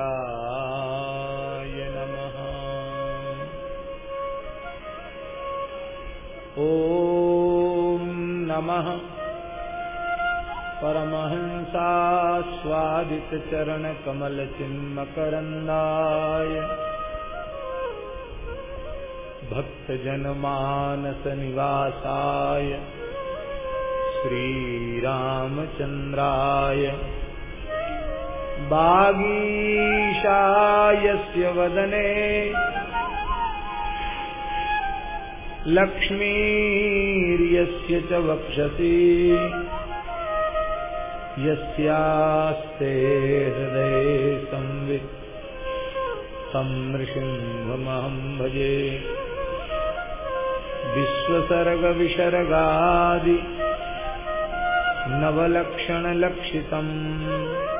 रामचन्द्राय नमः। ॐ नमः। परमहंसास्वादितचरणकमलचिन्मकरन्दाय। भक्तजनमानसनिवासाय। श्रीरामचन्द्राय। बागीशायस्य वदने। लक्ष्मीर्यस्य च वक्षसि। यस्यास्ते हृदये संवित् तं नृसिंहमहं भजे। विश्वसर्गविसर्गादि नवलक्षणलक्षितम्।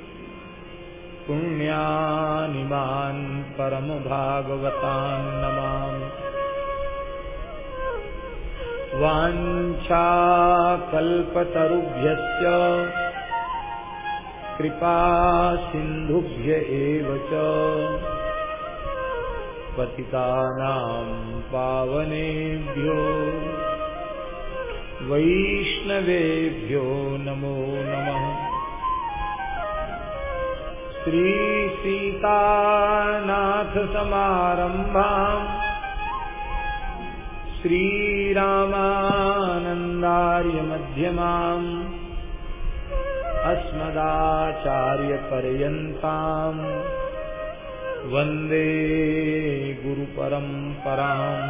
पुण्यानिमान् परमभागवतान् नमामि। वाञ्छाकल्पतरुभ्यश्च कृपा सिन्धुभ्य एव च। पतितानां पावनेभ्यो वैष्णवेभ्यो नमो नमः। श्रीसीतानाथसमारम्भाम् श्रीरामानन्दार्यमध्यमाम् अस्मदाचार्यपर्यन्ताम् वंदे गुरुपरम्पराम्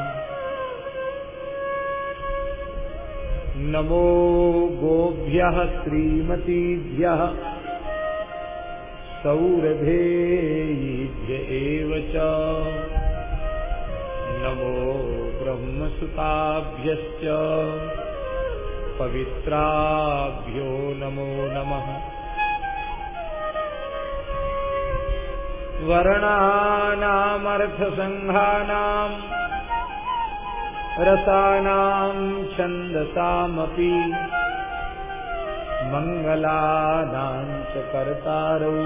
नमो गोभ्यः श्रीमतीभ्यः सौरभेयीभ्य एव च। नमो ब्रह्मसुताभ्यश्च। पवित्राभ्यो नमो नमः। वर्णानामर्थसङ्घानाम् रसानाम् छन्दसामपि मङ्गलानाम् च कर्तारौ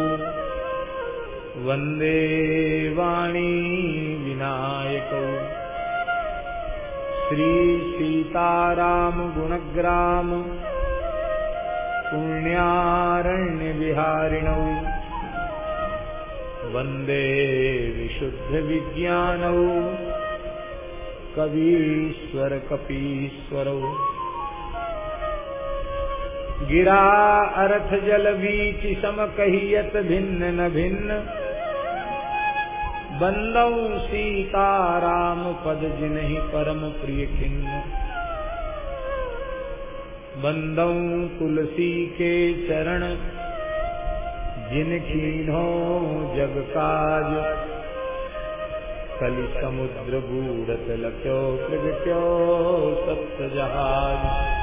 वंदे वाणी विनायकौ श्रीसीतारामगुणग्राम पुण्यारण्यविहारिणौ। वंदे विशुद्धविज्ञानौ। कवीश्वरकपीश्वरौ। गिरा अर्थ जल बीच सम कहियत भिन्न न भिन्न। बंदौ सीताराम पद जिनहि परम प्रिय खिन्न। बंदौ तुलसी के चरण, जिन कीन्हो जग काज। कलि समुद्र बूढ़त लख्यो, प्रगट्यो सप्त जहाज़।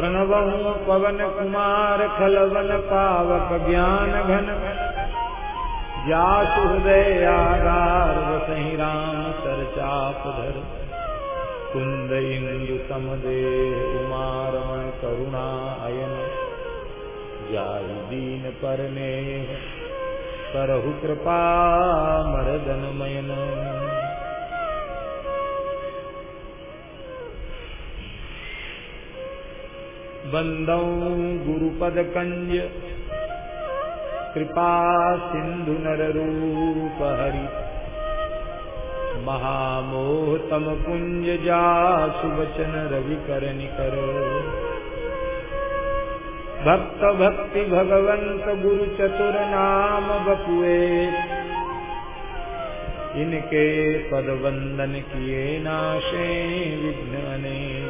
प्रणव पवन कुमार खलवन पावक ज्ञान घन। जासु हृदय आगार वसही राम सरचाप धर। कुंद इंदु समदेह उमारमण करुणा अयन। जाहि दीन परने करहु कृपा मरदन मयन बंदौ गुरुपद कंज कृपा सिंधु नर रूप हरि महामोहतम कुंज जा सुवचन रवि कर निकर भक्त भक्ति भगवंत गुरु चतुर नाम बपुए इनके पद वंदन किए नाशे विघ्न अनेक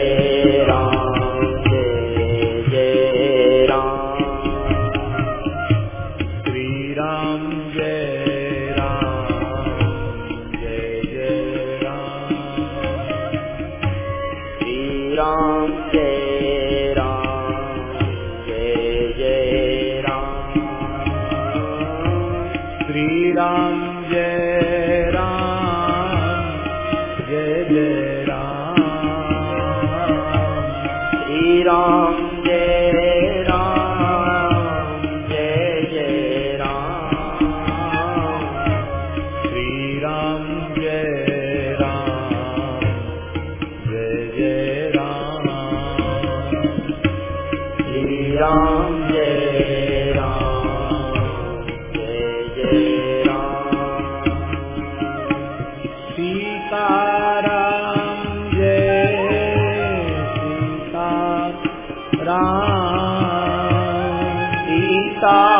सीता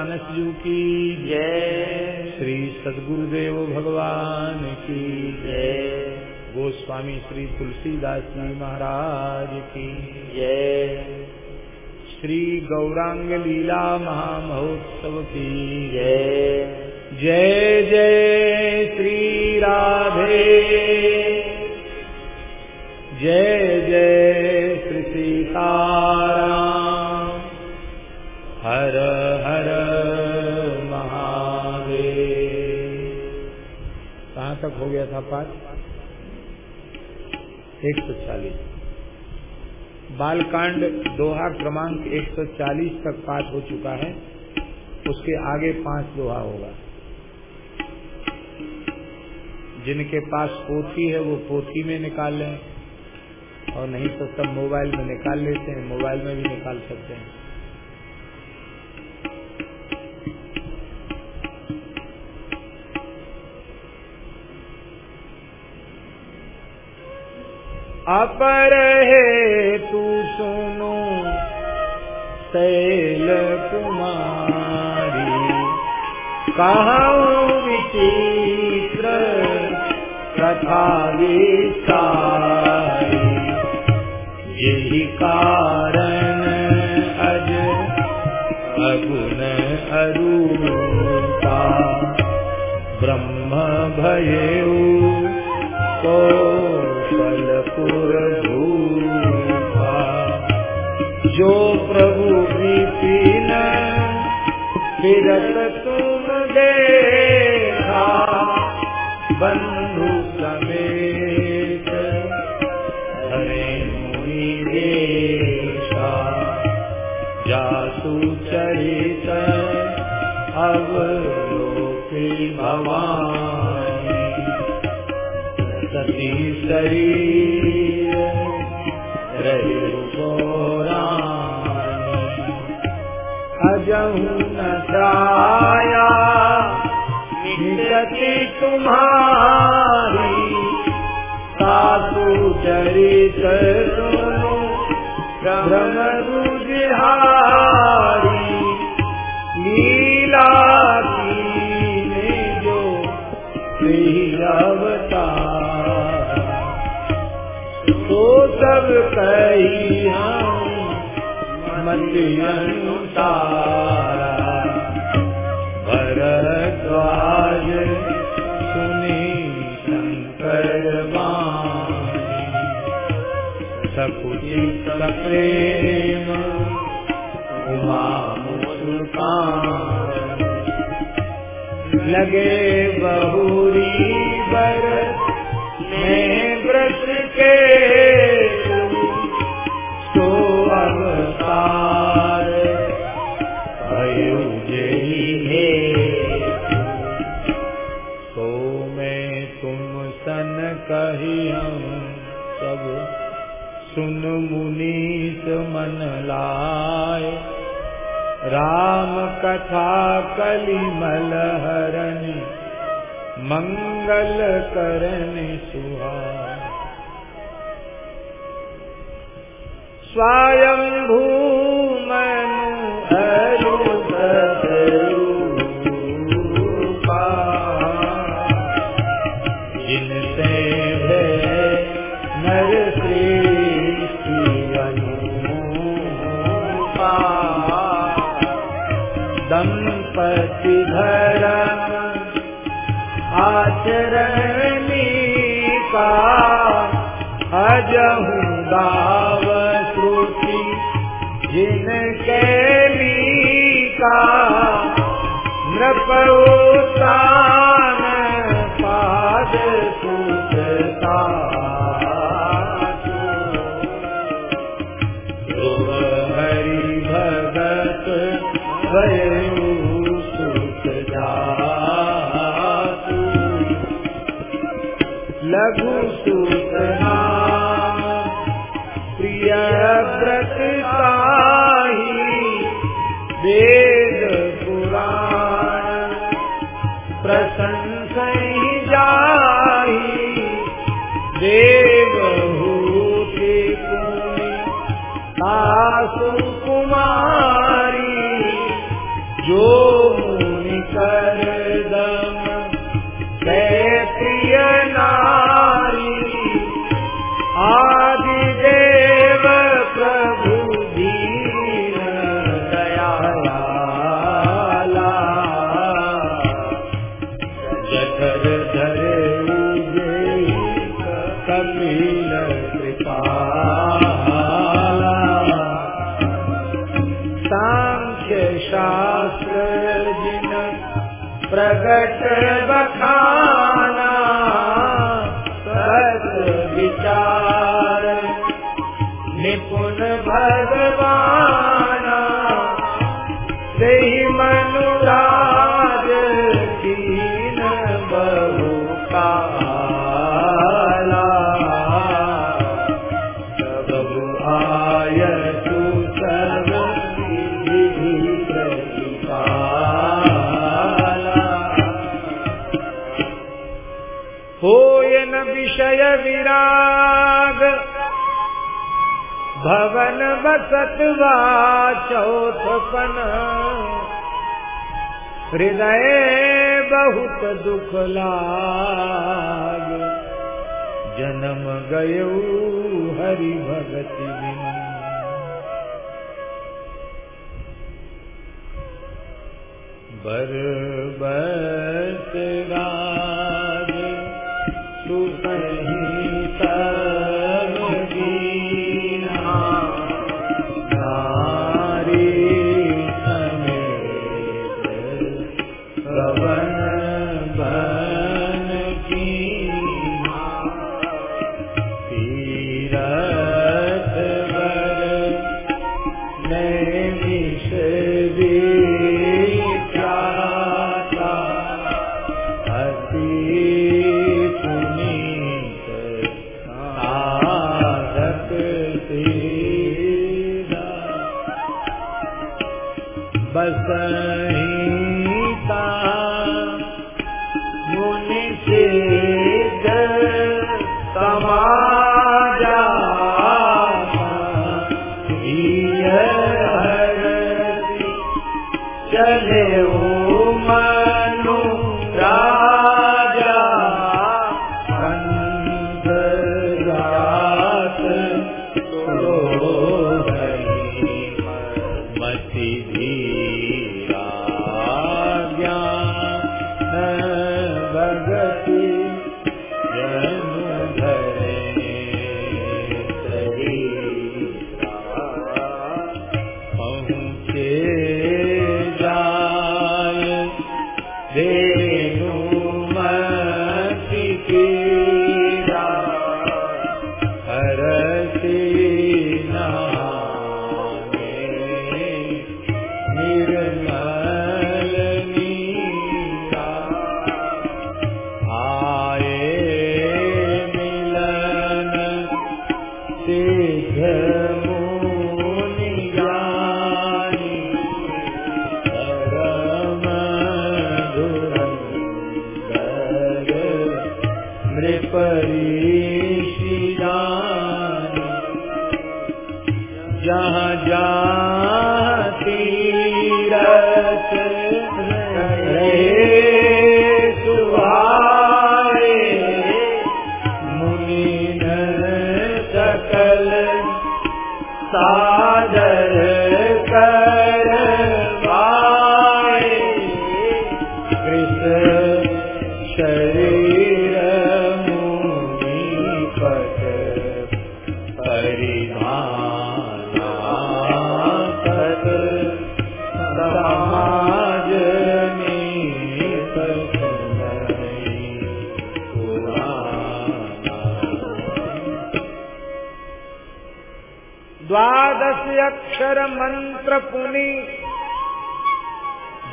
मानस जी की जय। श्री सदगुरुदेव भगवान की जय। गोस्वामी श्री तुलसीदास जी महाराज की जय। श्री गौरांग लीला महामहोत्सव की जय। जय। क्रमांक 140 तक पाठ हो चुका है। उसके आगे पाँच दोहा होगा। जिनके पास पोथी है, वो पोथी में निकाल लें और नहीं तो सब मोबाइल में निकाल लेते हैं, मोबाइल में भी निकाल सकते हैं। कहा विचित्र कथा विस्तारी यही कारण अज अगुण अरूपा। ब्रह्म भयऊ कौशलपुर भूपा जो प्रभु विपिन फिरत तुम देखा बंधु समेत हरे मुनि देशा जासु चरित अवलोकी भवानी। सती शरीर रहे अजहू न त्राया तुम्हारी सासु चरित भ्रम बिहारी लीला की जो तो सब कही हम मति प्रेम उमा लगे बहुरी बर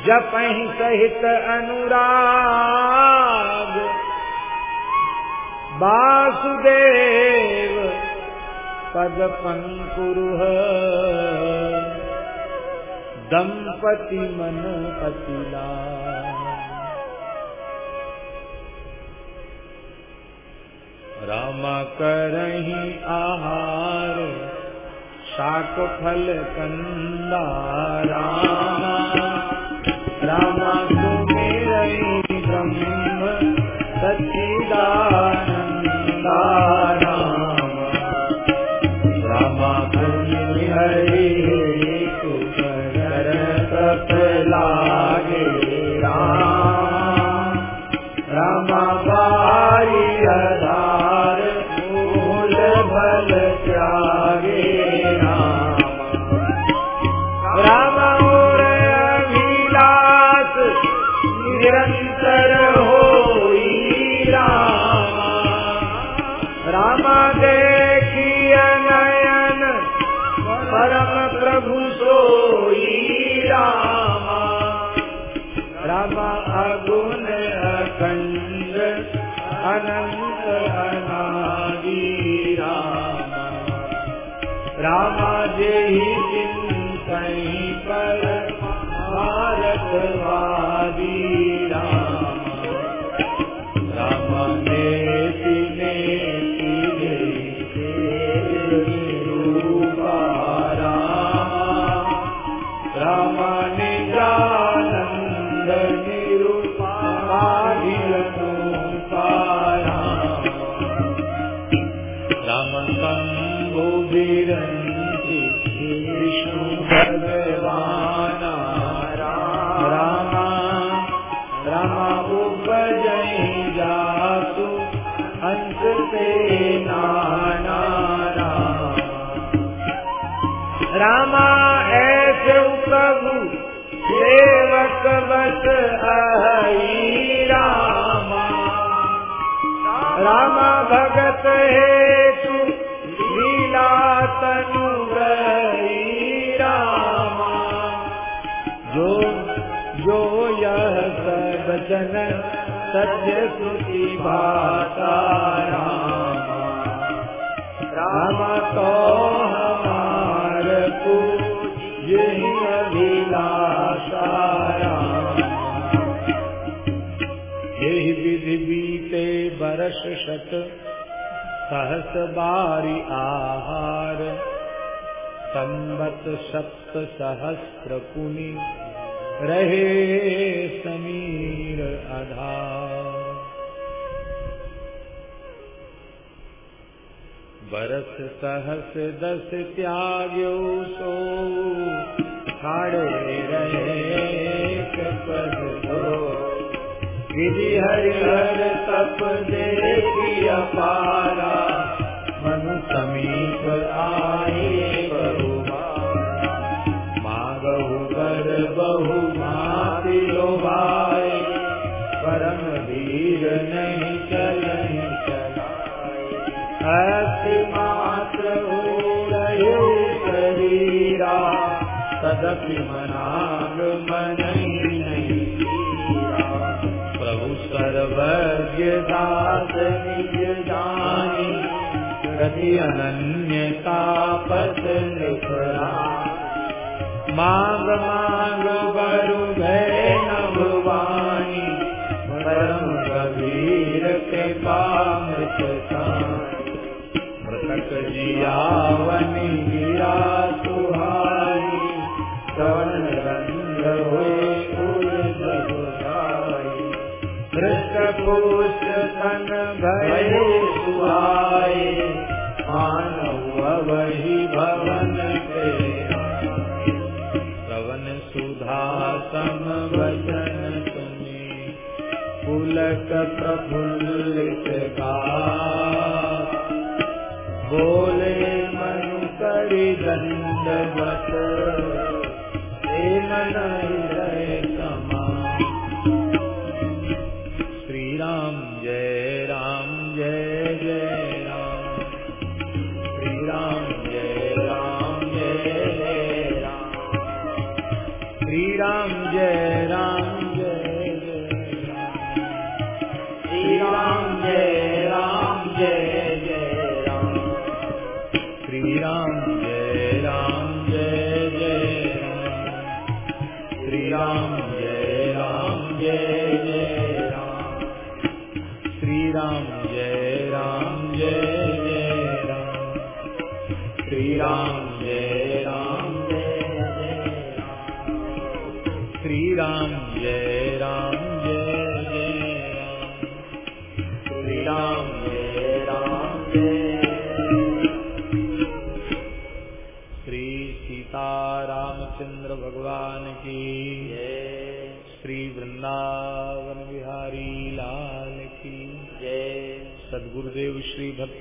जपहि सहित अनुराग। वासुदेव पद पंकुरुह। दंपति मन पतिला। राम करही आहार शाक फल कंदा राम Rama ही कहीं पर भारत राम। सहस्र सहस्रकुनि रहे समीर आधार बरस सहस दस त्याग्यो सो खाड़े रहे कपद गिरि हरिहर तप देखी अपारा, मनु समीप आए रख लिया दंडवत हे मन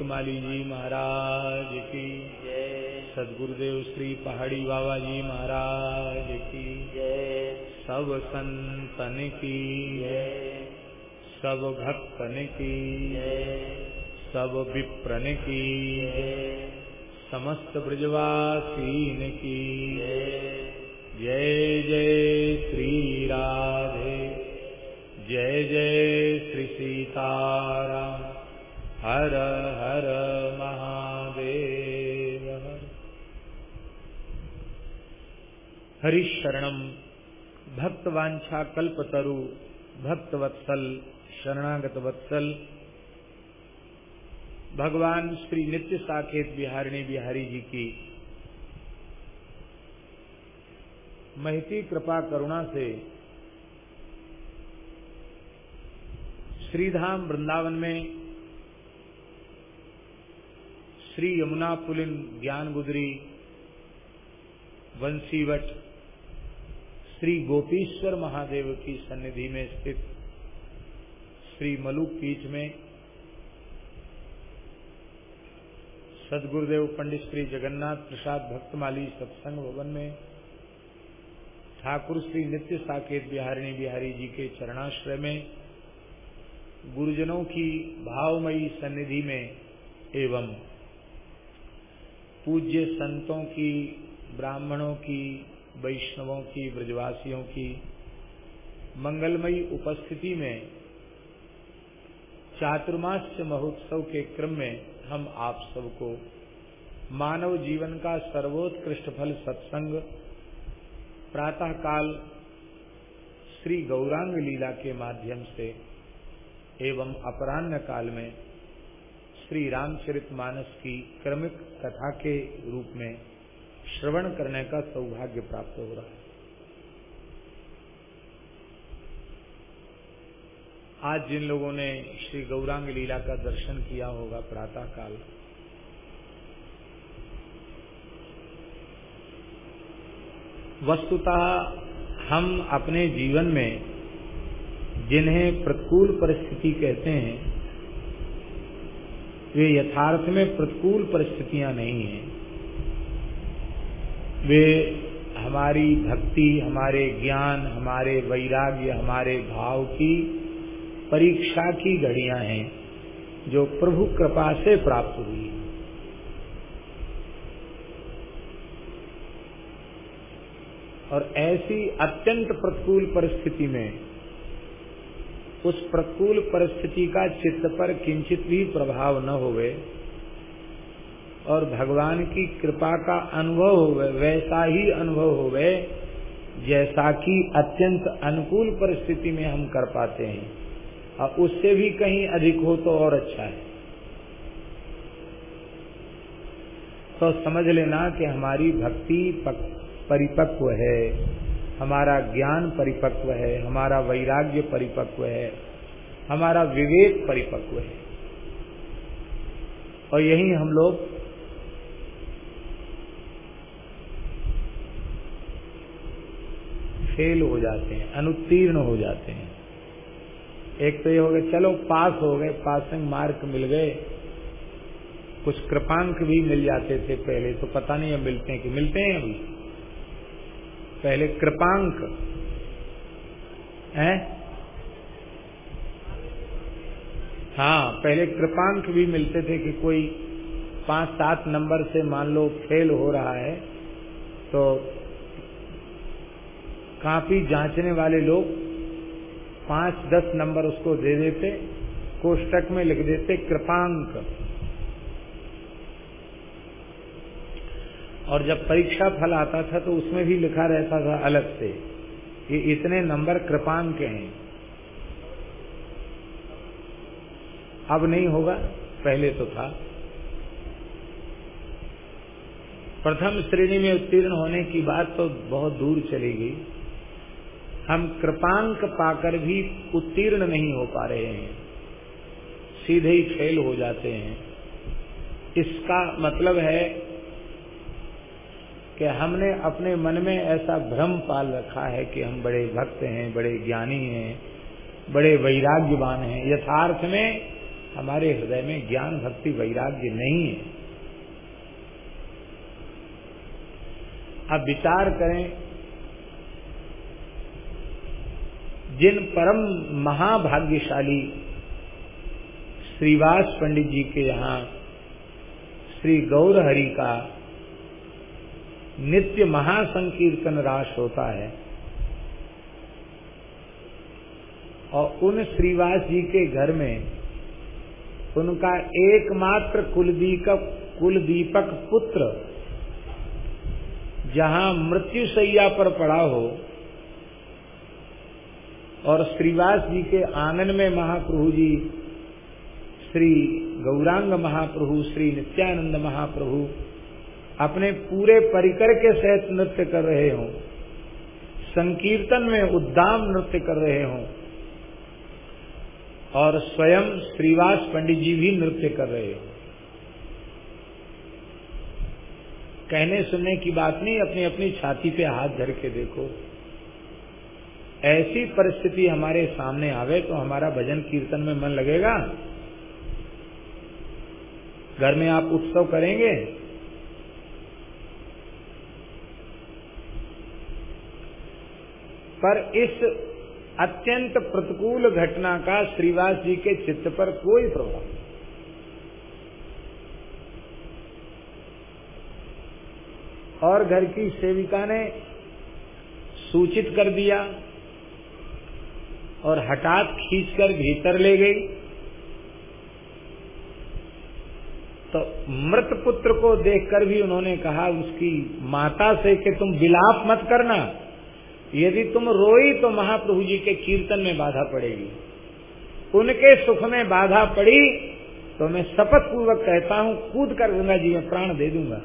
भक्तमाली जी महाराज की। सदगुरुदेव श्री पहाड़ी बाबा जी महाराज की। सब संतन की। सब भक्तन की। सब विप्रन की। समस्त ब्रजवासीन की। जय जय श्री राधे। जय जय श्री सीताराम। हर हरिशरणम। भक्तवांछा कल्पतरु। भक्तवत्सल शरणागत वत्सल भगवान श्री नित्य साकेत बिहारिणी बिहारी जी की महती कृपा करुणा से श्रीधाम वृंदावन में श्री यमुना पुलिन ज्ञान गुदरी वंशीवट श्री गोपीश्वर महादेव की सन्निधि में स्थित श्री मलुक पीठ में सदगुरुदेव पंडित श्री जगन्नाथ प्रसाद भक्तमाली सत्संग भवन में ठाकुर श्री नित्य साकेत बिहारिणी बिहारी जी के चरणाश्रय में गुरुजनों की भावमयी सन्निधि में एवं पूज्य संतों की, ब्राह्मणों की वैष्णवों की, ब्रजवासियों की मंगलमयी उपस्थिति में चातुर्मास्य महोत्सव के क्रम में हम आप सबको मानव जीवन का सर्वोत्कृष्ट फल सत्संग प्रातः काल श्री गौरांग लीला के माध्यम से एवं अपराह्न काल में श्री रामचरित मानस की क्रमिक कथा के रूप में श्रवण करने का सौभाग्य प्राप्त हो रहा है। आज जिन लोगों ने श्री गौरांग लीला का दर्शन किया होगा प्रातः काल, वस्तुतः हम अपने जीवन में जिन्हें प्रतिकूल परिस्थिति कहते हैं, वे यथार्थ में प्रतिकूल परिस्थितियाँ नहीं हैं। वे हमारी भक्ति, हमारे ज्ञान, हमारे वैराग्य, हमारे भाव की परीक्षा की घड़ियाँ हैं, जो प्रभु कृपा से प्राप्त हुई है। और ऐसी अत्यंत प्रतिकूल परिस्थिति में, उस प्रतिकूल परिस्थिति का चित्त पर किंचित भी प्रभाव न होवे और भगवान की कृपा का अनुभव होवे वैसा ही अनुभव होवे, जैसा कि अत्यंत अनुकूल परिस्थिति में हम कर पाते हैं। और उससे भी कहीं अधिक हो तो और अच्छा है। तो समझ लेना कि हमारी भक्ति परिपक्व है, हमारा ज्ञान परिपक्व है, हमारा वैराग्य परिपक्व है, हमारा विवेक परिपक्व है। और यही हम लोग फेल हो जाते हैं, अनुत्तीर्ण हो जाते हैं। एक तो ये हो गए चलो पास हो गए, पासिंग मार्क मिल गए। कुछ कृपांक भी मिल जाते थे पहले तो पता नहीं अब मिलते हैं कि मिलते हैं अभी। पहले कृपांक, है? हाँ पहले कृपांक भी मिलते थे कि कोई पाँच, सात नंबर से मान लो फेल हो रहा है तो काफ़ी जांचने वाले लोग पाँच दस नंबर उसको दे देते, कोष्टक में लिख देते, कृपांक। और जब परीक्षा फल आता था तो उसमें भी लिखा रहता था अलग से, कि इतने नंबर कृपांक हैं। अब नहीं होगा, पहले तो था। प्रथम श्रेणी में उत्तीर्ण होने की बात तो बहुत दूर चली गई। हम कृपांक पाकर भी उत्तीर्ण नहीं हो पा रहे हैं। सीधे ही फेल हो जाते हैं। इसका मतलब है कि हमने अपने मन में ऐसा भ्रम पाल रखा है कि हम बड़े भक्त हैं, बड़े ज्ञानी हैं, बड़े वैराग्यवान हैं। यथार्थ में हमारे हृदय में ज्ञान भक्ति वैराग्य नहीं है। अब विचार करें जिन परम महाभाग्यशाली श्रीवास पंडित जी के यहाँ श्री गौर हरि का नित्य महासंकीर्तन राश होता है, और उन श्रीवास जी के घर में उनका एकमात्र कुलदीपक कुलदीपक पुत्र, जहाँ मृत्यु सैया पर पड़ा हो और श्रीवास जी के आँगन में महाप्रभु जी, श्री गौरांग महाप्रभु, श्री नित्यानंद महाप्रभु अपने पूरे परिकर के सहित नृत्य कर रहे हों। संकीर्तन में उद्दाम नृत्य कर रहे हों। और स्वयं श्रीवास पंडित जी भी नृत्य कर रहे हो। कहने सुनने की बात नहीं अपनी अपनी छाती पे हाथ धर के देखो। ऐसी परिस्थिति हमारे सामने आवे तो हमारा भजन कीर्तन में मन लगेगा। घर में आप उत्सव करेंगे। पर इस अत्यंत प्रतिकूल घटना का श्रीवास जी के चित्त पर कोई प्रभाव नहीं। और घर की सेविका ने सूचित कर दिया और हठात खींचकर भीतर ले गई। तो मृत पुत्र को देखकर भी उन्होंने कहा उसकी माता से कि तुम विलाप मत करना। यदि तुम रोई तो महाप्रभु जी के कीर्तन में बाधा पड़ेगी। उनके सुख में बाधा पड़ी तो मैं शपथ पूर्वक कहता हूँ, कूद कर गंगा जी में प्राण दे दूँगा।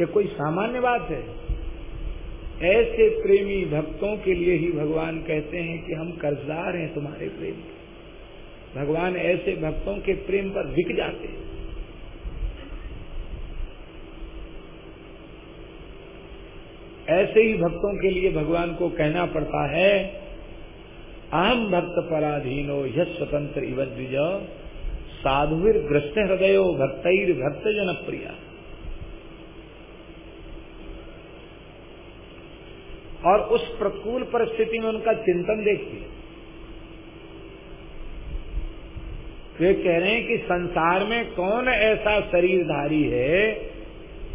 ये कोई सामान्य बात है? ऐसे प्रेमी भक्तों के लिए ही भगवान कहते हैं कि हम कर्जदार हैं तुम्हारे प्रेम भगवान ऐसे भक्तों के प्रेम पर बिक जाते हैं। ऐसे ही भक्तों के लिए भगवान को कहना पड़ता है अहम भक्त पराधीनो यश स्वतंत्र इवद्विज साधुवीर ग्रस्त हृदय भक्तर भक्त जनप्रिया और उस प्रतिकूल परिस्थिति में उनका चिंतन देखिए। वे कह रहे हैं कि संसार में कौन ऐसा शरीरधारी है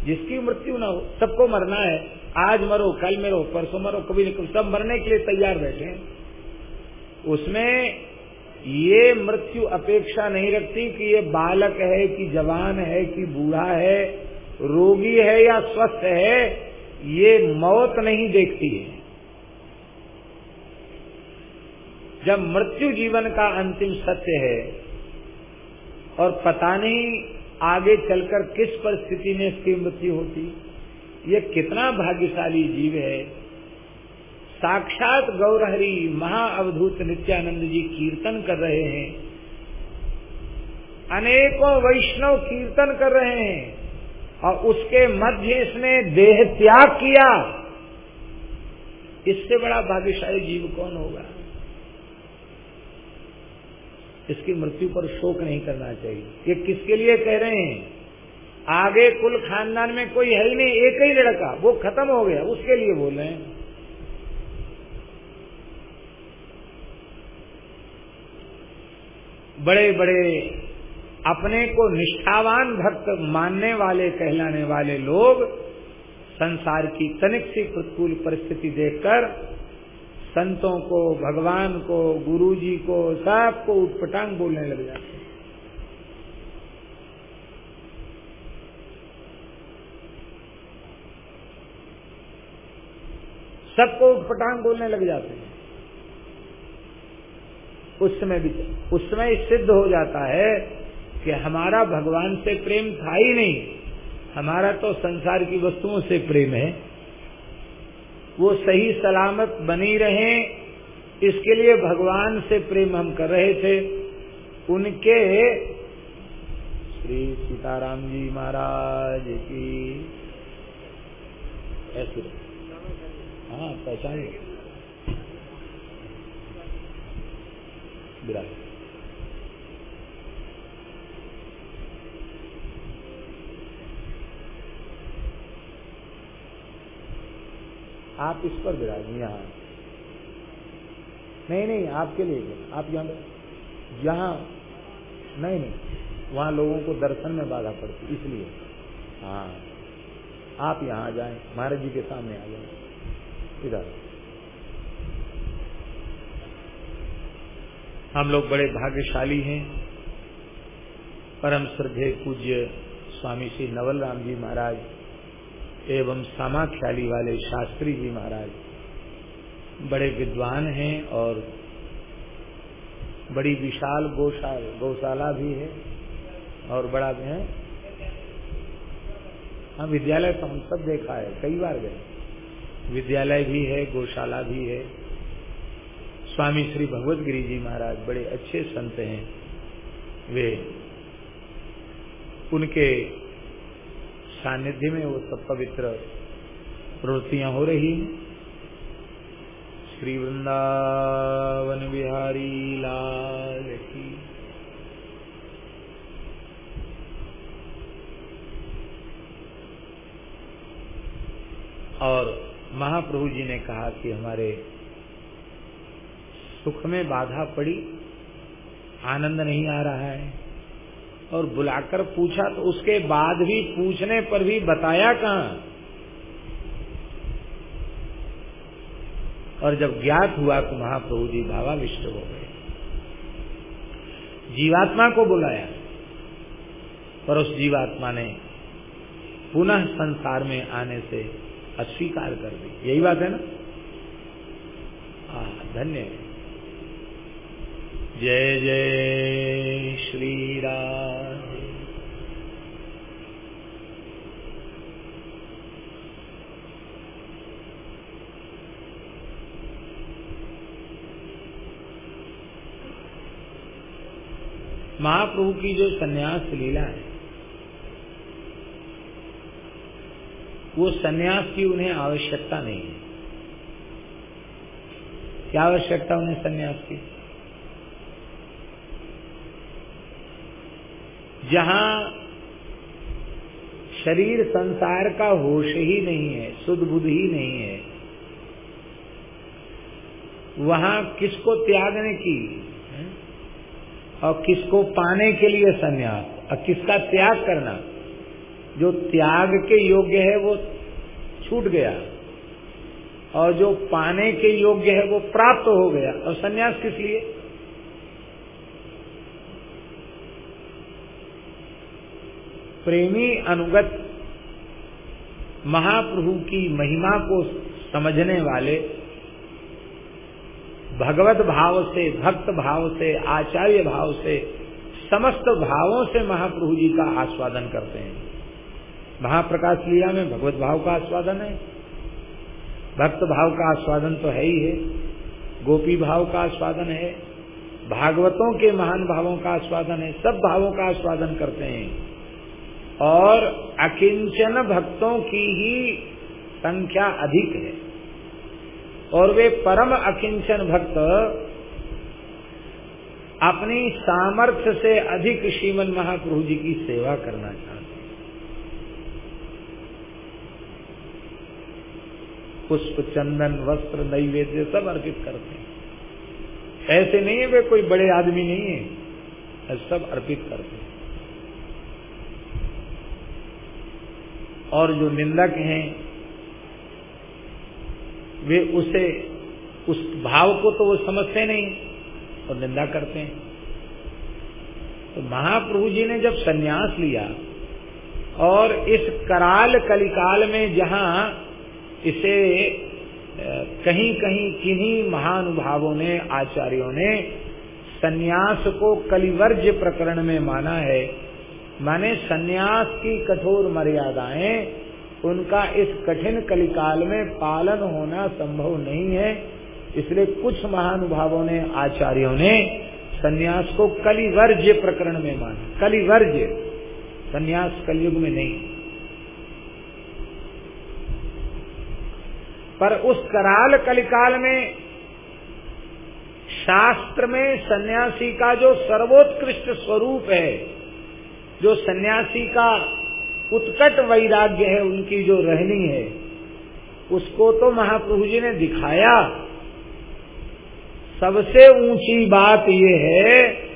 जिसकी मृत्यु ना हो? सबको मरना है। आज मरो, कल मरो, परसों मरो, कभी नहीं सब मरने के लिए तैयार बैठे उसमें ये मृत्यु अपेक्षा नहीं रखती कि ये बालक है कि जवान है कि बूढ़ा है, रोगी है या स्वस्थ है ये मौत नहीं देखती है। जब मृत्यु जीवन का अंतिम सत्य है और पता नहीं आगे चलकर किस परिस्थिति में इसकी मृत्यु होती, ये कितना भाग्यशाली जीव है। साक्षात गौरहरी महाअवधूत नित्यानंद जी कीर्तन कर रहे हैं। अनेकों वैष्णव कीर्तन कर रहे हैं। और उसके मध्य इसने देह त्याग किया। इससे बड़ा भाग्यशाली जीव कौन होगा? इसकी मृत्यु पर शोक नहीं करना चाहिए। ये किसके लिए कह रहे हैं? आगे कुल खानदान में कोई है ही नहीं, एक ही लड़का, वो खत्म हो गया, उसके लिए बोल रहे हैं। बड़े बड़े अपने को निष्ठावान भक्त मानने वाले, कहलाने वाले लोग संसार की तनिक सी प्रतिकूल परिस्थिति देखकर संतों को, भगवान को गुरु जी को, सबको उठपटांग बोलने लग जाते हैं। सबको उठपटांग बोलने लग जाते हैं। उस समय भी, उस समय सिद्ध हो जाता है कि हमारा भगवान से प्रेम था ही नहीं। हमारा तो संसार की वस्तुओं से प्रेम है। वो सही सलामत बनी रहे, इसके लिए भगवान से प्रेम हम कर रहे थे। उनके श्री सीताराम जी महाराज की ऐसे। हाँ पहचान विराट आप इस पर विराजिए यहाँ। नहीं नहीं, आपके लिए आप यहाँ यहाँ नहीं नहीं, वहाँ लोगों को दर्शन में बाधा पड़ती इसलिए। हाँ आप यहाँ आ जाएँ, महाराज जी के सामने आ जाए। इधर। हम लोग बड़े भाग्यशाली हैं। परम श्रद्धे पूज्य स्वामी श्री नवल राम जी महाराज एवं सामाख्याली वाले शास्त्री जी महाराज बड़े विद्वान हैं और बड़ी विशाल गौशाल, गौशाला भी है और बड़ा भी है। हाँ विद्यालय तो हम सब देखा है, कई बार गए। विद्यालय भी है, गौशाला भी है। स्वामी श्री भगवत गिरी जी महाराज बड़े अच्छे संत हैं। वे उनके सानिध्य में वो सब पवित्र प्रवृत्तियाँ हो रही श्री वृंदावन बिहारी लाल की। और महाप्रभु जी ने कहा कि हमारे सुख में बाधा पड़ी, आनंद नहीं आ रहा है। और बुलाकर पूछा तो उसके बाद भी पूछने पर भी बताया कहा? और जब ज्ञात हुआ तो महाप्रभु जी भावाविष्ट हो गए, जीवात्मा को बुलाया पर उस जीवात्मा ने पुनः संसार में आने से अस्वीकार कर दी। यही बात है ना? हाँ धन्य जय जय श्री राम। महाप्रभु की जो सन्यास लीला है, वो सन्यास की उन्हें आवश्यकता नहीं है। क्या आवश्यकता उन्हें सन्यास की? जहाँ शरीर संसार का होश ही नहीं है शुद्ध बुद्ध ही नहीं है, वहाँ किसको त्यागने की? और किसको पाने के लिए संन्यास, और किसका त्याग करना। जो त्याग के योग्य है वो छूट गया, और जो पाने के योग्य है वो प्राप्त हो गया। और सन्यास किस लिए? प्रेमी अनुगत महाप्रभु की महिमा को समझने वाले भगवत भाव से, भक्त भाव से, आचार्य भाव से, समस्त भावों से महाप्रभु जी का आस्वादन करते हैं। महाप्रकाश लीला में भगवत भाव का आस्वादन है। भक्त भाव का आस्वादन तो है ही है। गोपी भाव का आस्वादन है। भागवतों के महान भावों का आस्वादन है। सब भावों का आस्वादन करते हैं। और अकिंचन भक्तों की ही संख्या अधिक है। और वे परम अकिंचन भक्त अपनी सामर्थ्य से अधिक श्रीमन महाप्रभु जी की सेवा करना चाहते पुष्प चंदन, वस्त्र, नैवेद्य सब अर्पित करते हैं। ऐसे नहीं है, वे कोई बड़े आदमी नहीं है। सब अर्पित करते हैं। और जो निंदक हैं वे उसे, उस भाव को तो वो समझते नहीं और निंदा करते हैं। तो महाप्रभु जी ने जब सन्यास लिया और इस कराल कलिकाल में जहाँ इसे कहीं कहीं किन्हीं महानुभावों ने, आचार्यों ने सन्यास को कलिवर्ज प्रकरण में माना है, माने सन्यास की कठोर मर्यादाएँ उनका इस कठिन कलिकाल में पालन होना संभव नहीं है। इसलिए कुछ महानुभावों ने, आचार्यों ने सन्यास को कलिवर्ज प्रकरण में माना। कलिवर्ज सन्यास कलयुग में नहीं। पर उस कराल कलिकाल में शास्त्र में सन्यासी का जो सर्वोत्कृष्ट स्वरूप है, जो सन्यासी का उत्कट वैराग्य है उनकी जो रहनी है, उसको तो महाप्रभु जी ने दिखाया। सबसे ऊँची बात यह है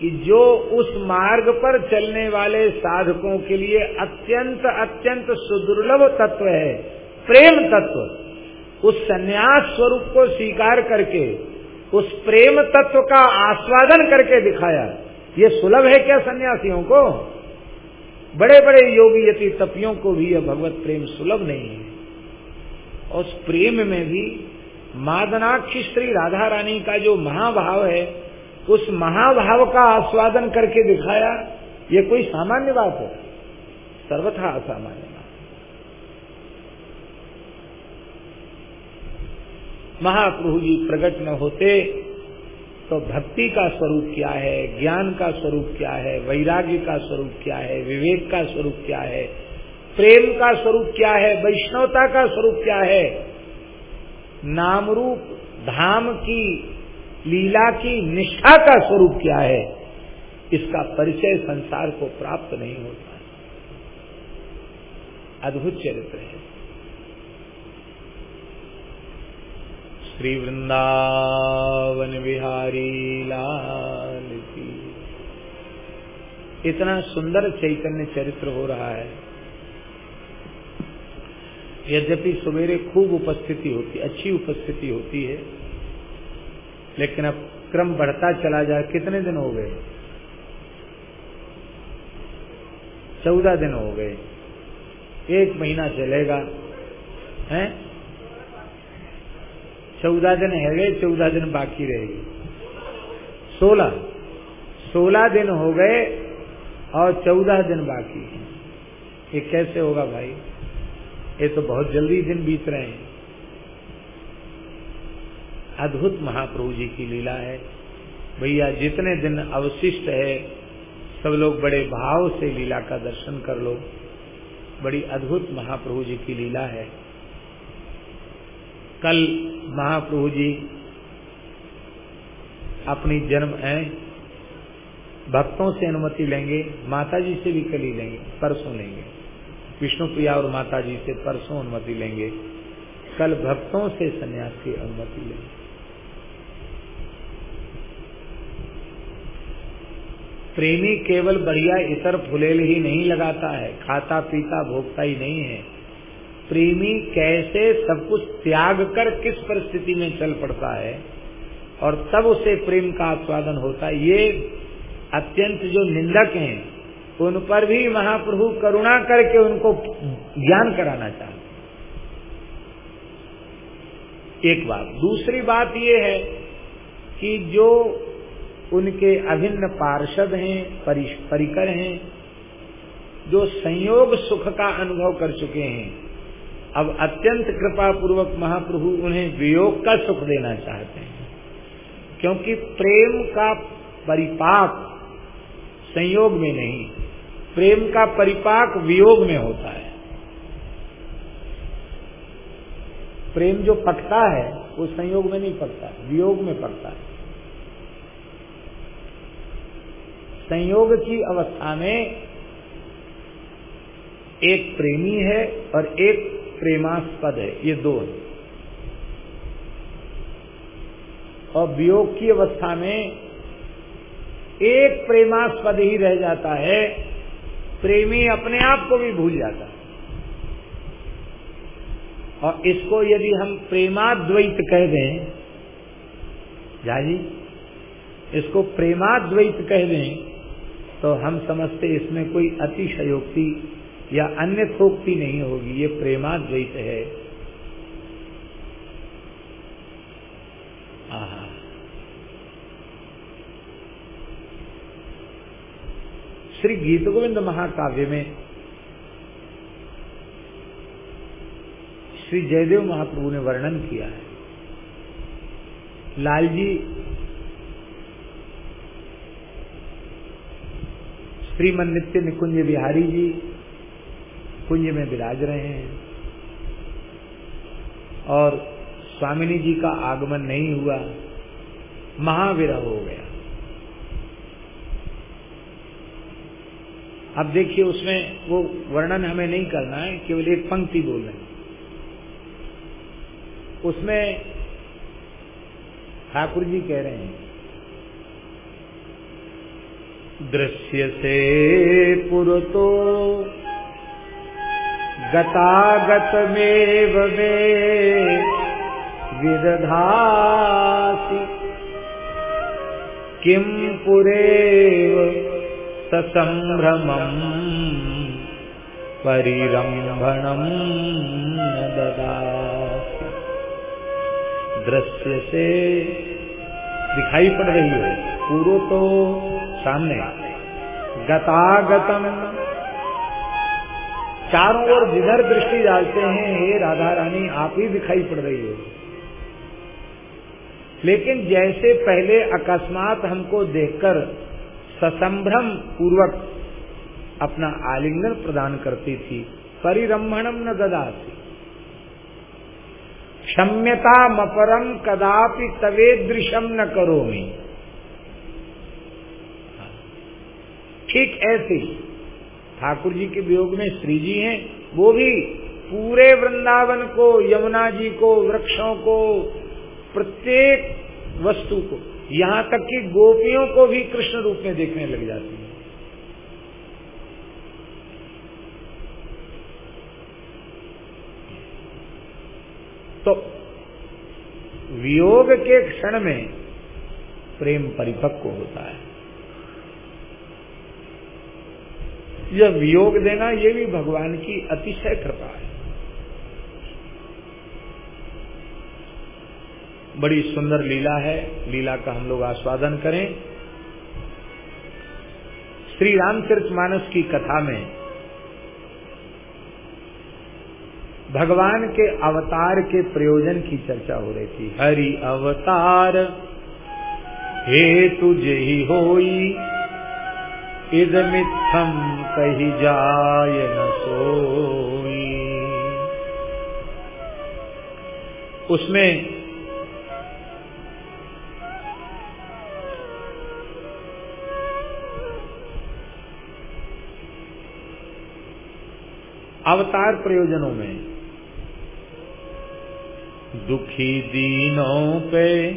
कि जो उस मार्ग पर चलने वाले साधकों के लिए अत्यंत अत्यंत सुदुर्लभ तत्व है, प्रेम तत्व, उस संन्यास स्वरूप को स्वीकार करके, उस प्रेम तत्व का आस्वादन करके दिखाया। ये सुलभ है क्या सन्यासियों को? बड़े बड़े योगी यति तपियों को भी यह भगवत प्रेम सुलभ नहीं है। और उस प्रेम में भी मादनाक्षी श्री राधा रानी का जो महाभाव है, उस महाभाव का आस्वादन करके दिखाया, ये कोई सामान्य बात है? सर्वथा असामान्य बात महाप्रभु जी प्रकट न होते तो भक्ति का स्वरूप क्या है, ज्ञान का स्वरूप क्या है, वैराग्य का स्वरूप क्या है, विवेक का स्वरूप क्या है, प्रेम का स्वरूप क्या है, वैष्णवता का स्वरूप क्या है? नाम रूप धाम की, लीला की निष्ठा का स्वरूप क्या है? इसका परिचय संसार को प्राप्त नहीं होता। अद्भुत चरित्र है। श्री वृंदावन बिहारी लाल की इतना सुंदर चैतन्य चरित्र हो रहा है। यद्यपि सवेरे खूब उपस्थिति होती, अच्छी उपस्थिति होती है, लेकिन अब क्रम बढ़ता चला जाए कितने दिन हो गए? चौदह दिन हो गए। एक महीना चलेगा, हैं? चौदह दिन है, गए, चौदह दिन बाकी रहेगी। सोलह। सोलह दिन हो गए और चौदह दिन बाकी है। ये कैसे होगा भाई? ये तो बहुत जल्दी दिन बीत रहे हैं। अद्भुत महाप्रभु जी की लीला है। भैया, जितने दिन अवशिष्ट है, सब लोग बड़े भाव से लीला का दर्शन कर लो। बड़ी अद्भुत महाप्रभु जी की लीला है। कल महाप्रभु जी अपनी जन्म है। भक्तों से अनुमति लेंगे माता जी से भी कल लेंगे, परसों लेंगे। विष्णु प्रिया और माता जी से परसों अनुमति लेंगे। कल भक्तों से सन्यास की अनुमति लेंगे। प्रेमी केवल बढ़िया इतर फुलेल ही नहीं लगाता है खाता पीता भोगता ही नहीं है। प्रेमी कैसे सब कुछ त्याग कर किस परिस्थिति में चल पड़ता है और तब उसे प्रेम का आस्वादन होता है। ये अत्यंत जो निंदक हैं, उन पर भी महाप्रभु करुणा करके उनको ज्ञान कराना चाहते एक बात। दूसरी बात ये है कि जो उनके अभिन्न पार्षद हैं परिकर हैं, जो संयोग सुख का अनुभव कर चुके हैं अब अत्यंत कृपा पूर्वक महाप्रभु उन्हें वियोग का सुख देना चाहते हैं। क्योंकि प्रेम का परिपाक संयोग में नहीं, प्रेम का परिपाक वियोग में होता है। प्रेम जो पकता है, वो संयोग में नहीं पकता वियोग में पकता है। संयोग की अवस्था में एक प्रेमी है और एक प्रेमास्पद है, ये दो। है और वियोग की अवस्था में एक प्रेमास्पद ही रह जाता है, प्रेमी अपने आप को भी भूल जाता है। और इसको यदि हम प्रेमाद्वैत कह दें जाजी इसको प्रेमाद्वैत कह दें तो हम समझते इसमें कोई अतिशयोक्ति या अन्य थोक्ति नहीं होगी, ये प्रेमाद्वैत है। श्री गीत गोविंद महाकाव्य में श्री जयदेव महाप्रभु ने वर्णन किया है। लालजी श्रीमन नित्य निकुंज बिहारी जी कुंज में विराज रहे हैं। और स्वामिनी जी का आगमन नहीं हुआ, महाविरह हो गया। अब देखिए उसमें वो वर्णन हमें नहीं करना है, केवल एक पंक्ति बोल रहे हैं। उसमें ठाकुर जी कह रहे हैं, दृश्य से पुरतो गतागत में विदधासी। किम पुरेव ससंभ्रमम् परिरंभणम न ददासी। दृश्य से दिखाई पड़ रही है। पूर्व तो सामने गतागतम चारों ओर जिधर दृष्टि डालते हैं, हे राधा रानी, आप ही दिखाई पड़ रही हो। लेकिन जैसे पहले अकस्मात हमको देखकर ससंभ्रम पूर्वक अपना आलिंगन प्रदान करती थी परिरंभणम न ददाती। क्षम्यता मपरम कदापि तवे दृशम न करो ठीक ऐसे ठाकुर जी के वियोग में श्री जी हैं, वो भी पूरे वृंदावन को, यमुना जी को, वृक्षों को, प्रत्येक वस्तु को, यहाँ तक कि गोपियों को भी कृष्ण रूप में देखने लग जाती है। तो वियोग के क्षण में प्रेम परिपक्व होता है। यह वियोग देना ये भी भगवान की अतिशय कृपा है। बड़ी सुंदर लीला है। लीला का हम लोग आस्वादन करें। श्री रामचरित मानस की कथा में भगवान के अवतार के प्रयोजन की चर्चा हो रही थी। हरि अवतार हे तुझे ही होई इदमित्थम कही जाय न सोई। उसमें अवतार प्रयोजनों में दुखी दीनों पे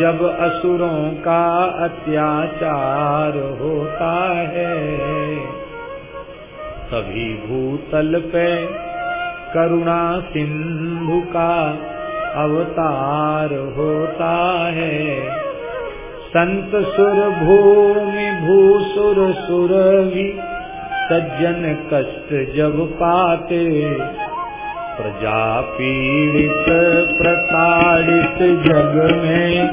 जब असुरों का अत्याचार होता है, तभी भूतल पे करुणा सिंधु का अवतार होता है। संत सुर भूमि भूसुर सुर भी सज्जन कष्ट जब पाते प्रजा पीड़ित प्रताड़ित जग में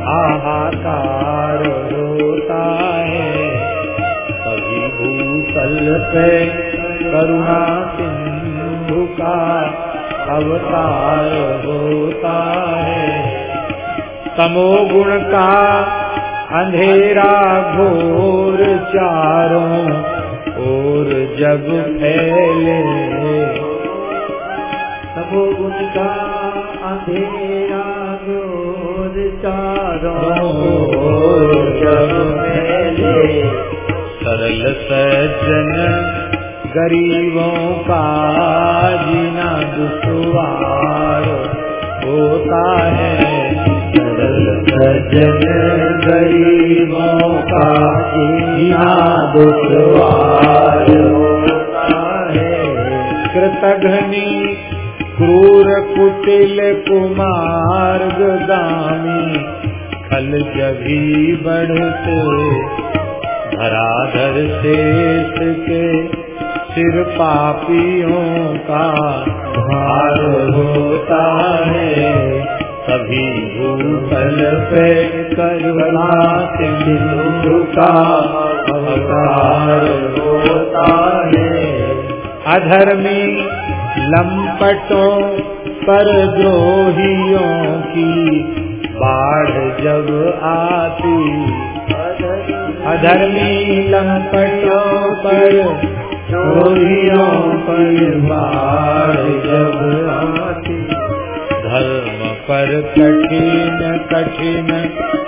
हाहाकार होता है। कभी भूतल पे करुणा सिंधु का अवतार होता है। तमोगुण का अंधेरा घोर चारों और जग फैले। उनका अंधेरा गोर चारों सज्जन, गरीबों का जीना दुश्वार होता है। सरल सज्जन, गरीबों का जीना दुश्वार होता है। कृतघ्नि क्रूर कुटिल कुमार्ग दामी खल जभी बढ़ते। धराधर शेष के सिर पापियों का भार होता है। सभी भूतल पे करुणा सिंधु का अवतार होता है। अधर्मी लंपटों पर द्रोहियों की बाढ़ जब आती। अधर्मी लंपटों पर द्रोहियों पर बाढ़ जब आती। धर्म पर कठिन कठिन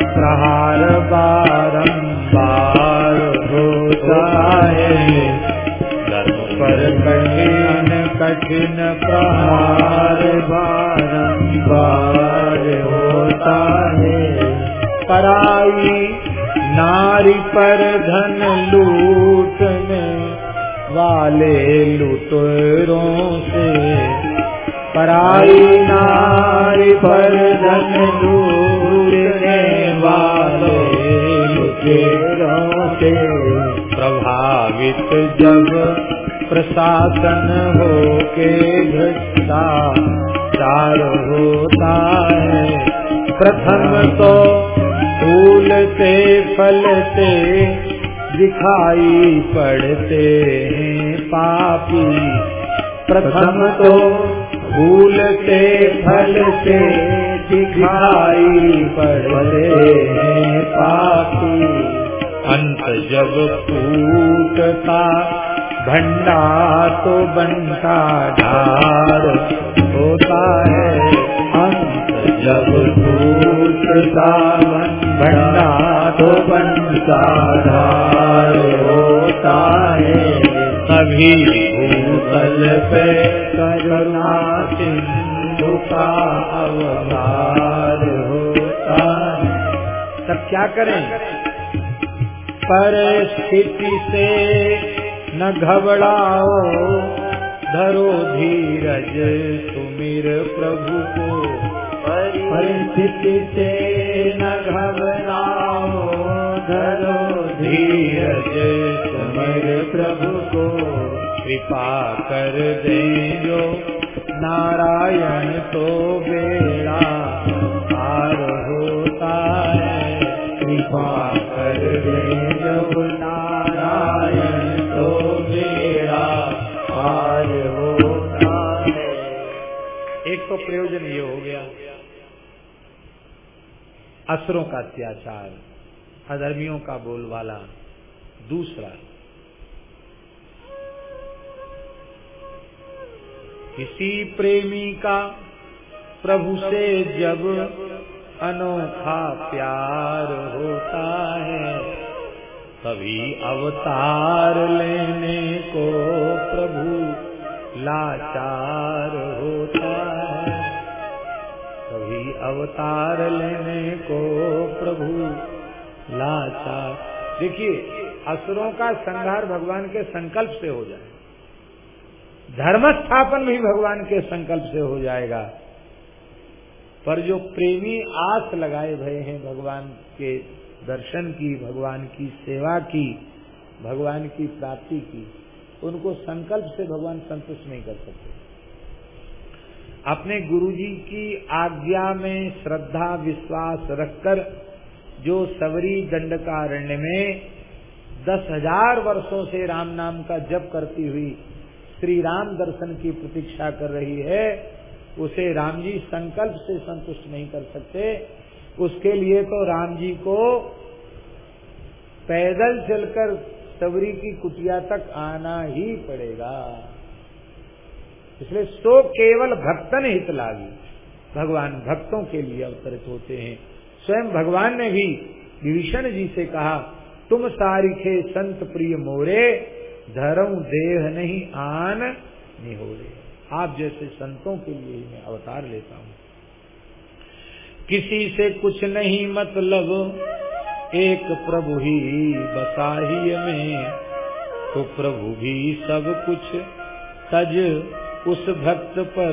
प्रहार बारंबार होता है धर्म पर कठिन प्रहार बारंबार होता है। पराई नारी पर धन लूटने वाले लुटेरों से। पराई नारी पर धन लूटने वाले लुटेरों से। प्रभावित जब प्रशासन हो के भ्रष्टाचार होता है। प्रथम तो फूलते फलते दिखाई पड़ते हैं पापी। प्रथम तो फूलते फलते दिखाई पड़ते हैं पापी। अंत जब फूटता भंडा तो बनता ढार होता है अंत जब फूटता भंडा तो बनता ढार होता है सभी भूतल पे। करुणा सिंधु का अवतार होता है। तब क्या करें? परिस्थिति से न घबराओ धरो धीरज सुमिर प्रभु को। परिस्थिति से न घबराओ धरो धीरज सुमिर प्रभु को। कृपा कर दे नारायण तो बेड़ा असुरों का अत्याचार, अधर्मियों का बोलवाला दूसरा। किसी प्रेमी का प्रभु से जब अनोखा प्यार होता है, तभी अवतार लेने को प्रभु लाचार अवतार लेने को प्रभु लाचार देखिए, असुरों का संहार भगवान के संकल्प से हो जाए। धर्म स्थापन भी भगवान के संकल्प से हो जाएगा। पर जो प्रेमी आस लगाए भय हैं भगवान के दर्शन की, भगवान की सेवा की, भगवान की प्राप्ति की, उनको संकल्प से भगवान संतुष्ट नहीं कर सकते। अपने गुरुजी की आज्ञा में श्रद्धा, विश्वास रखकर, जो सबरी दंडकारण्य में दस हज़ार वर्षो से राम नाम का जप करती हुई श्री राम दर्शन की प्रतीक्षा कर रही है, उसे राम जी संकल्प से संतुष्ट नहीं कर सकते। उसके लिए तो राम जी को पैदल चलकर सबरी की कुटिया तक आना ही पड़ेगा। इसलिए सो केवल भक्तन हित लागी। भगवान भक्तों के लिए अवतरित होते हैं। स्वयं भगवान ने भी विभीषण जी से कहा, तुम सारिखे संत प्रिय मोरे धर्म देह नहीं आन निहोरे। आप जैसे संतों के लिए मैं अवतार लेता हूँ। किसी से कुछ नहीं मतलब एक प्रभु ही बसाही में तो प्रभु भी सब कुछ तज उस भक्त पर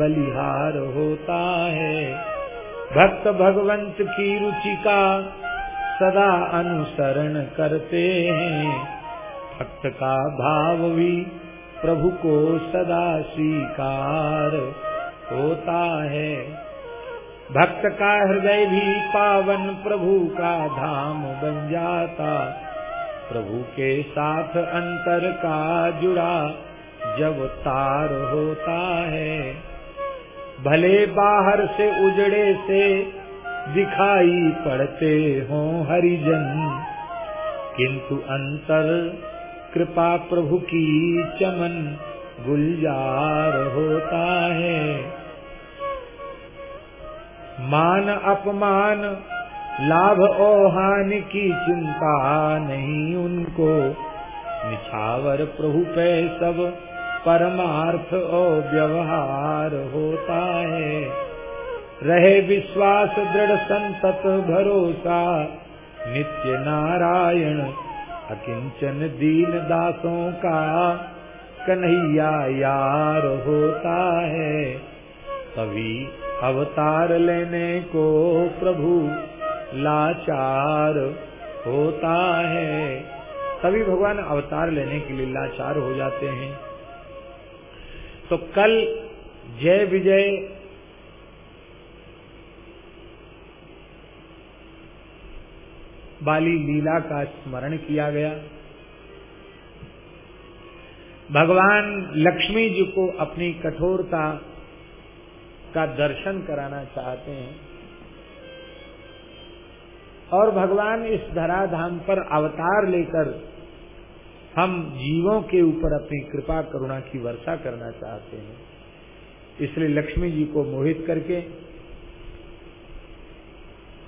बलिहार होता है। भक्त भगवंत की रुचि का सदा अनुसरण करते हैं। भक्त का भाव भी प्रभु को सदा स्वीकार होता है। भक्त का हृदय भी पावन प्रभु का धाम बन जाता। प्रभु के साथ अंतर का जुड़ा जब तार होता है, भले बाहर से उजड़े से दिखाई पड़ते हों हरिजन, किंतु अंतर कृपा प्रभु की चमन गुलजार होता है। मान अपमान, लाभ और की चिंता नहीं उनको, निछावर प्रभु पे सब परमार्थ और व्यवहार होता है। रहे विश्वास, दृढ़ संतत, भरोसा। नित्य नारायण, अकिंचन दीन दासों का कन्हैया यार होता है। तभी अवतार लेने को प्रभु लाचार होता है। तभी भगवान अवतार लेने के लिए लाचार हो जाते हैं। तो कल जय विजय वाली लीला का स्मरण किया गया। भगवान लक्ष्मी जी को अपनी कठोरता का दर्शन कराना चाहते हैं और भगवान इस धराधाम पर अवतार लेकर हम जीवों के ऊपर अपनी कृपा करुणा की वर्षा करना चाहते हैं। इसलिए लक्ष्मी जी को मोहित करके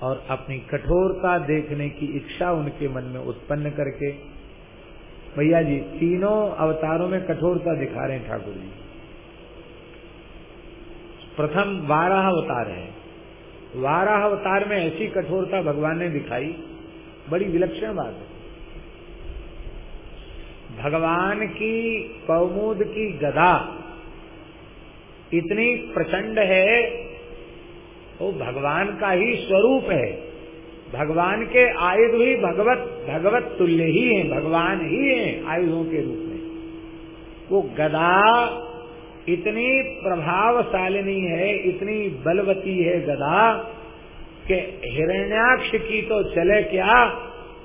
और अपनी कठोरता देखने की इच्छा उनके मन में उत्पन्न करके, भैया जी, तीनों अवतारों में कठोरता दिखा रहे हैं ठाकुर जी। प्रथम वाराह अवतार है। वाराह अवतार में ऐसी कठोरता भगवान ने दिखाई। बड़ी विलक्षण बात है। भगवान की, कौमुद की गदा इतनी प्रचंड है, वो भगवान का ही स्वरूप है। भगवान के आयुध ही भगवत भगवत तुल्य ही है, भगवान ही है आयुधों के रूप में। वो गदा इतनी प्रभावशालिनी है, इतनी बलवती है गदा, कि हिरण्याक्ष की तो चले क्या,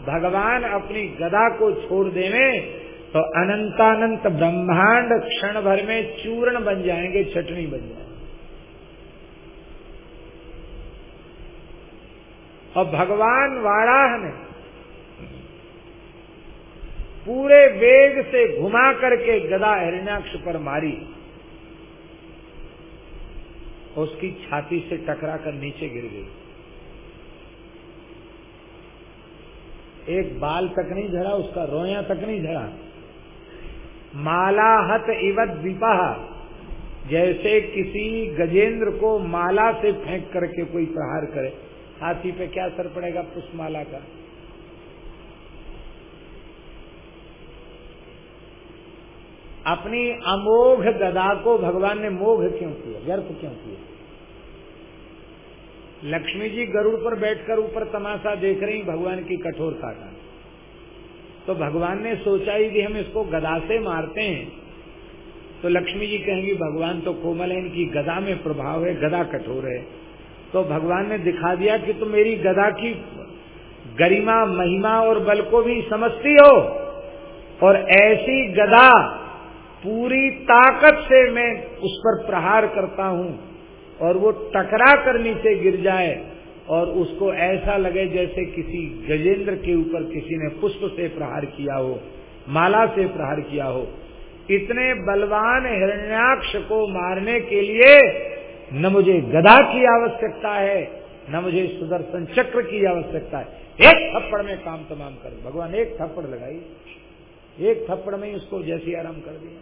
भगवान अपनी गदा को छोड़ देवे तो अनंतानंत ब्रह्मांड क्षण भर में चूर्ण बन जाएँगे, चटनी बन जाएँगे। और भगवान वाराह ने पूरे वेग से घुमा करके गदा हिरण्याक्ष पर मारी। उसकी छाती से टकरा कर नीचे गिर गई। एक बाल तक नहीं झड़ा, उसका रोया तक नहीं झड़ा। माला हत इवत विपाह जैसे किसी गजेंद्र को माला से फेंक करके कोई प्रहार करे, हाथी पे क्या असर पड़ेगा पुष्पमाला का? अपनी अमोघ गदा को भगवान ने मोघ क्यों किया? व्यर्थ क्यों किया? लक्ष्मी जी गरुड़ पर बैठकर ऊपर तमाशा देख रही, भगवान की कठोरता का। तो भगवान ने सोचा ही कि हम इसको गदा से मारते हैं। तो लक्ष्मी जी कहेंगी, भगवान तो कोमल है, इनकी गदा में प्रभाव है, गदा कठोर है। तो भगवान ने दिखा दिया कि तुम मेरी गदा की गरिमा, महिमा और बल को भी समझती हो और ऐसी गदा पूरी ताकत से मैं उस पर प्रहार करता हूँ और वो टकरा कर नीचे गिर जाए। और उसको ऐसा लगे जैसे किसी गजेंद्र के ऊपर किसी ने पुष्प से प्रहार किया हो, माला से प्रहार किया हो। इतने बलवान हिरण्याक्ष को मारने के लिए न मुझे गदा की आवश्यकता है, न मुझे सुदर्शन चक्र की आवश्यकता है। एक थप्पड़ में काम तमाम कर, भगवान एक थप्पड़ लगाई। एक थप्पड़ में उसको जैसी आराम कर दिया।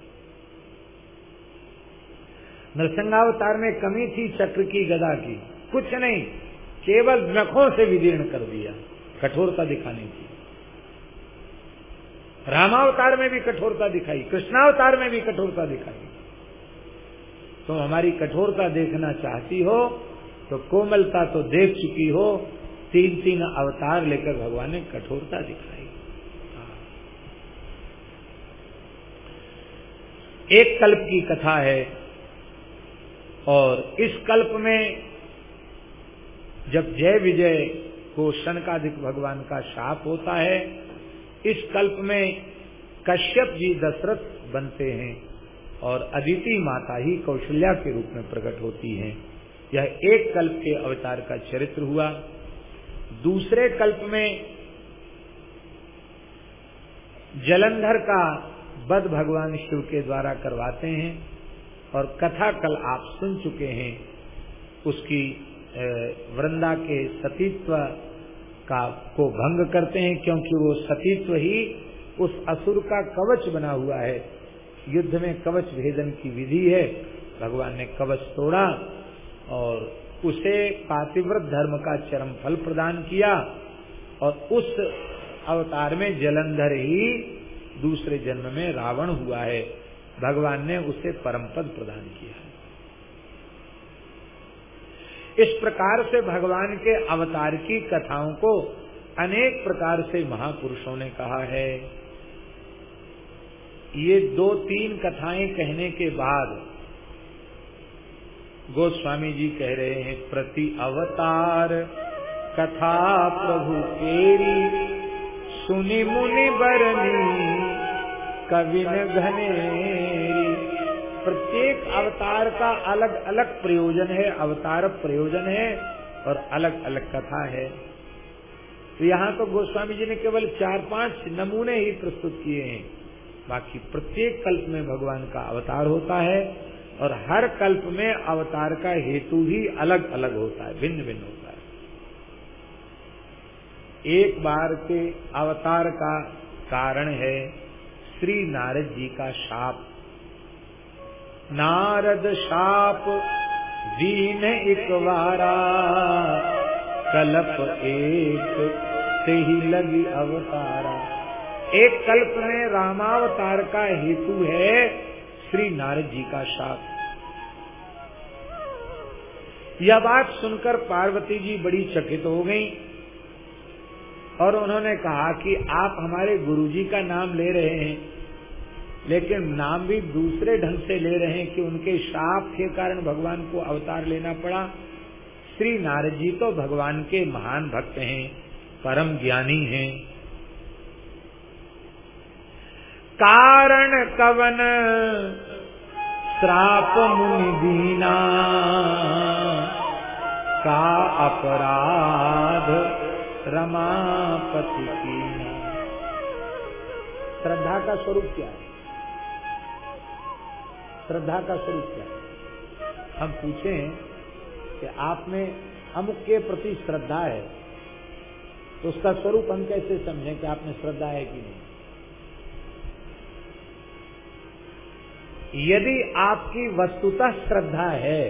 नरसिंहावतार में कमी थी चक्र की, गदा की। कुछ नहीं केवल नखों से विदीर्ण कर दिया, कठोरता दिखाने की। रामावतार में भी कठोरता दिखाई, कृष्णावतार में भी कठोरता दिखाई। तो हमारी कठोरता देखना चाहती हो तो कोमलता तो देख चुकी हो तीन तीन अवतार लेकर भगवान ने कठोरता दिखाई। एक कल्प की कथा है, और इस कल्प में जब जय विजय को शनकाधिक भगवान का शाप होता है, इस कल्प में कश्यप जी दशरथ बनते हैं और अदिति माता ही कौशल्या के रूप में प्रकट होती हैं। यह एक कल्प के अवतार का चरित्र हुआ। दूसरे कल्प में जलंधर का बद भगवान शिव के द्वारा करवाते हैं और कथा कल आप सुन चुके हैं। उसकी वृंदा के सतीत्व का, को भंग करते हैं क्योंकि वो सतीत्व ही उस असुर का कवच बना हुआ है। युद्ध में कवच भेदन की विधि है। भगवान ने कवच तोड़ा और उसे पातिव्रत धर्म का चरम फल प्रदान किया और उस अवतार में जलंधर ही दूसरे जन्म में रावण हुआ है। भगवान ने उसे परम पद प्रदान किया। है इस प्रकार से भगवान के अवतार की कथाओं को अनेक प्रकार से महापुरुषों ने कहा है। ये दो तीन कथाएँ कहने के बाद गोस्वामी जी कह रहे हैं, प्रति अवतार कथा प्रभु केरी, सुनि मुनि बरनी, कविन घनेरी प्रत्येक अवतार का अलग अलग प्रयोजन है, अवतार प्रयोजन है और अलग अलग कथा है। तो यहाँ तो गोस्वामी जी ने केवल चार पाँच नमूने ही प्रस्तुत किए हैं। बाकी प्रत्येक कल्प में भगवान का अवतार होता है और हर कल्प में अवतार का हेतु ही अलग अलग होता है, भिन्न भिन्न होता है। एक बार के अवतार का कारण है श्री नारद जी का शाप। नारद शाप दीन एक वारा, कल्प एक से ही लगी अवतारा। एक कल्प में रामावतार का हेतु है श्री नारद जी का शाप। यह बात सुनकर पार्वती जी बड़ी चकित हो गई और उन्होंने कहा कि आप हमारे गुरुजी का नाम ले रहे हैं। लेकिन नाम भी दूसरे ढंग से ले रहे हैं कि उनके शाप के कारण भगवान को अवतार लेना पड़ा। श्री नारद जी तो भगवान के महान भक्त हैं, परम ज्ञानी हैं। कारण कवन श्राप मुनि दीना, का अपराध रमापति की श्रद्धा का स्वरूप क्या है? श्रद्धा का स्वरूप क्या है? हम पूछे कि आप में अमुक के प्रति श्रद्धा है तो उसका स्वरूप हम कैसे समझें कि आप में श्रद्धा है कि नहीं? यदि आपकी वस्तुतः श्रद्धा है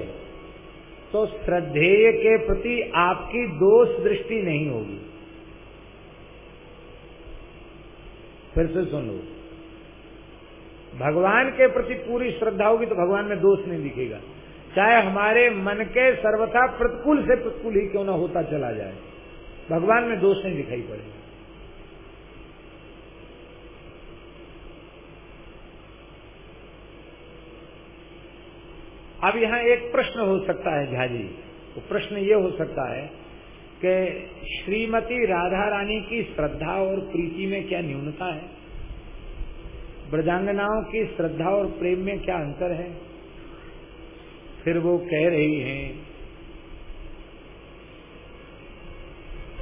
तो श्रद्धेय के प्रति आपकी दोष दृष्टि नहीं होगी। फिर से सुन लो। भगवान के प्रति पूरी श्रद्धा होगी तो भगवान में दोष नहीं दिखेगा। चाहे हमारे मन के सर्वथा प्रतिकूल से प्रतिकूल ही क्यों ना होता चला जाए। भगवान में दोष नहीं दिखाई पड़ेगा। अब यहाँ एक प्रश्न हो सकता है झाजी। तो प्रश्न ये हो सकता है कि श्रीमती राधा रानी की श्रद्धा और प्रीति में क्या न्यूनता है? ब्रजांगनाओं की श्रद्धा और प्रेम में क्या अंतर है? फिर वो कह रही हैं,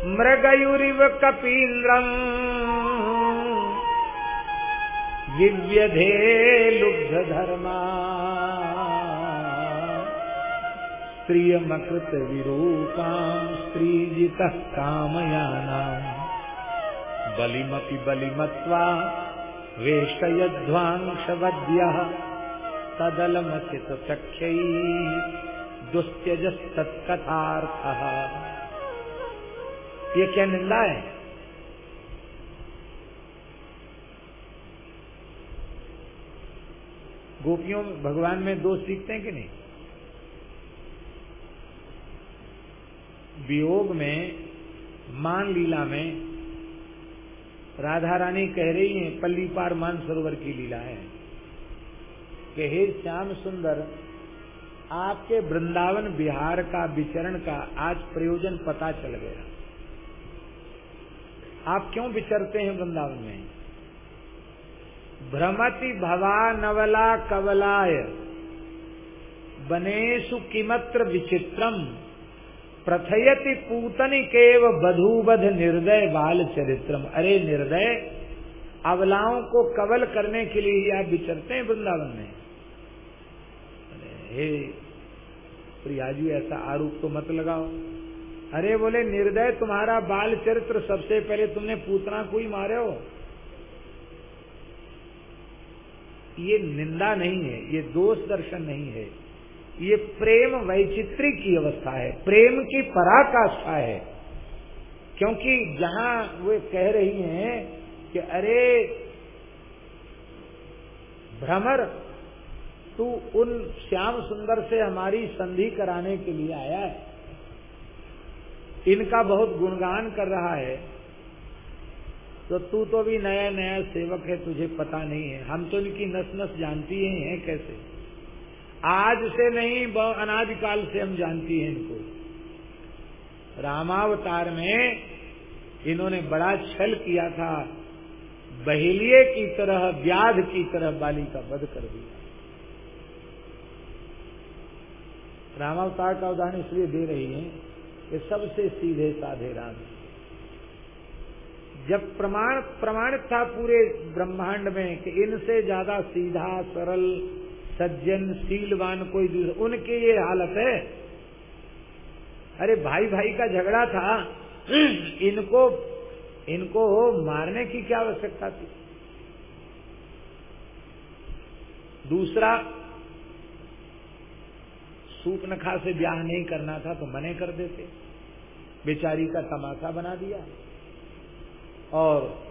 मृगयुरिव कपीन्द्रम दिव्यधे लुब्ध धर्मा स्त्रियमकृत विरूपाम स्त्रीजित कामयानाम, बलिमपि बलिमत्वा वेष्टयध्वांशवद्य तदलमचित सख्य दुस्त्यजस्तत्कथार्थ। ये क्या निंदा है? गोपियों, भगवान में दोष सीखते हैं कि नहीं? वियोग में मान लीला में राधा रानी कह रही हैं, पल्ली पार मान सरोवर की लीला है। कि हे श्याम सुंदर, आपके वृंदावन बिहार का विचरण का आज प्रयोजन पता चल गया। आप क्यों विचरते हैं वृंदावन में? भ्रमति भवा नवला कवलाय बनेशु किमत्र विचित्रम। प्रथयति पूतनि केव बधूबध निर्दय बाल चरित्रम। अरे निर्दय, अवलाओं को कवल करने के लिए ही आप विचरते हैं वृंदावन में। हे प्रियाजू, ऐसा आरोप तो मत लगाओ। अरे बोले, निर्दय तुम्हारा बाल चरित्र सबसे पहले तुमने पूतना को ही मारे हो। ये निंदा नहीं है, ये दोष दर्शन नहीं है। ये प्रेम वैचित्री की अवस्था है, प्रेम की पराकाष्ठा है। क्योंकि जहाँ वे कह रही हैं कि अरे, भ्रमर, तू उन श्याम सुंदर से हमारी संधि कराने के लिए आया है। इनका बहुत गुणगान कर रहा है। तो तू तो भी नया नया सेवक है, तुझे पता नहीं है। हम तो इनकी नस नस जानती ही हैं कैसे। आज से नहीं अनादिकाल से हम जानती हैं इनको। रामावतार में इन्होंने बड़ा छल किया था। बहेलिए की तरह व्याध की तरह बाली का वध कर दिया। रामावतार का उदाहरण इसलिए दे रही है कि सबसे सीधे साधे राम। जब प्रमाण, प्रमाणित था पूरे ब्रह्मांड में कि इनसे ज़्यादा सीधा, सरल सज्जन, शीलवान, कोई दूसरा। उनकी ये हालत है। अरे भाई भाई का झगड़ा था। इनको इनको मारने की क्या आवश्यकता थी? दूसरा, सूप नखा से ब्याह नहीं करना था तो मने कर देते। बेचारी का तमाशा बना दिया। और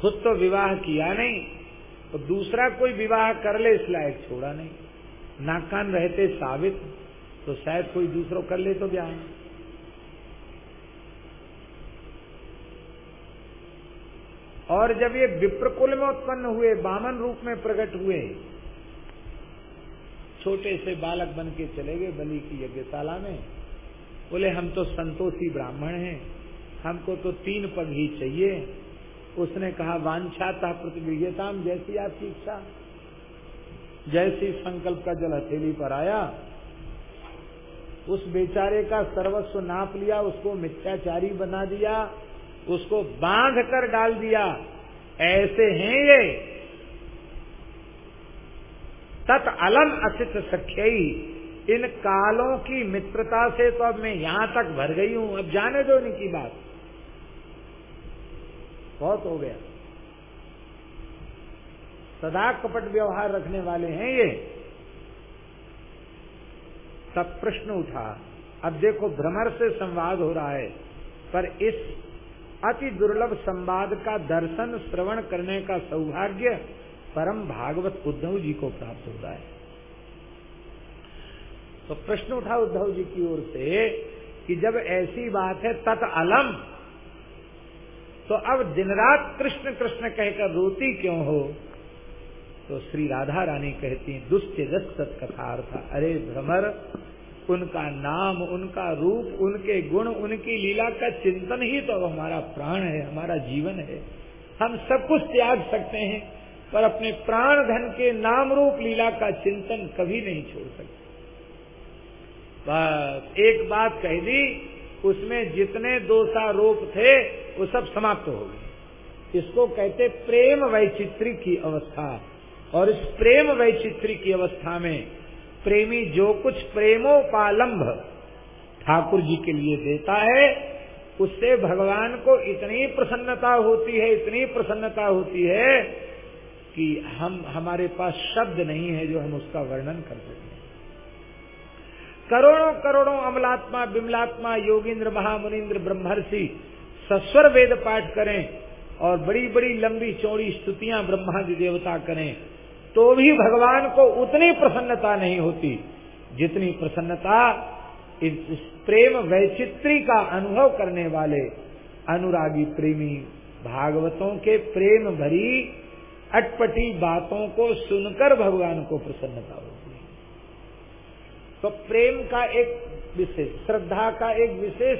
खुद तो विवाह किया नहीं। तो दूसरा कोई विवाह कर ले इस लायक छोड़ा नहीं। नाकान रहते साबित तो शायद कोई दूसरों कर ले तो ब्याह। और जब ये विप्रकुल में उत्पन्न हुए, बामन रूप में प्रकट हुए, छोटे से बालक बन के चले गए बलि की यज्ञशाला में। बोले, हम तो संतोषी ब्राह्मण हैं, हमको तो तीन पग ही चाहिए। उसने कहा वांछा था जैसी आपकी इच्छा। जैसी संकल्प का जल हथेली पर आया, उस बेचारे का सर्वस्व नाप लिया, उसको मिथ्याचारी बना दिया, उसको बाँध कर डाल दिया। ऐसे हैं ये। तत् अलम असित सख्यई। इन कालों की मित्रता से तो अब मैं यहाँ तक भर गई हूँ। अब जाने दो इनकी बात। बहुत हो गया। सदा कपट व्यवहार रखने वाले हैं ये। तब प्रश्न उठा। अब देखो, भ्रमर से संवाद हो रहा है, पर इस अति दुर्लभ संवाद का दर्शन श्रवण करने का सौभाग्य परम भागवत उद्धव जी को प्राप्त होता है। तो प्रश्न उठा उद्धव जी की ओर से कि जब ऐसी बात है, तत् अलम तो अब दिन रात कृष्ण कृष्ण कहकर रोती क्यों हो? तो श्री राधा रानी कहती दुष्ट दस्त कथार्थ अरे भ्रमर, उनका नाम, उनका रूप, उनके गुण, उनकी लीला का चिंतन ही तो हमारा प्राण है, हमारा जीवन है। हम सब कुछ त्याग सकते हैं, पर अपने प्राण धन के नाम रूप लीला का चिंतन कभी नहीं छोड़ सकते। बस एक बात कह दी, उसमें जितने दोषारोप थे वो सब समाप्त हो गए। इसको कहते प्रेम वैचित्री की अवस्था। और इस प्रेम वैचित्री की अवस्था में प्रेमी जो कुछ प्रेमोपालंब ठाकुर जी के लिए देता है, उससे भगवान को इतनी प्रसन्नता होती है, इतनी प्रसन्नता होती है कि हम, हमारे पास शब्द नहीं है जो हम उसका वर्णन कर सकें। करोड़ों करोड़ों अमलात्मा, बिमलात्मा, योगिंद्र महामुनिन्द्र ब्रह्मर्षि सस्वर वेद पाठ करें और बड़ी बड़ी लंबी चौड़ी स्तुतियाँ ब्रह्मा जी देवता करें तो भी भगवान को उतनी प्रसन्नता नहीं होती जितनी प्रसन्नता इस प्रेम वैचित्री का अनुभव करने वाले अनुरागी प्रेमी भागवतों के प्रेम भरी अटपटी बातों को सुनकर भगवान को प्रसन्नता होती है। तो प्रेम का एक विशेष, श्रद्धा का एक विशेष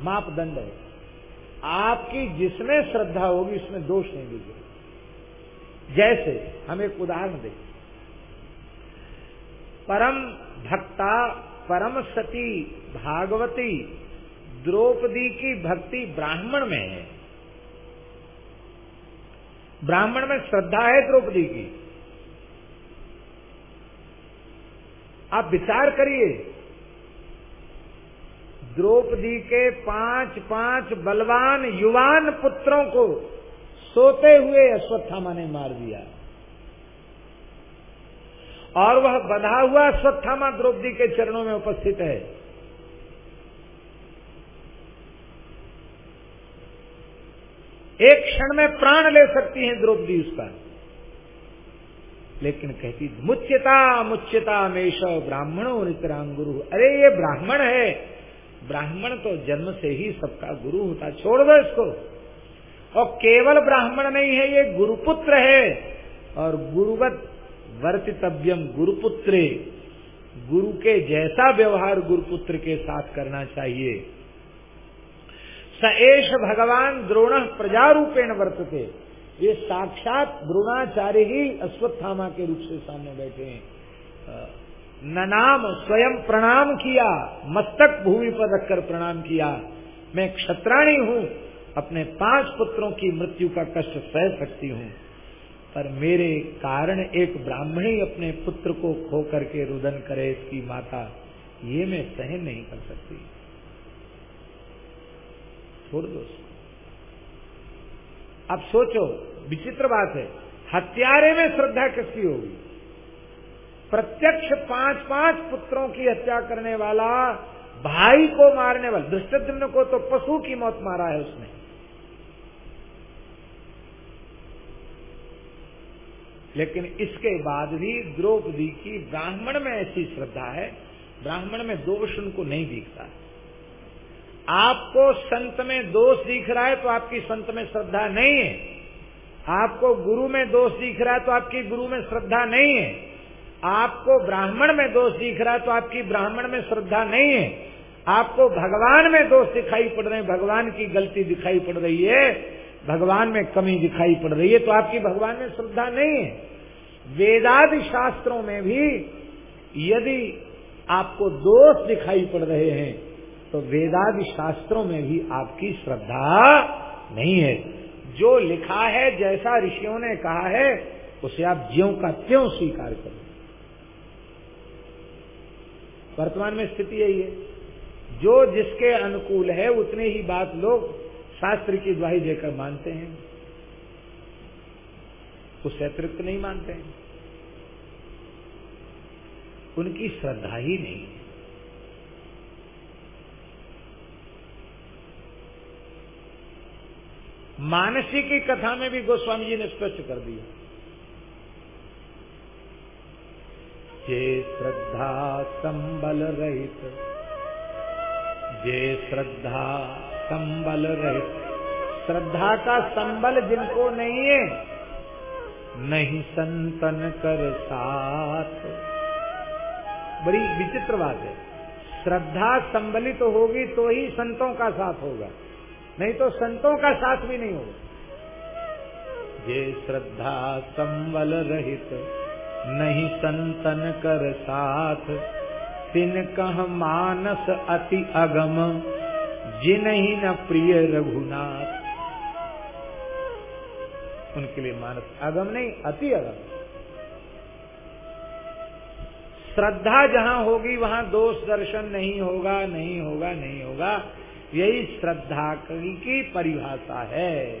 मापदंड है। आपकी जिसमें श्रद्धा होगी, उसमें दोष नहीं दिखेगा जैसे, हम एक उदाहरण दें। परम भक्ता, परम सती, भागवती, द्रौपदी की भक्ति ब्राह्मण में है। ब्राह्मण में श्रद्धा है द्रौपदी की। आप विचार करिए द्रौपदी के पाँच पाँच बलवान युवान पुत्रों को सोते हुए अश्वत्थामा ने मार दिया। और वह बधा हुआ अश्वत्थामा द्रौपदी के चरणों में उपस्थित है। एक क्षण में प्राण ले सकती है द्रौपदी उसका। लेकिन कहती, मुच्यता मुच्यता मेष ब्राह्मणों नित्रांग गुरु अरे, ये ब्राह्मण है ब्राह्मण तो जन्म से ही सबका गुरु होता, छोड़ दो इसको। और केवल ब्राह्मण नहीं है, ये गुरुपुत्र है। और गुरुवत वर्तितव्यम गुरुपुत्रे, गुरु के जैसा व्यवहार गुरुपुत्र के साथ करना चाहिए। सएश भगवान द्रोण प्रजा रूपेण वर्तते। ये साक्षात द्रोणाचार्य ही अश्वत्थामा के रूप से सामने बैठे हैं। ननाम स्वयं प्रणाम किया, मस्तक भूमि पर रखकर प्रणाम किया। मैं क्षत्राणी हूँ, अपने पाँच पुत्रों की मृत्यु का कष्ट सह सकती हूँ। पर मेरे कारण एक ब्राह्मणी अपने पुत्र को खो करके रुदन करे इसकी माता, ये मैं सहन नहीं कर सकती। छोड़ दो अब सोचो, विचित्र बात है, हत्यारे में श्रद्धा किसकी होगी? प्रत्यक्ष पाँच पाँच पुत्रों की हत्या करने वाला भाई को मारने वाला दृष्टद्युम्न को तो पशु की मौत मारा है उसने। लेकिन इसके बाद भी द्रौपदी की ब्राह्मण में ऐसी श्रद्धा है, ब्राह्मण में दोष उनको नहीं दिखता। आपको संत में दोष दिख रहा है तो आपकी संत में श्रद्धा नहीं है। आपको गुरु में दोष दिख रहा है तो आपकी गुरु में श्रद्धा नहीं है। आपको ब्राह्मण में दोष दिख रहा है तो आपकी ब्राह्मण में श्रद्धा नहीं है। आपको भगवान में दोष दिखाई पड़ रहे हैं, भगवान की गलती दिखाई पड़ रही है, भगवान में कमी दिखाई पड़ रही है तो आपकी भगवान में श्रद्धा नहीं है। वेदादि शास्त्रों में भी यदि आपको दोष दिखाई पड़ रहे हैं तो वेदादि शास्त्रों में भी आपकी श्रद्धा नहीं है। जो लिखा है, जैसा ऋषियों ने कहा है, उसे आप ज्यो का त्यों स्वीकार करो वर्तमान में स्थिति यही है। जो जिसके अनुकूल है, उतने ही बात लोग शास्त्र की द्वाही देकर मानते हैं। उससे अतिरिक्त नहीं मानते हैं। उनकी श्रद्धा ही नहीं है। मानसी की कथा में भी गोस्वामी जी ने स्पष्ट कर दिया। जे श्रद्धा संबल रहित। जे श्रद्धा संबल रहित। श्रद्धा का संबल जिनको नहीं है, नहीं संतन कर साथ। बड़ी विचित्र बात है। श्रद्धा संबलित तो होगी तो ही संतों का साथ होगा। नहीं तो संतों का साथ भी नहीं होगा। जे श्रद्धा संबल रहित नहीं संतन कर साथ। तिन कह मानस अति अगम, जिन ही न प्रिय रघुनाथ। उनके लिए मानस अगम नहीं, अति अगम। श्रद्धा जहाँ होगी, वहाँ दोष दर्शन नहीं होगा नहीं होगा नहीं होगा। यही श्रद्धा की परिभाषा है।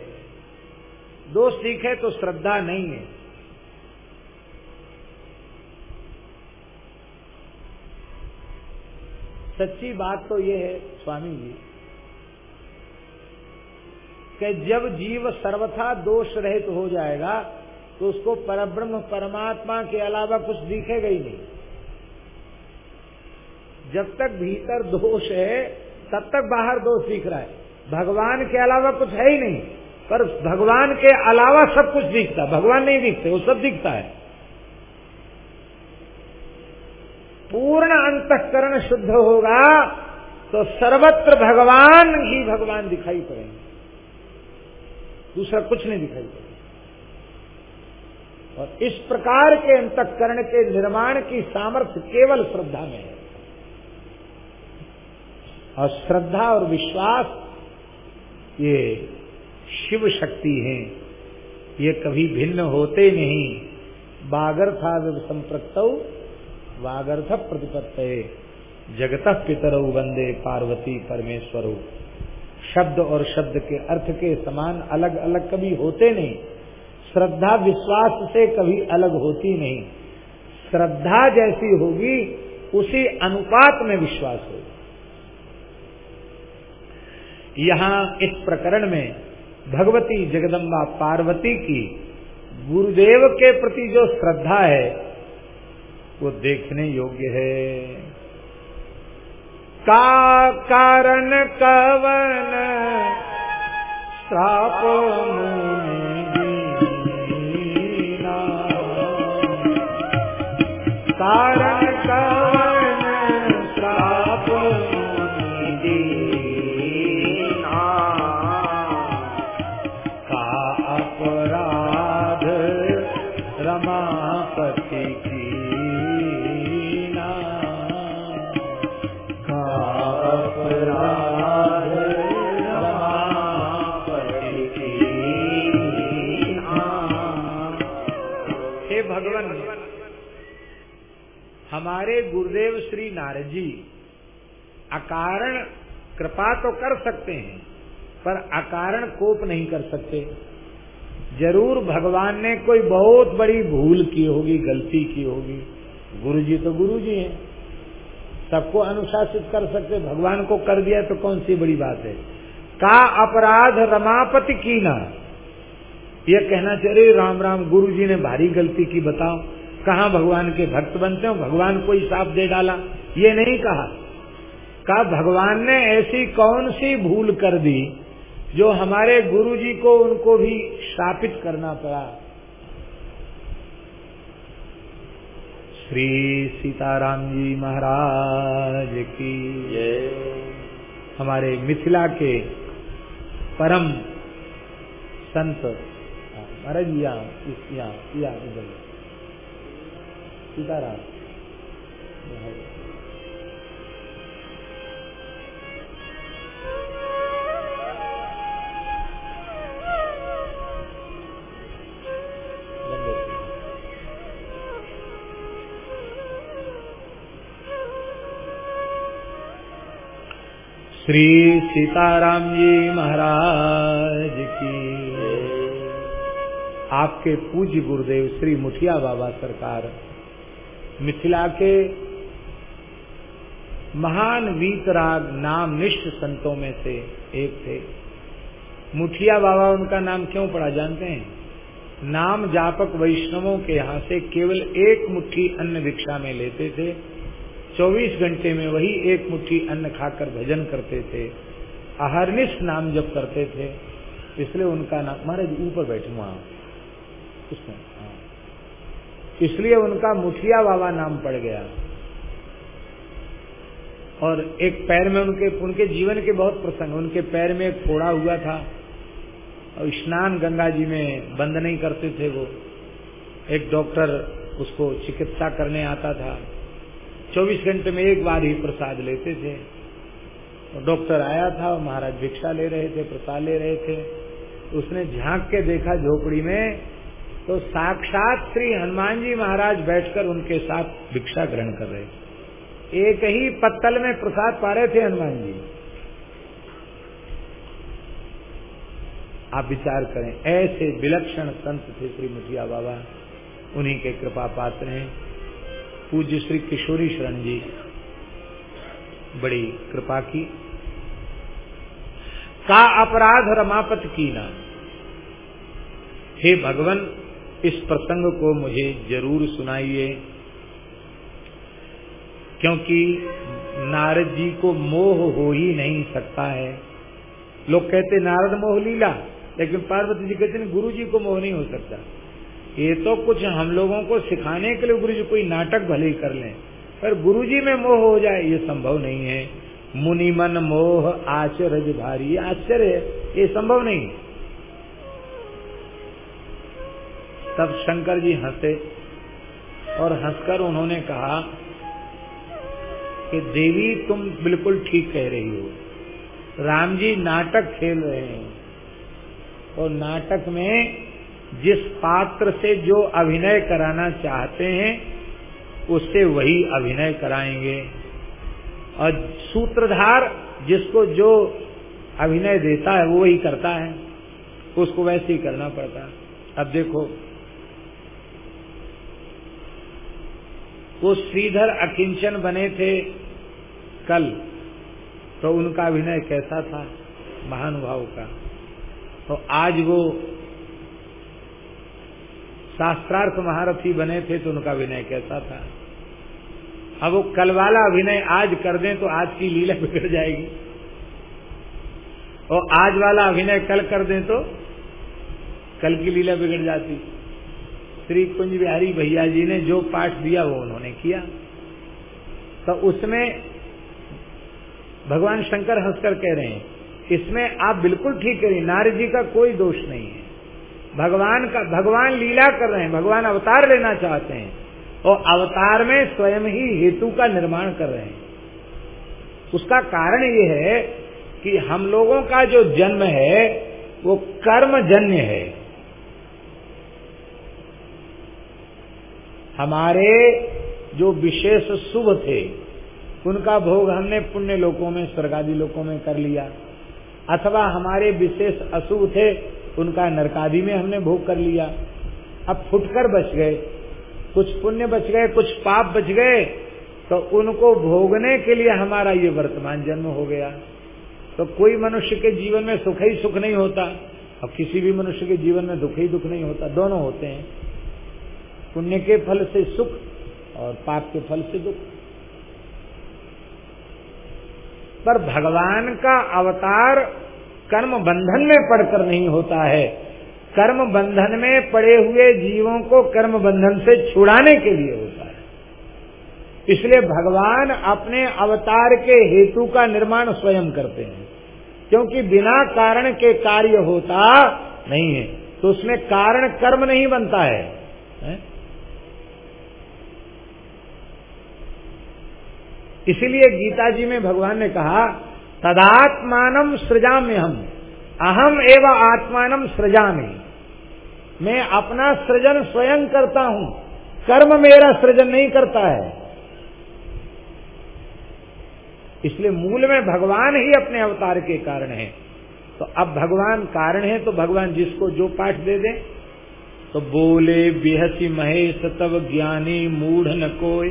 दोष दिखे तो श्रद्धा नहीं है। सच्ची बात तो ये है, स्वामी जी, कि जब जीव सर्वथा दोष रहित हो जाएगा तो उसको परब्रह्म परमात्मा के अलावा कुछ दिखेगा ही नहीं। जब तक भीतर दोष है, तब तक बाहर दोष दिख रहा है। भगवान के अलावा कुछ है ही नहीं, पर भगवान के अलावा सब कुछ दिखता। भगवान नहीं दिखते, वो सब दिखता है। पूर्ण अंतकरण शुद्ध होगा तो सर्वत्र भगवान ही भगवान दिखाई पड़ेंगे। दूसरा कुछ नहीं दिखाई पड़ेगा। और इस प्रकार के अंतकरण के निर्माण की सामर्थ्य केवल श्रद्धा में है। और श्रद्धा और विश्वास, ये शिव शक्ति है। ये कभी भिन्न होते नहीं। बागर था जब संप्रक्त वागर्थ प्रतिपत्त। जगत पितर वंदे पार्वती परमेश्वर। शब्द और शब्द के अर्थ के समान अलग अलग कभी होते नहीं। श्रद्धा विश्वास से कभी अलग होती नहीं। श्रद्धा जैसी होगी, उसी अनुपात में विश्वास होगा। यहाँ इस प्रकरण में भगवती जगदम्बा पार्वती की गुरुदेव के प्रति जो श्रद्धा है वो देखने योग्य है का कारण कवन श्राप। कारण नारद जी अकारण कृपा तो कर सकते हैं, पर अकारण कोप नहीं कर सकते। ज़रूर भगवान ने कोई बहुत बड़ी भूल की होगी, गलती की होगी। गुरु जी तो गुरु जी हैं। सबको अनुशासित कर सकते। भगवान को कर दिया तो कौन सी बड़ी बात है? का अपराध रमापति की ना? ये कहना चाहिए राम राम गुरु जी ने भारी गलती की, बताओ। कहा भगवान के भक्त बनते हो? भगवान को ही साफ़ दे डाला। ये नहीं कहा। का भगवान ने ऐसी कौन सी भूल कर दी जो हमारे गुरु जी को उनको भी शापित करना पड़ा? श्री सीताराम जी महाराज की। हमारे मिथिला के परम संत। महाराज, यहाँ सीताराम श्री सीताराम जी महाराज की। आपके पूज्य गुरुदेव श्री मुठिया बाबा सरकार, मिथिला के महान वीतराग नाम निष्ठ संतों में से एक थे। मुठिया बाबा उनका नाम क्यों पड़ा जानते हैं? नाम जापक वैष्णवों के यहाँ से केवल एक मुट्ठी अन्न भिक्षा में लेते थे। 24 घंटे में वही एक मुट्ठी अन्न खाकर भजन करते थे। अहरनिश नाम जप करते थे। इसलिए उनका नाम, महाराज ऊपर बैठे वहाँ। इसलिए उनका मुठिया बाबा नाम पड़ गया। और एक पैर में उनके उनके जीवन के बहुत प्रसंग उनके पैर में एक फोड़ा हुआ था। और स्नान गंगा जी में बंद नहीं करते थे वो। एक डॉक्टर उसको चिकित्सा करने आता था। 24 घंटे में एक बार ही प्रसाद लेते थे। डॉक्टर आया था महाराज भिक्षा ले रहे थे, प्रसाद ले रहे थे। उसने झाँक के देखा झोपड़ी में तो साक्षात श्री हनुमान जी महाराज बैठकर उनके साथ भिक्षा ग्रहण कर रहे थे। एक ही पत्तल में प्रसाद पा रहे थे हनुमान जी। आप विचार करें, ऐसे विलक्षण संत थे श्री मुठिया बाबा। उन्हीं के कृपा पात्र हैं। पूज्य श्री किशोरी शरण जी, बड़ी कृपा की। का अपराध रमापत की ना? हे भगवान, इस प्रसंग को मुझे ज़रूर सुनाइए, क्योंकि नारद जी को मोह हो ही नहीं सकता है। लोग कहते नारद मोह लीला, लेकिन पार्वती जी कहते गुरु जी को मोह नहीं हो सकता। ये तो कुछ हम लोगों को सिखाने के लिए गुरु जी कोई नाटक भले ही कर लें, पर गुरु जी में मोह हो जाए, ये संभव नहीं है। मुनि मन मोह, आश्चर्य भारी, आश्चर्य, ये संभव नहीं। है तब शंकर जी हंसे, और हंसकर उन्होंने कहा कि देवी, तुम बिल्कुल ठीक कह रही हो। राम जी नाटक खेल रहे हैं, और नाटक में जिस पात्र से जो अभिनय कराना चाहते हैं, उससे वही अभिनय कराएँगे। और सूत्रधार जिसको जो अभिनय देता है, वो वही करता है। उसको वैसे ही करना पड़ता है। अब देखो, वो श्रीधर अकिंचन बने थे कल तो उनका अभिनय कैसा था? महानुभाव का। तो आज वो शास्त्रार्थ महारथी बने थे तो उनका विनय कैसा था? अब वो कल वाला अभिनय आज कर दें तो आज की लीला बिगड़ जाएगी। और आज वाला अभिनय कल कर दें तो कल की लीला बिगड़ जाती। श्री कुंज बिहारी भैया जी ने जो पाठ दिया वो उन्होंने किया। तो उसमें भगवान शंकर हंसकर कह रहे हैं, इसमें आप बिल्कुल ठीक करिए नारी जी का कोई दोष नहीं है। भगवान का, भगवान लीला कर रहे हैं, भगवान अवतार लेना चाहते हैं, और अवतार में स्वयं ही हेतु का निर्माण कर रहे हैं। उसका कारण ये है कि हम लोगों का जो जन्म है, वो कर्मजन्य है। हमारे जो विशेष शुभ थे, उनका भोग हमने पुण्य लोकों में, स्वर्गादि लोकों में कर लिया। अथवा हमारे विशेष अशुभ थे उनका नरकादि में हमने भोग कर लिया। अब फुटकर बच गए। कुछ पुण्य बच गए, कुछ पाप बच गए तो उनको भोगने के लिए हमारा ये वर्तमान जन्म हो गया। तो कोई मनुष्य के जीवन में सुख ही सुख नहीं होता अब किसी भी मनुष्य के जीवन में दुख ही दुख नहीं होता। दोनों होते हैं। पुण्य के फल से सुख और पाप के फल से दुख। पर भगवान का अवतार कर्म बंधन में पड़कर नहीं होता है। कर्म बंधन में पड़े हुए जीवों को कर्म बंधन से छुड़ाने के लिए होता है। इसलिए भगवान अपने अवतार के हेतु का निर्माण स्वयं करते हैं। क्योंकि बिना कारण के कार्य होता नहीं है तो उसमें कारण कर्म नहीं बनता है, है? इसीलिए गीता जी में भगवान ने कहा तदात्मानम सृजा में हम अहम एवं आत्मानम सृजा में मैं अपना सृजन स्वयं करता हूँ। कर्म मेरा सृजन नहीं करता है। इसलिए मूल में भगवान ही अपने अवतार के कारण है। तो अब भगवान कारण है तो भगवान जिसको जो पाठ दे दे तो बोले, बेहसी महेश, तब ज्ञानी मूढ़ न कोई।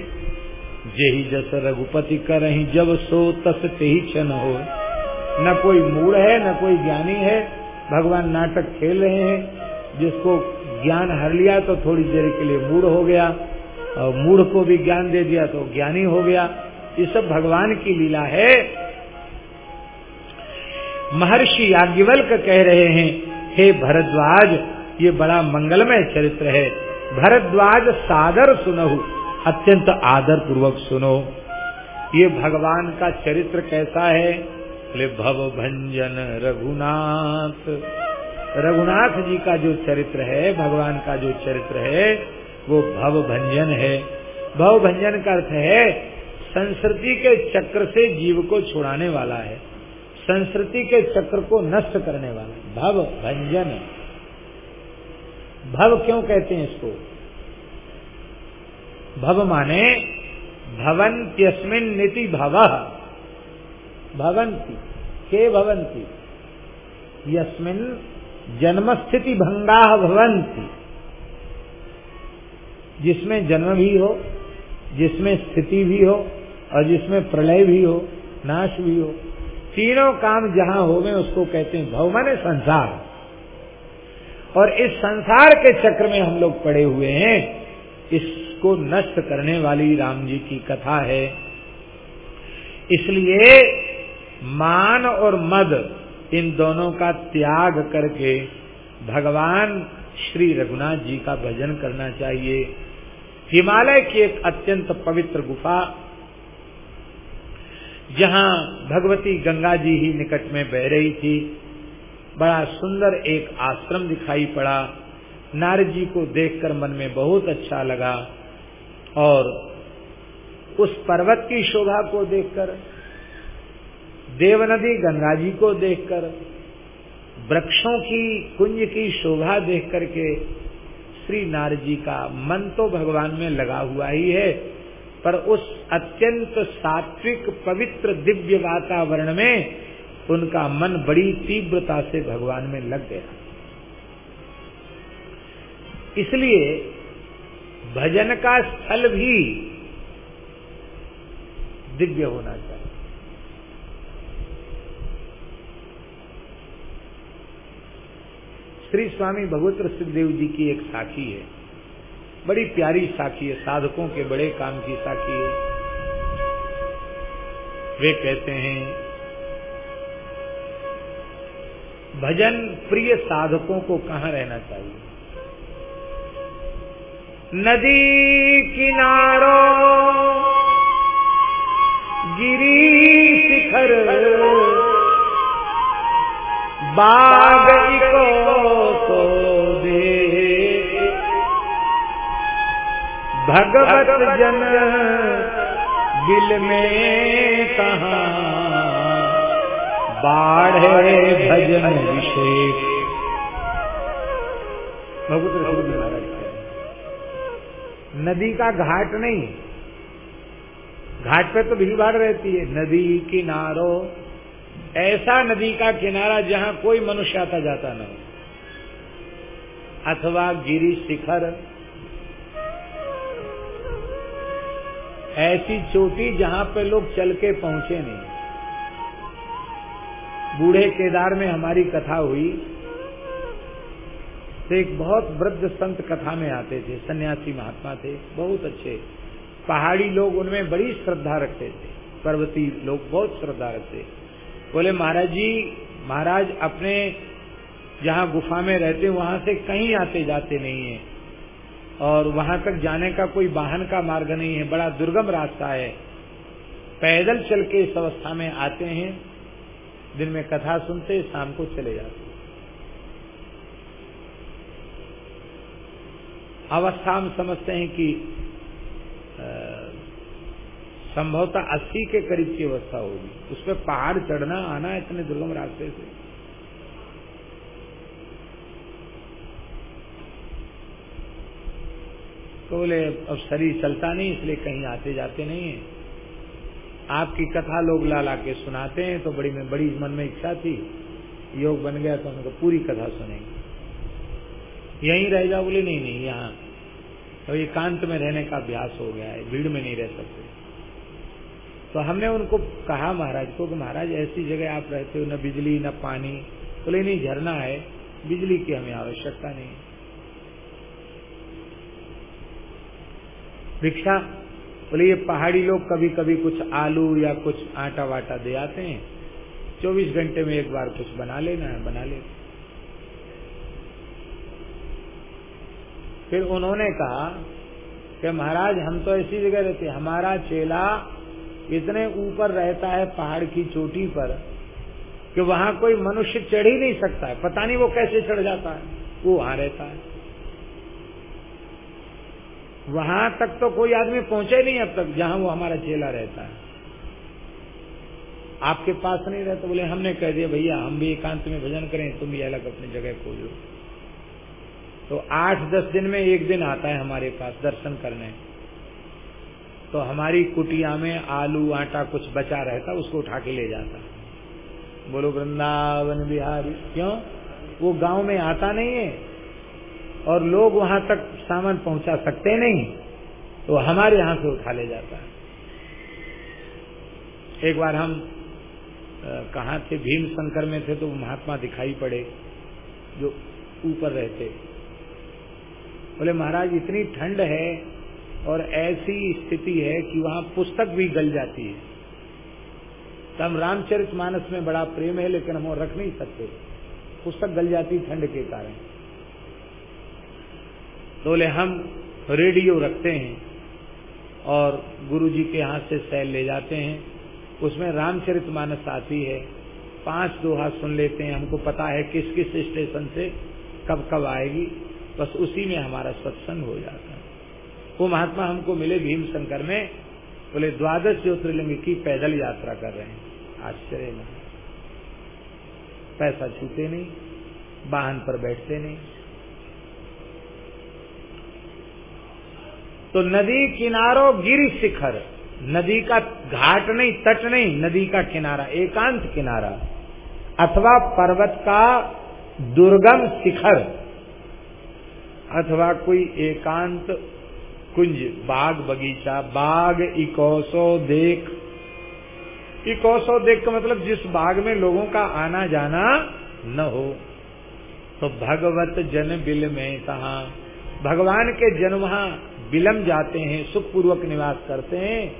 जेही जस रघुपति करही, जब सो तस ते ही क्षण हो। न कोई मूड है, न कोई ज्ञानी है। भगवान नाटक खेल रहे हैं। जिसको ज्ञान हर लिया तो थोड़ी देर के लिए मूड हो गया। और मूड को भी ज्ञान दे दिया तो ज्ञानी हो गया। ये सब भगवान की लीला है। महर्षि याज्ञवल्क कह रहे हैं, हे भरद्वाज, ये बड़ा मंगलमय चरित्र है। भरद्वाज सादर सुनहु। अत्यंत आदर पूर्वक सुनो। ये भगवान का चरित्र कैसा है? बोले, भव भंजन रघुनाथ। रघुनाथ जी का जो चरित्र है, भगवान का जो चरित्र है, वो भव भंजन है। भव भंजन का अर्थ है, संस्कृति के चक्र से जीव को छुड़ाने वाला है। संस्कृति के चक्र को नष्ट करने वाला भव भंजन। भव क्यों कहते हैं इसको? भव माने भवंत्यस्मिन नीति भव। भवंती के भवंती यस्मिन जन्मस्थिति भंगा भवंती जिसमें जन्म भी हो, जिसमें स्थिति भी हो, और जिसमें प्रलय भी हो, नाश भी हो, तीनों काम जहाँ हो गए उसको कहते हैं भव, माने संसार। और इस संसार के चक्र में हम लोग पड़े हुए हैं इसको नष्ट करने वाली राम जी की कथा है। इसलिए मान और मद इन दोनों का त्याग करके भगवान श्री रघुनाथ जी का भजन करना चाहिए। हिमालय की एक अत्यंत पवित्र गुफा, जहाँ भगवती गंगा जी ही निकट में बह रही थी। बड़ा सुंदर एक आश्रम दिखाई पड़ा। नारद जी को देखकर मन में बहुत अच्छा लगा। और उस पर्वत की शोभा को देखकर देव नदी गंगा जी को देखकर, वृक्षों की कुंज की शोभा देख करके श्री नारद जी का मन तो भगवान में लगा हुआ ही है, पर उस अत्यंत सात्विक पवित्र दिव्य वातावरण में उनका मन बड़ी तीव्रता से भगवान में लग गया। इसलिए भजन का स्थल भी दिव्य होना चाहिए। श्री स्वामी भगवत सुखदेव जी की एक साखी है। बड़ी प्यारी साखी है, साधकों के बड़े काम की साखी है। वे कहते हैं, भजन प्रिय साधकों को कहाँ रहना चाहिए? नदी किनारों, गिरी शिखर, बाग इको को दे भगवत जन दिल में कहा बाढ़ भजन विशेष। भगवत नदी का घाट नहीं। घाट पे तो भीड़ भाड़ रहती है। नदी, किनारों। ऐसा नदी का किनारा जहाँ कोई मनुष्य आता जाता न हो अथवा गिरी शिखर। ऐसी चोटी जहाँ पे लोग चल के पहुँचे नहीं। बूढ़े केदार में हमारी कथा हुई तो एक बहुत वृद्ध संत कथा में आते थे, सन्यासी महात्मा थे, बहुत अच्छे। पहाड़ी लोग उनमें बड़ी श्रद्धा रखते थे पर्वती लोग बहुत श्रद्धा रखते। बोले, महाराज जी महाराज अपने जहाँ गुफा में रहते, वहाँ से कहीं आते जाते नहीं है। और वहाँ तक जाने का कोई वाहन का मार्ग नहीं है, बड़ा दुर्गम रास्ता है। पैदल चल के इस अवस्था में आते हैं। दिन में कथा सुनते, शाम को चले जाते अवस्था हम समझते हैं कि संभवतः अस्सी के करीब की अवस्था होगी। उस पर पहाड़ चढ़ना, आना इतने दुर्गम रास्ते से। तो बोले, अब शरीर चलता नहीं, इसलिए कहीं आते जाते नहीं है। आपकी कथा लोग ला ला के सुनाते हैं तो बड़ी में, बड़ी मन में इच्छा थी। योग बन गया तो उनको पूरी कथा सुनेंगे। यहीं रह जाओ बोले, नहीं नहीं, यहाँ तो एकांत में रहने का अभ्यास हो गया है, भीड़ में नहीं रह सकते। तो हमने उनको कहा महाराज को कि महाराज, ऐसी जगह आप रहते हो, न बिजली, न पानी। बोले, नहीं, झरना है, बिजली की हमें आवश्यकता नहीं। भिक्षा, बोले, ये पहाड़ी लोग कभी कभी कुछ आलू या कुछ आटा वाटा दे आते हैं। चौबीस घंटे में एक बार कुछ बना लेना है, बना ले फिर उन्होंने कहा कि महाराज, हम तो ऐसी जगह रहते हमारा चेला इतने ऊपर रहता है पहाड़ की चोटी पर कि वहाँ कोई मनुष्य चढ़ ही नहीं सकता है। पता नहीं वो कैसे चढ़ जाता है। वो वहाँ रहता है। वहाँ तक तो कोई आदमी पहुँचे नहीं अब तक, जहाँ वो हमारा चेला रहता है। आपके पास नहीं रहता। बोले, हमने कह दिया, भैया, हम भी एकांत में भजन करें, तुम भी अलग अपनी जगह खोजो तो आठ दस दिन में एक दिन आता है हमारे पास दर्शन करने। तो हमारी कुटिया में आलू, आटा कुछ बचा रहता, उसको उठा के ले जाता। बोलो, वृंदावन बिहारी, क्यों? वो गाँव में आता नहीं है और लोग वहाँ तक सामान पहुँचा सकते नहीं तो हमारे यहाँ से उठा ले जाता है। एक बार हम कहा थे? भीम शंकर में थे तो महात्मा दिखाई पड़े, जो ऊपर रहते। बोले, महाराज, इतनी ठंड है और ऐसी स्थिति है कि वहाँ पुस्तक भी गल जाती है। तो हम रामचरित मानस में बड़ा प्रेम है, लेकिन हम रख नहीं सकते। पुस्तक गल जाती ठंड के कारण। तो बोले, हम रेडियो रखते हैं और गुरु जी के हाथ से सैल ले जाते हैं। उसमें रामचरित मानस आती है। पाँच दोहा सुन लेते हैं। हमको पता है किस किस स्टेशन से कब कब आएगी। बस उसी में हमारा सत्संग हो जाता है। वो महात्मा हमको मिले भीम शंकर में, बोले, द्वादश ज्योतिर्लिंग की पैदल यात्रा कर रहे हैं। आश्चर्य में। पैसा छूते नहीं, वाहन पर बैठते नहीं। तो नदी किनारों गिर शिखर, नदी का घाट नहीं, तट नहीं, नदी का किनारा, एकांत किनारा, अथवा पर्वत का दुर्गम शिखर। अथवा कोई एकांत कुंज, बाग बगीचा, बाग इकोसो देख। इकोसो देख का मतलब जिस बाग में लोगों का आना जाना न हो। तो भगवत जन बिल में कहा, भगवान के जन वहाँ बिलम जाते हैं, सुखपूर्वक निवास करते हैं।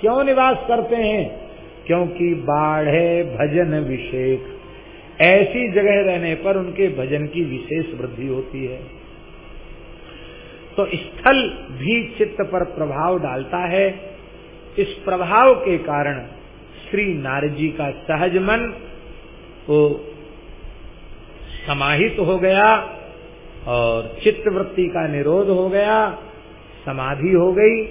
क्यों निवास करते हैं? क्योंकि बाढ़ भजन विशेष ऐसी जगह रहने पर उनके भजन की विशेष वृद्धि होती है। तो स्थल भी चित्त पर प्रभाव डालता है। इस प्रभाव के कारण श्री नारजी का सहज मन वो समाहित हो गया और चित्तवृत्ति का निरोध हो गया, समाधि हो गई।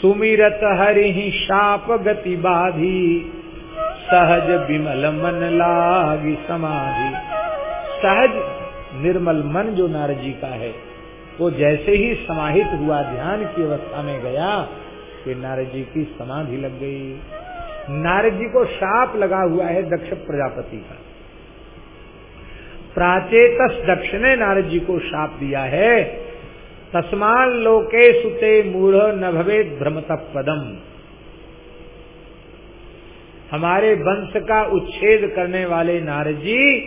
सुमिरत हरि शाप गति बाधी, सहज विमल मन लागी समाधि। सहज निर्मल मन जो नारद जी का है वो जैसे ही समाहित हुआ ध्यान की अवस्था में गया कि नारद जी की समाधि लग गई। नारद जी को साप लगा हुआ है दक्ष प्रजापति का। प्राचेत दक्ष ने नारद जी को साप दिया है। तस्मान लोके सुते मूढ़ न भवे भ्रमत पदम। हमारे वंश का उच्छेद करने वाले नारद जी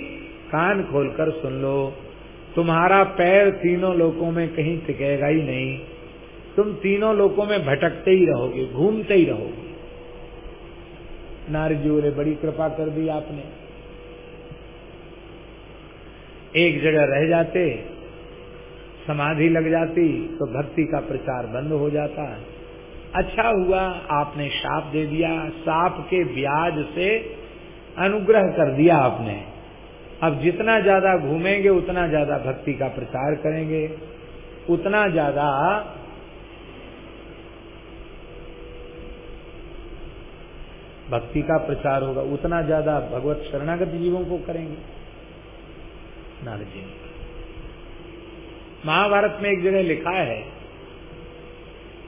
कान खोलकर सुन लो। तुम्हारा पैर तीनों लोकों में कहीं टिकेगा ही नहीं। तुम तीनों लोकों में भटकते ही रहोगे, घूमते ही रहोगे। नारद जी बोले, बड़ी कृपा कर दी आपने। एक जगह रह जाते, समाधि लग जाती तो भक्ति का प्रचार बंद हो जाता। अच्छा हुआ, आपने शाप दे दिया साप के ब्याज से अनुग्रह कर दिया आपने। अब जितना ज़्यादा घूमेंगे, उतना ज़्यादा भक्ति का प्रचार करेंगे। उतना ज़्यादा भक्ति का प्रचार होगा, उतना ज़्यादा भगवत शरणागत जीवों को करेंगे। नारद जी, महाभारत में एक जगह लिखा है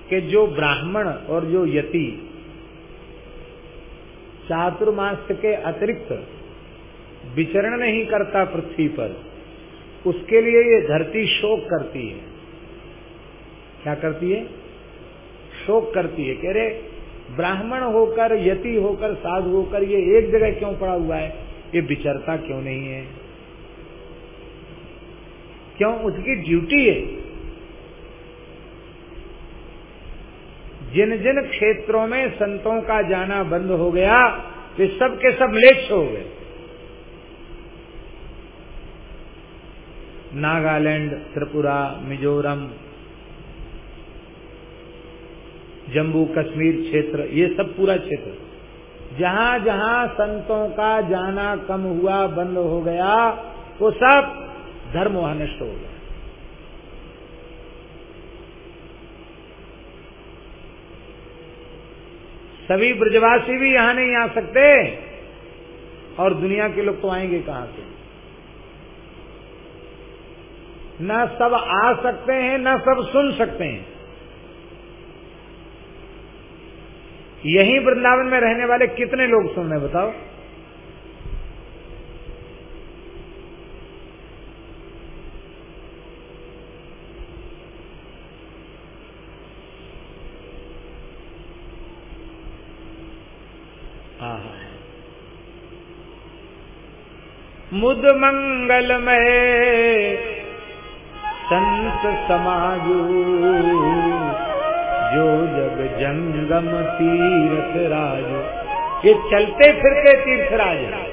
कि जो ब्राह्मण और जो यति चातुर्मास के अतिरिक्त विचरण नहीं करता पृथ्वी पर, उसके लिए ये धरती शोक करती है। क्या करती है? शोक करती है। कह रहे, ब्राह्मण होकर, यति होकर, साधु होकर ये एक जगह क्यों पड़ा हुआ है? ये विचरता क्यों नहीं है? क्यों? उसकी ड्यूटी है। जिन जिन क्षेत्रों में संतों का जाना बंद हो गया, वे सब के सब लेच हो गए। नागालैंड, त्रिपुरा, मिजोरम, जम्मू कश्मीर क्षेत्र, ये सब पूरा क्षेत्र। जहाँ जहाँ संतों का जाना कम हुआ, बंद हो गया, वो सब धर्म वहाँ नष्ट हो गया। सभी ब्रजवासी भी यहाँ नहीं आ सकते, और दुनिया के लोग तो आएँगे कहाँ से? न सब आ सकते हैं, न सब सुन सकते हैं। यही वृंदावन में रहने वाले कितने लोग सुन रहे बताओ? मुद मंगलमय संत समाजू, जो जग जंगम तीर्थ राजो। ये चलते फिरते तीर्थ राज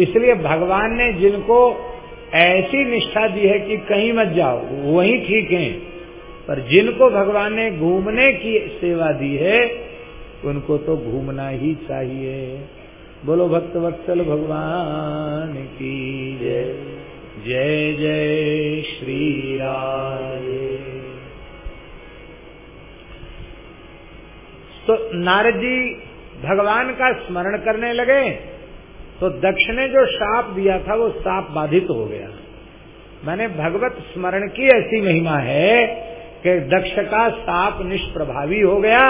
इसलिए भगवान ने जिनको ऐसी निष्ठा दी है कि कहीं मत जाओ, वही ठीक है। पर जिनको भगवान ने घूमने की सेवा दी है, उनको तो घूमना ही चाहिए। बोलो भक्त वत्सल भगवान की जय। जय जय श्री राधे तो नारद जी भगवान का स्मरण करने लगे तो दक्ष ने जो साप दिया था, वो साप बाधित हो गया। मैंने भगवत स्मरण की ऐसी महिमा है कि दक्ष का साप निष्प्रभावी हो गया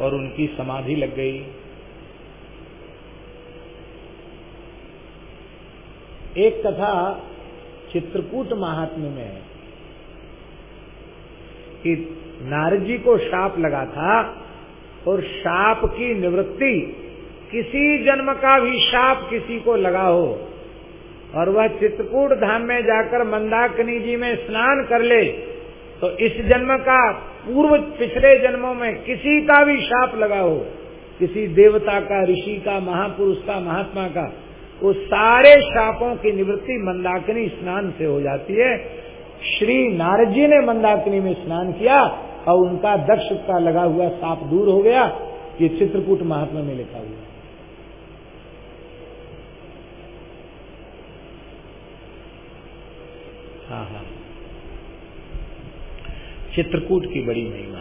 और उनकी समाधि लग गई। एक कथा चित्रकूट महात्म्य में है कि नारद जी को शाप लगा था और शाप की निवृत्ति किसी जन्म का भी शाप किसी को लगा हो और वह चित्रकूट धाम में जाकर मंदाकिनी जी में स्नान कर ले तो इस जन्म का पूर्व पिछले जन्मों में किसी का भी शाप लगा हो, किसी देवता का, ऋषि का, महापुरुष का, महात्मा का वो सारे शापों की निवृत्ति मंदाकिनी स्नान से हो जाती है। श्री नारद जी ने मंदाकिनी में स्नान किया और उनका दक्ष का लगा हुआ साप दूर हो गया, ये चित्रकूट महात्मा में लिखा हुआ हाँ हाँ। चित्रकूट की बड़ी महिमा।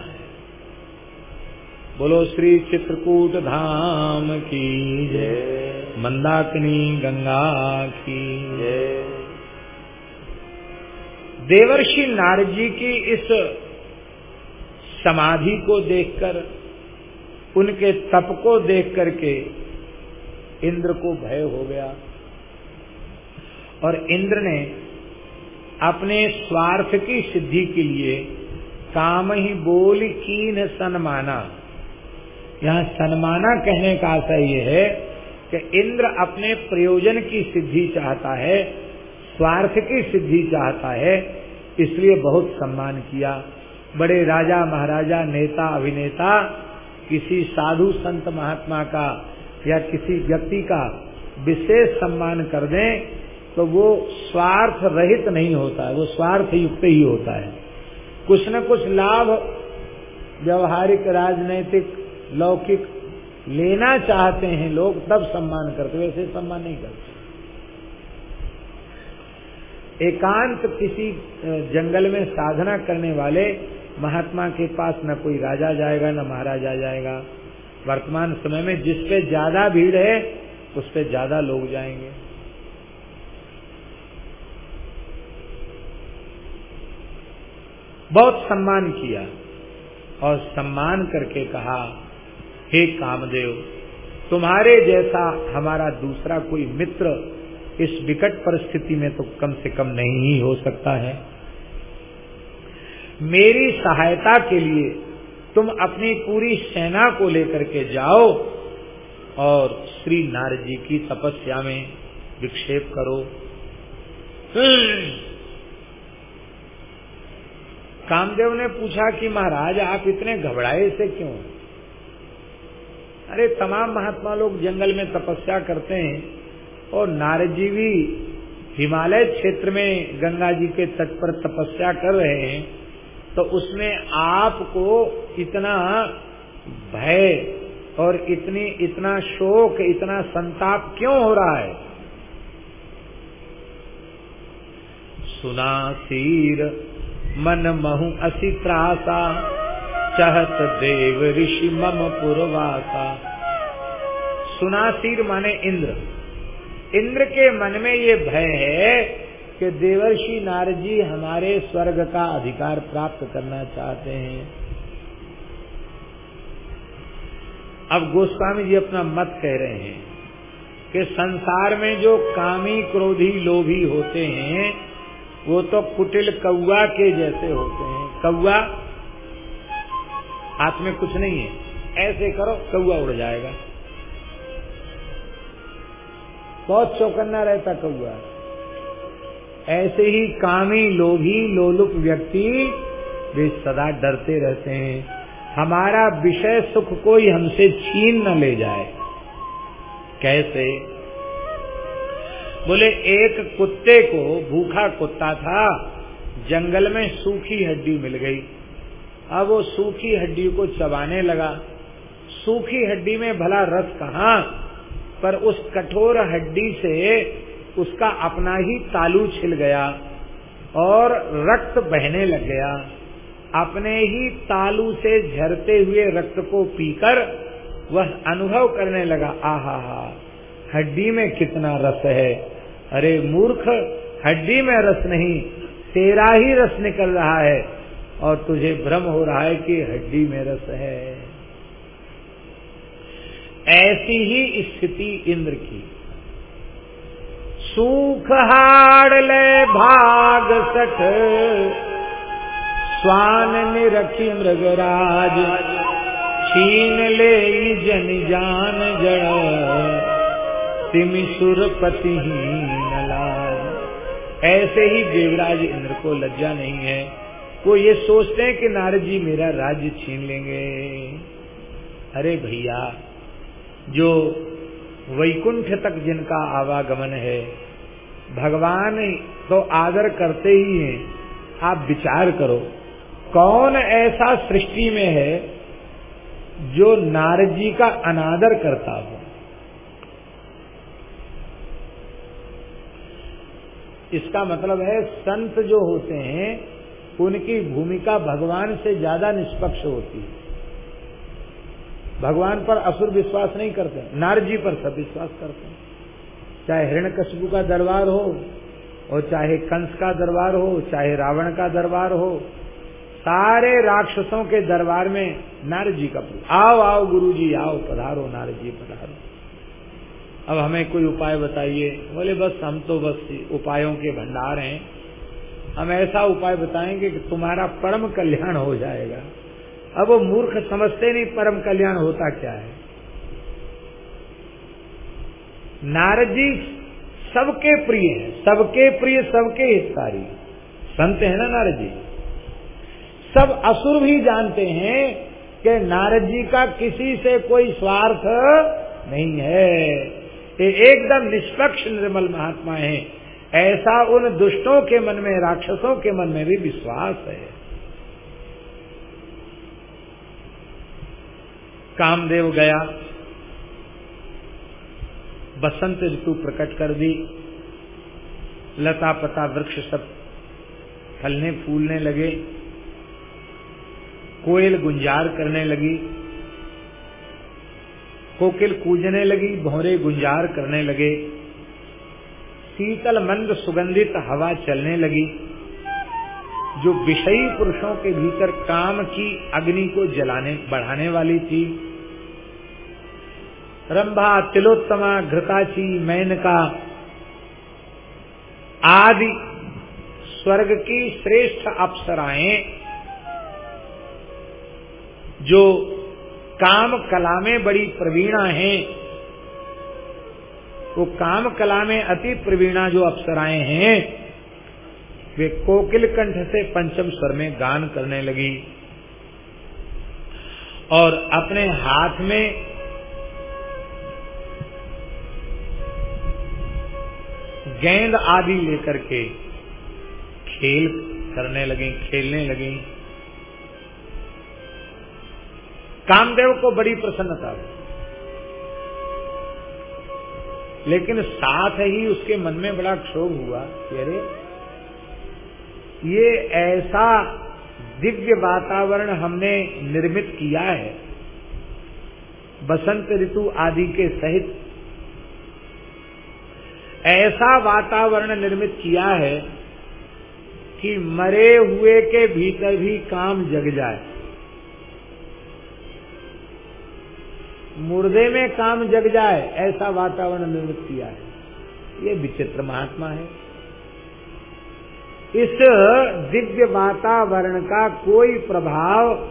बोलो श्री चित्रकूट धाम की जय। मंदाकिनी गंगा की जय। देवर्षि नारद जी की इस समाधि को देखकर उनके तप को देख करके इंद्र को भय हो गया। और इंद्र ने अपने स्वार्थ की सिद्धि के लिए काम ही बोल कीन सनमाना यहाँ सनमाना कहने का आशय ये है कि इंद्र अपने प्रयोजन की सिद्धि चाहता है, स्वार्थ की सिद्धि चाहता है, इसलिए बहुत सम्मान किया। बड़े राजा महाराजा, नेता, अभिनेता, किसी साधु संत महात्मा का या किसी व्यक्ति का विशेष सम्मान कर दें तो वो स्वार्थ रहित नहीं होता है, वो स्वार्थ युक्त ही होता है। कुछ न कुछ लाभ, व्यवहारिक, राजनैतिक लौकिक लेना चाहते हैं लोग, तब सम्मान करते वैसे सम्मान नहीं करते। एकांत किसी जंगल में साधना करने वाले महात्मा के पास न कोई राजा जाएगा, न महाराजा जाएगा। वर्तमान समय में जिस पे ज़्यादा भीड़ है, उस पे ज़्यादा लोग जाएँगे। बहुत सम्मान किया और सम्मान करके कहा हे कामदेव, तुम्हारे जैसा हमारा दूसरा कोई मित्र इस विकट परिस्थिति में तो कम से कम नहीं ही हो सकता है। मेरी सहायता के लिए तुम अपनी पूरी सेना को लेकर के जाओ और श्री नारद जी की तपस्या में विक्षेप करो। कामदेव ने पूछा कि महाराज, आप इतने घबराए से क्यों? अरे, तमाम महात्मा लोग जंगल में तपस्या करते हैं और भी हिमालय क्षेत्र में गंगा जी के तट पर तपस्या कर रहे हैं तो उसमें आपको इतना भय और इतनी, इतना शोक, इतना संताप क्यों हो रहा है? सुना सीर, मन महु असी त्रासा चहत देव ऋषि मम पुरवासा सुनासीर माने इंद्र। इंद्र के मन में ये भय है कि देवर्षि नारद जी हमारे स्वर्ग का अधिकार प्राप्त करना चाहते हैं। अब गोस्वामी जी अपना मत कह रहे हैं कि संसार में जो कामी क्रोधी लोभी होते हैं, वो तो कुटिल कौआ के जैसे होते हैं। कौआ हाथ में कुछ नहीं है। ऐसे करो, कौआ उड़ जाएगा। बहुत चौकन्ना रहता कौआ। ऐसे ही कामी लोभी, लोलुप व्यक्ति वे सदा डरते रहते हैं। हमारा विषय सुख कोई हमसे छीन न ले जाए। कैसे? बोले, एक कुत्ते को, भूखा कुत्ता था, जंगल में सूखी हड्डी मिल गई। अब वो सूखी हड्डी को चबाने लगा। सूखी हड्डी में भला रस कहा? पर उस कठोर हड्डी से उसका अपना ही तालू छिल गया और रक्त बहने लग गया। अपने ही तालू से झरते हुए रक्त को पीकर वह अनुभव करने लगा, आहा, हा, हड्डी में कितना रस है। अरे मूर्ख, हड्डी में रस नहीं, तेरा ही रस निकल रहा है। और तुझे भ्रम हो रहा है कि हड्डी में रस है। ऐसी ही स्थिति इंद्र की। सूख हाड़ ले भाग सठ, स्वान निरखी मृगराज, छीन ले जन जान जड़ तिमि सुरपति ही नला ऐसे ही देवराज इंद्र को लज्जा नहीं है। वो ये सोचते हैं कि नारद जी मेरा राज्य छीन लेंगे। अरे भैया, जो वैकुंठ तक जिनका आवागमन है, भगवान तो आदर करते ही हैं। आप विचार करो, कौन ऐसा सृष्टि में है जो नारद जी का अनादर करता हो? इसका मतलब है संत जो होते हैं उनकी भूमिका भगवान से ज़्यादा निष्पक्ष होती है। भगवान पर असुर विश्वास नहीं करते, नारजी पर सब विश्वास करते हैं। चाहे हिरण्यकशिपु का दरबार हो, और चाहे कंस का दरबार हो, चाहे रावण का दरबार हो, सारे राक्षसों के दरबार में नारद जी का आओ आओ गुरु जी आओ, पधारो नारद जी पधारो। अब हमें कोई उपाय बताइए? बोले, बस हम तो बस उपायों के भंडार हैं। हम ऐसा उपाय बताएँगे कि तुम्हारा परम कल्याण हो जाएगा। अब वो मूर्ख समझते नहीं परम कल्याण होता क्या है। नारद जी सबके प्रिय हैं, सबके प्रिय, सबके हितकारी। संत है ना नारद जी? सब असुर भी जानते हैं कि नारद जी का किसी से कोई स्वार्थ नहीं है। ये एकदम निष्पक्ष निर्मल महात्मा है। ऐसा उन दुष्टों के मन में, राक्षसों के मन में भी विश्वास है। कामदेव गया, बसंत ऋतु प्रकट कर दी लता पता वृक्ष सब फलने फूलने लगे, कोयल गुंजार करने लगी, कोकिल कूजने लगी, भौरे गुंजार करने लगे। शीतल मंद सुगंधित हवा चलने लगी। जो विषयी पुरुषों के भीतर काम की अग्नि को जलाने, बढ़ाने वाली थी। रंभा तिलोत्तमा घृताची मैनका, आदि स्वर्ग की श्रेष्ठ अप्सराएँ, जो काम कला में बड़ी प्रवीणा हैं। वो काम कला में अति प्रवीणा जो अप्सराएँ हैं, वे कोकिल कंठ से पंचम स्वर में गान करने लगी। और अपने हाथ में गेंद आदि लेकर के खेल करने लगे, खेलने लगे। कामदेव को बड़ी प्रसन्नता हुई। लेकिन साथ ही उसके मन में बड़ा क्षोभ हुआ कि अरे, ये ऐसा दिव्य वातावरण हमने निर्मित किया है, बसंत ऋतु आदि के सहित। ऐसा वातावरण निर्मित किया है कि मरे हुए के भीतर भी काम जग जाए। मुर्दे में काम जग जाए, ऐसा वातावरण निर्मित किया है। ये विचित्र महात्मा है। इस दिव्य वातावरण का कोई प्रभाव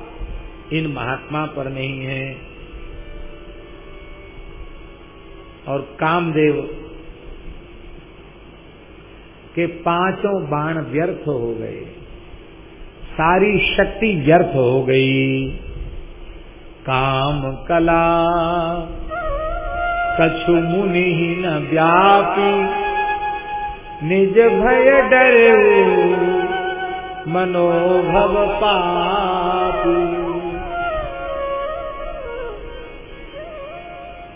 इन महात्मा पर नहीं है। और कामदेव के पाँचों बाण व्यर्थ हो गए। सारी शक्ति व्यर्थ हो गई। काम कला। कछु मुनि न व्यापी, निज भय डरे, मनोभव पापी।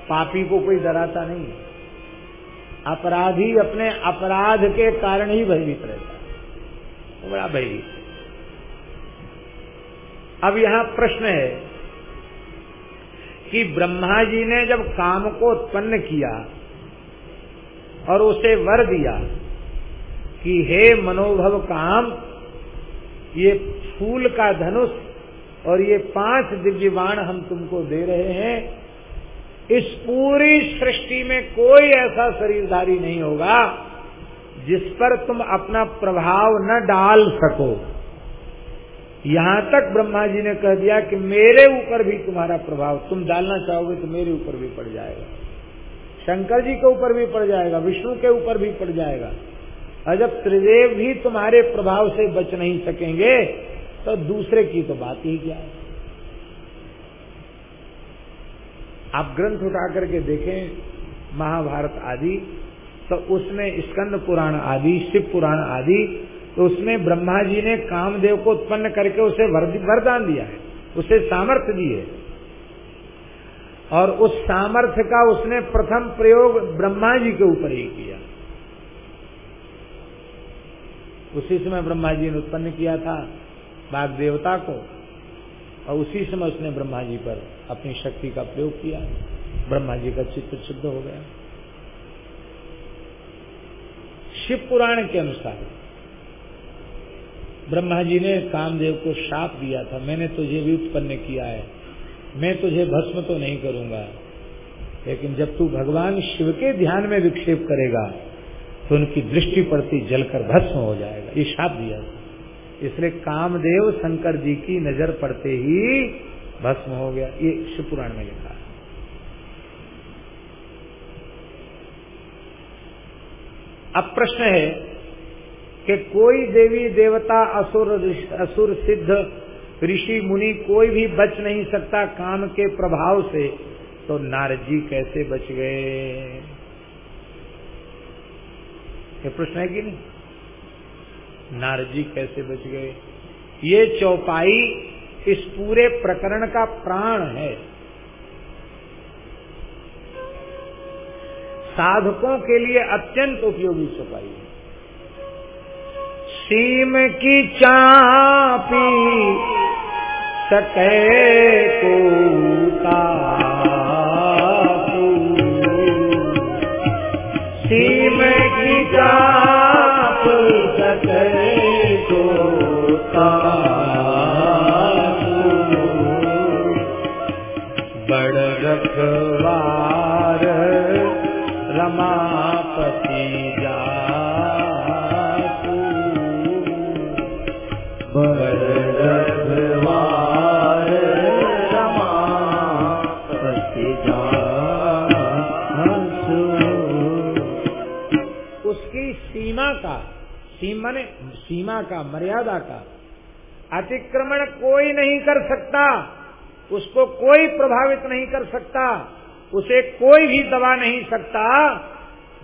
पापी को कोई डराता नहीं। अपराधी अपने अपराध के कारण ही भयभीत रहता है। बड़ा भयभीत अब यहाँ प्रश्न है कि ब्रह्मा जी ने जब काम को उत्पन्न किया और उसे वर दिया कि हे मनोभव काम, ये फूल का धनुष और ये पाँच दिव्यवाण हम तुमको दे रहे हैं, इस पूरी सृष्टि में कोई ऐसा शरीरधारी नहीं होगा जिस पर तुम अपना प्रभाव न डाल सको। यहाँ तक ब्रह्मा जी ने कह दिया कि मेरे ऊपर भी तुम्हारा प्रभाव, तुम डालना चाहोगे तो मेरे ऊपर भी पड़ जाएगा। शंकर जी के ऊपर भी पड़ जाएगा, विष्णु के ऊपर भी पड़ जाएगा। और जब त्रिदेव भी तुम्हारे प्रभाव से बच नहीं सकेंगे तो दूसरे की तो बात ही क्या? है आप ग्रंथ उठा करके देखें, महाभारत आदि तो उसमें स्कंद पुराण आदि, शिव पुराण आदि तो उसमें ब्रह्मा जी ने कामदेव को उत्पन्न करके उसे वरदान दिया है, उसे सामर्थ्य दी है। और उस सामर्थ्य का उसने प्रथम प्रयोग ब्रह्मा जी के ऊपर ही किया। उसी समय ब्रह्मा जी ने उत्पन्न किया था बाघ देवता को, और उसी समय उसने ब्रह्मा जी पर अपनी शक्ति का प्रयोग किया। ब्रह्मा जी का चित्र शुद्ध हो गया। शिव पुराण के अनुसार ब्रह्मा जी ने कामदेव को शाप दिया था, मैंने तुझे भी उत्पन्न किया है। मैं तुझे भस्म तो नहीं करूँगा, लेकिन जब तू भगवान शिव के ध्यान में विक्षेप करेगा तो उनकी दृष्टि पड़ती जलकर भस्म हो जाएगा। ये शाप दिया था। इसलिए कामदेव शंकर जी की नज़र पड़ते ही भस्म हो गया। ये शिव पुराण में लिखा है। अब प्रश्न है कि कोई देवी देवता असुर असुर सिद्ध ऋषि मुनि कोई भी बच नहीं सकता काम के प्रभाव से तो नारद जी कैसे बच गए? ये प्रश्न है कि नहीं? नारद जी कैसे बच गए? ये चौपाई इस पूरे प्रकरण का प्राण है। साधकों के लिए अत्यंत उपयोगी चौपाई सीम की चापी सके को सीम की चाप सीमा का, मर्यादा का अतिक्रमण कोई नहीं कर सकता, उसको कोई प्रभावित नहीं कर सकता, उसे कोई भी दबा नहीं सकता,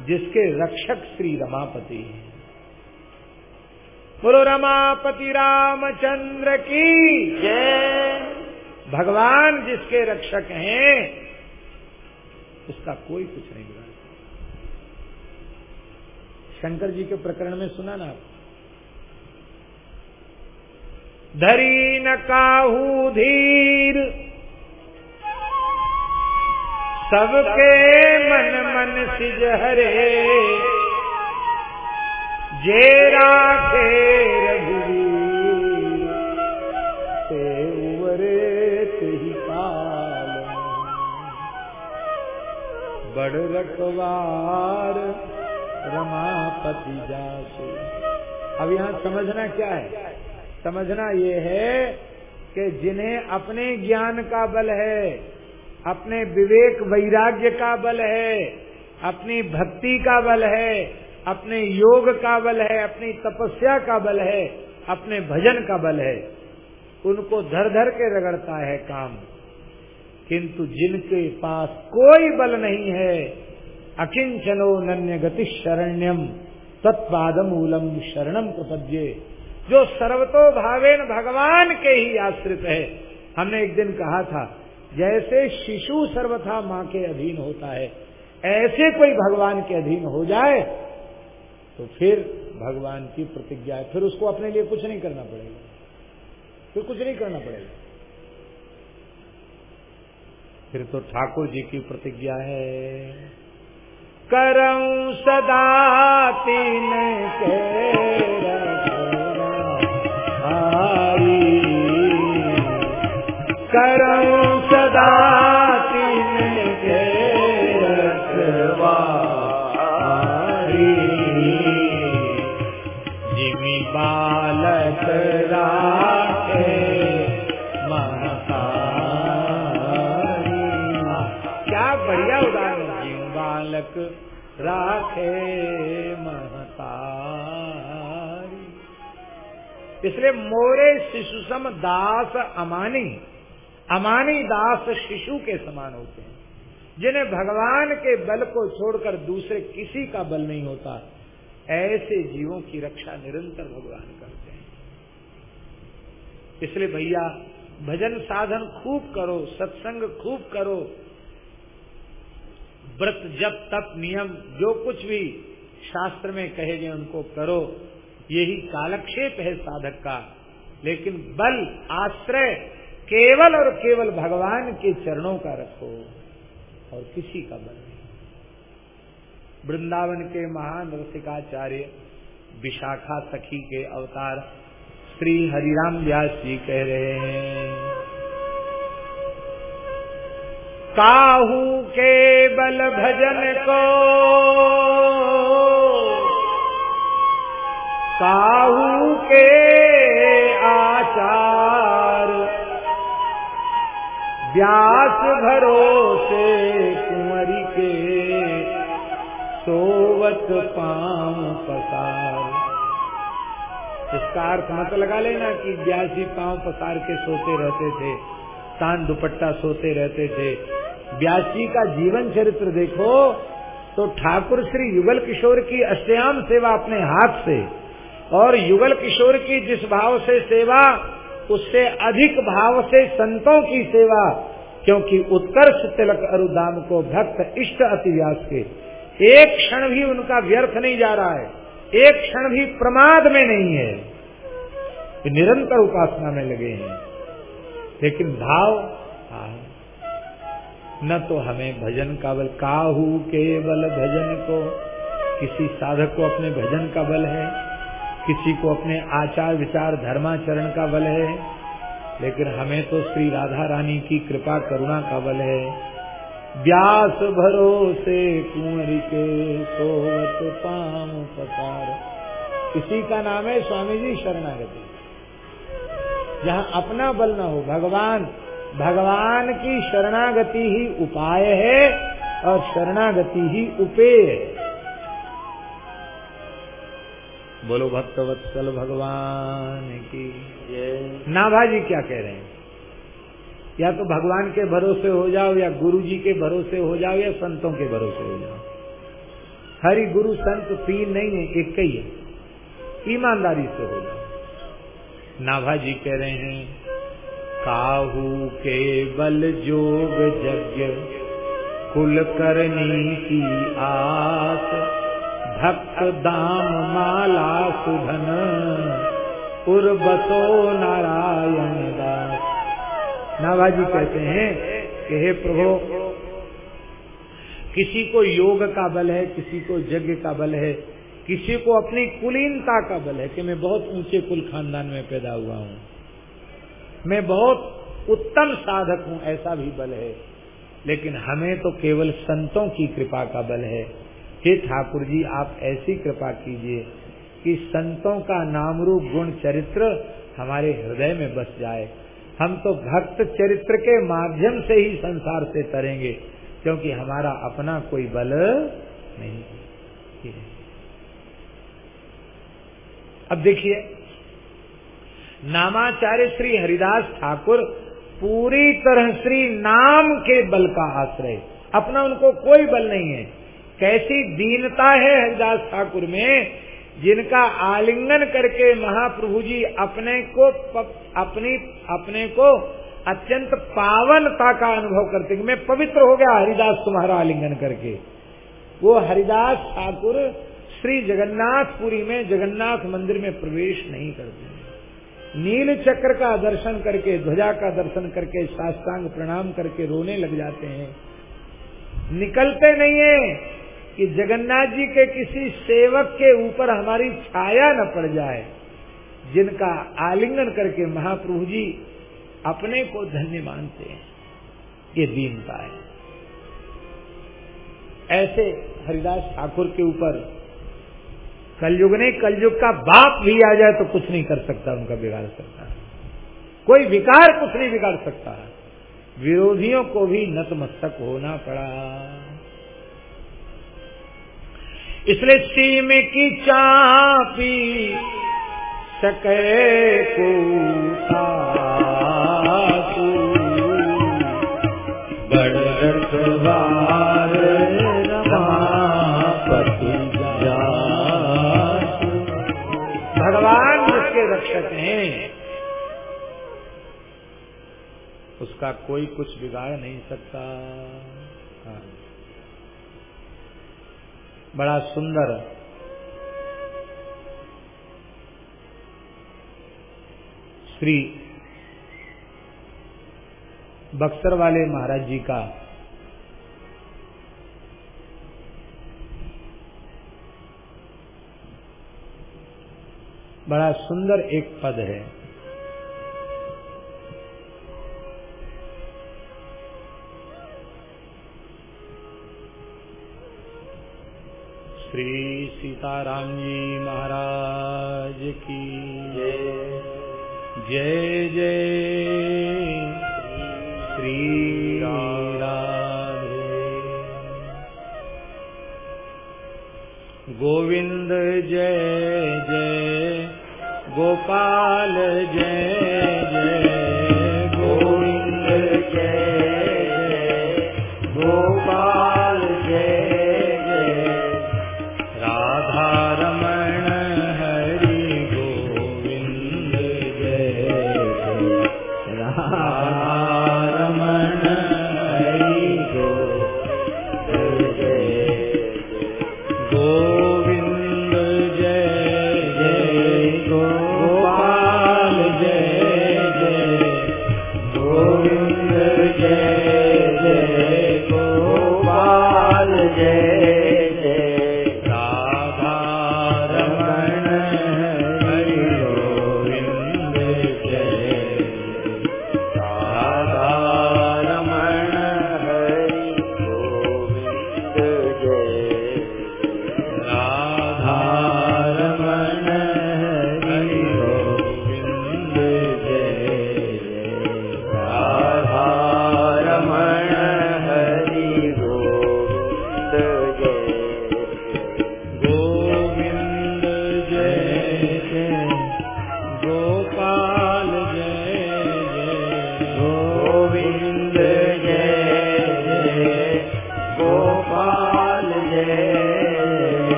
जिसके रक्षक श्री रमापति हैं। बोलो, रमापति रामचंद्र की जय। भगवान जिसके रक्षक हैं, उसका कोई कुछ नहीं बिगाड़ शंकर जी के प्रकरण में सुना ना आप? धरी न काहू धीर सबके मन मन सिज हरे। जे राखे रघुवीर उवरे तेहि काल बड़ रखवार रमापति जासु। अब यहाँ समझना क्या है? समझना ये है कि जिन्हें अपने ज्ञान का बल है, अपने विवेक वैराग्य का बल है, अपनी भक्ति का बल है, अपने योग का बल है, अपनी तपस्या का बल है, अपने भजन का बल है, उनको धर धर के रगड़ता है काम। किंतु जिनके पास कोई बल नहीं है, अकिंचनो नन्य गति शरण्यम तत्पादमूलम शरणम प्रपद्ये जो सर्वतो भावेन भगवान के ही आश्रित है। हमने एक दिन कहा था, जैसे शिशु सर्वथा माँ के अधीन होता है, ऐसे कोई भगवान के अधीन हो जाए तो फिर भगवान की प्रतिज्ञा है फिर उसको अपने लिए कुछ नहीं करना पड़ेगा। फिर कुछ नहीं करना पड़ेगा। फिर तो ठाकुर जी की प्रतिज्ञा है, करऊं सदा तीन के करऊं सदा इसलिए मोरे शिशु सम दास अमानी अमानी दास शिशु के समान होते हैं। जिन्हें भगवान के बल को छोड़कर दूसरे किसी का बल नहीं होता, ऐसे जीवों की रक्षा निरंतर भगवान करते हैं। इसलिए भैया, भजन साधन खूब करो, सत्संग खूब करो। व्रत जब तप, नियम, जो कुछ भी शास्त्र में कहे गए उनको करो। यही कालक्षेप है साधक का। लेकिन बल, आश्रय, केवल और केवल भगवान के चरणों का रखो और किसी का बल नहीं। वृंदावन के महान रसिकाचार्य, विशाखा सखी के अवतार, श्री हरिराम व्यास जी कह रहे हैं, काहू के बल भजन को काहू के आचार। व्यास भरोसे कुंवरी के सोवत पाम पसार। इसका अर्थ मत लगा लेना कि व्यास जी पाँव पसार के सोते रहते थे तान दुपट्टा सोते रहते थे। व्यास जी का जीवन चरित्र देखो तो ठाकुर श्री युगल किशोर की अष्टयाम सेवा अपने हाथ से और युगल किशोर की जिस भाव से सेवा, उससे अधिक भाव से संतों की सेवा, क्योंकि उत्कर्ष तिलक अरुदाम को भक्त इष्ट अति व्यास के। एक क्षण भी उनका व्यर्थ नहीं जा रहा है, एक क्षण भी प्रमाद में नहीं है। निरंतर उपासना में लगे हैं। लेकिन भाव न तो हमें भजन का बल काहू केवल भजन को, किसी साधक को अपने भजन का बल है। किसी को अपने आचार विचार धर्माचरण का बल है, लेकिन हमें तो श्री राधा रानी की कृपा, करुणा का बल है। व्यास भरोसे कुंवरी के सोवत पाम पसार। इसी का नाम है स्वामी जी शरणागति। जहाँ अपना बल न हो, भगवान भगवान की शरणागति ही उपाय है और शरणागति ही उपेय है। बोलो भक्तवत्सल भगवान की। नाभाजी क्या कह रहे हैं? या तो भगवान के भरोसे हो जाओ या गुरु जी के भरोसे हो जाओ या संतों के भरोसे हो जाओ। हरि गुरु संत तीन नहीं है एक ही है। ईमानदारी से हो जाओ। नाभाजी कह रहे हैं काहू के बल जोग यज्ञ कुल करनी की आस। भक्त दाम माला सुधन उर्बतो नारायण दास। नाभाजी कहते हैं कि हे प्रभु, किसी को योग का बल है, किसी को यज्ञ का बल है, किसी को अपनी कुलीनता का बल है कि मैं बहुत ऊँचे कुल खानदान में पैदा हुआ हूँ। मैं बहुत उत्तम साधक हूँ, ऐसा भी बल है। लेकिन हमें तो केवल संतों की कृपा का बल है। हे ठाकुर जी आप ऐसी कृपा कीजिए कि संतों का नाम रूप गुण चरित्र हमारे हृदय में बस जाए। हम तो भक्त चरित्र के माध्यम से ही संसार से तरेंगे, क्योंकि हमारा अपना कोई बल नहीं अब देखिए, नामाचार्य श्री हरिदास ठाकुर पूरी तरह श्री नाम के बल का आश्रय। अपना उनको कोई बल नहीं है। कैसी दीनता है हरिदास ठाकुर में, जिनका आलिंगन करके महाप्रभु जी अपने को अपनी, अपने को अत्यंत पावनता का अनुभव करते मैं पवित्र हो गया हरिदास तुम्हारा आलिंगन करके। वो हरिदास ठाकुर श्री जगन्नाथपुरी में जगन्नाथ मंदिर में प्रवेश नहीं करते नील चक्र का दर्शन करके, ध्वजा का दर्शन करके, साष्टांग प्रणाम करके रोने लग जाते हैं। निकलते नहीं है। कि जगन्नाथ जी के किसी सेवक के ऊपर हमारी छाया न पड़ जाए, जिनका आलिंगन करके महाप्रभु जी अपने को धन्य मानते हैं, ये दीनता है। ऐसे हरिदास ठाकुर के ऊपर कलयुग ने कलयुग का बाप भी आ जाए तो कुछ नहीं कर सकता, उनका बिगाड़ सकता कोई विकार कुछ नहीं बिगाड़ सकता। विरोधियों को भी नतमस्तक होना पड़ा। इसलिए सीम की चापी सके को भगवान जिसके रक्षक हैं, उसका कोई कुछ बिगाड़ नहीं सकता। बड़ा सुंदर। श्री बक्सर वाले महाराज जी का बड़ा सुंदर एक पद है। श्री सीताराम जी महाराज की जय। जय श्री राधे गोविंद जय जय। गोपाल जय।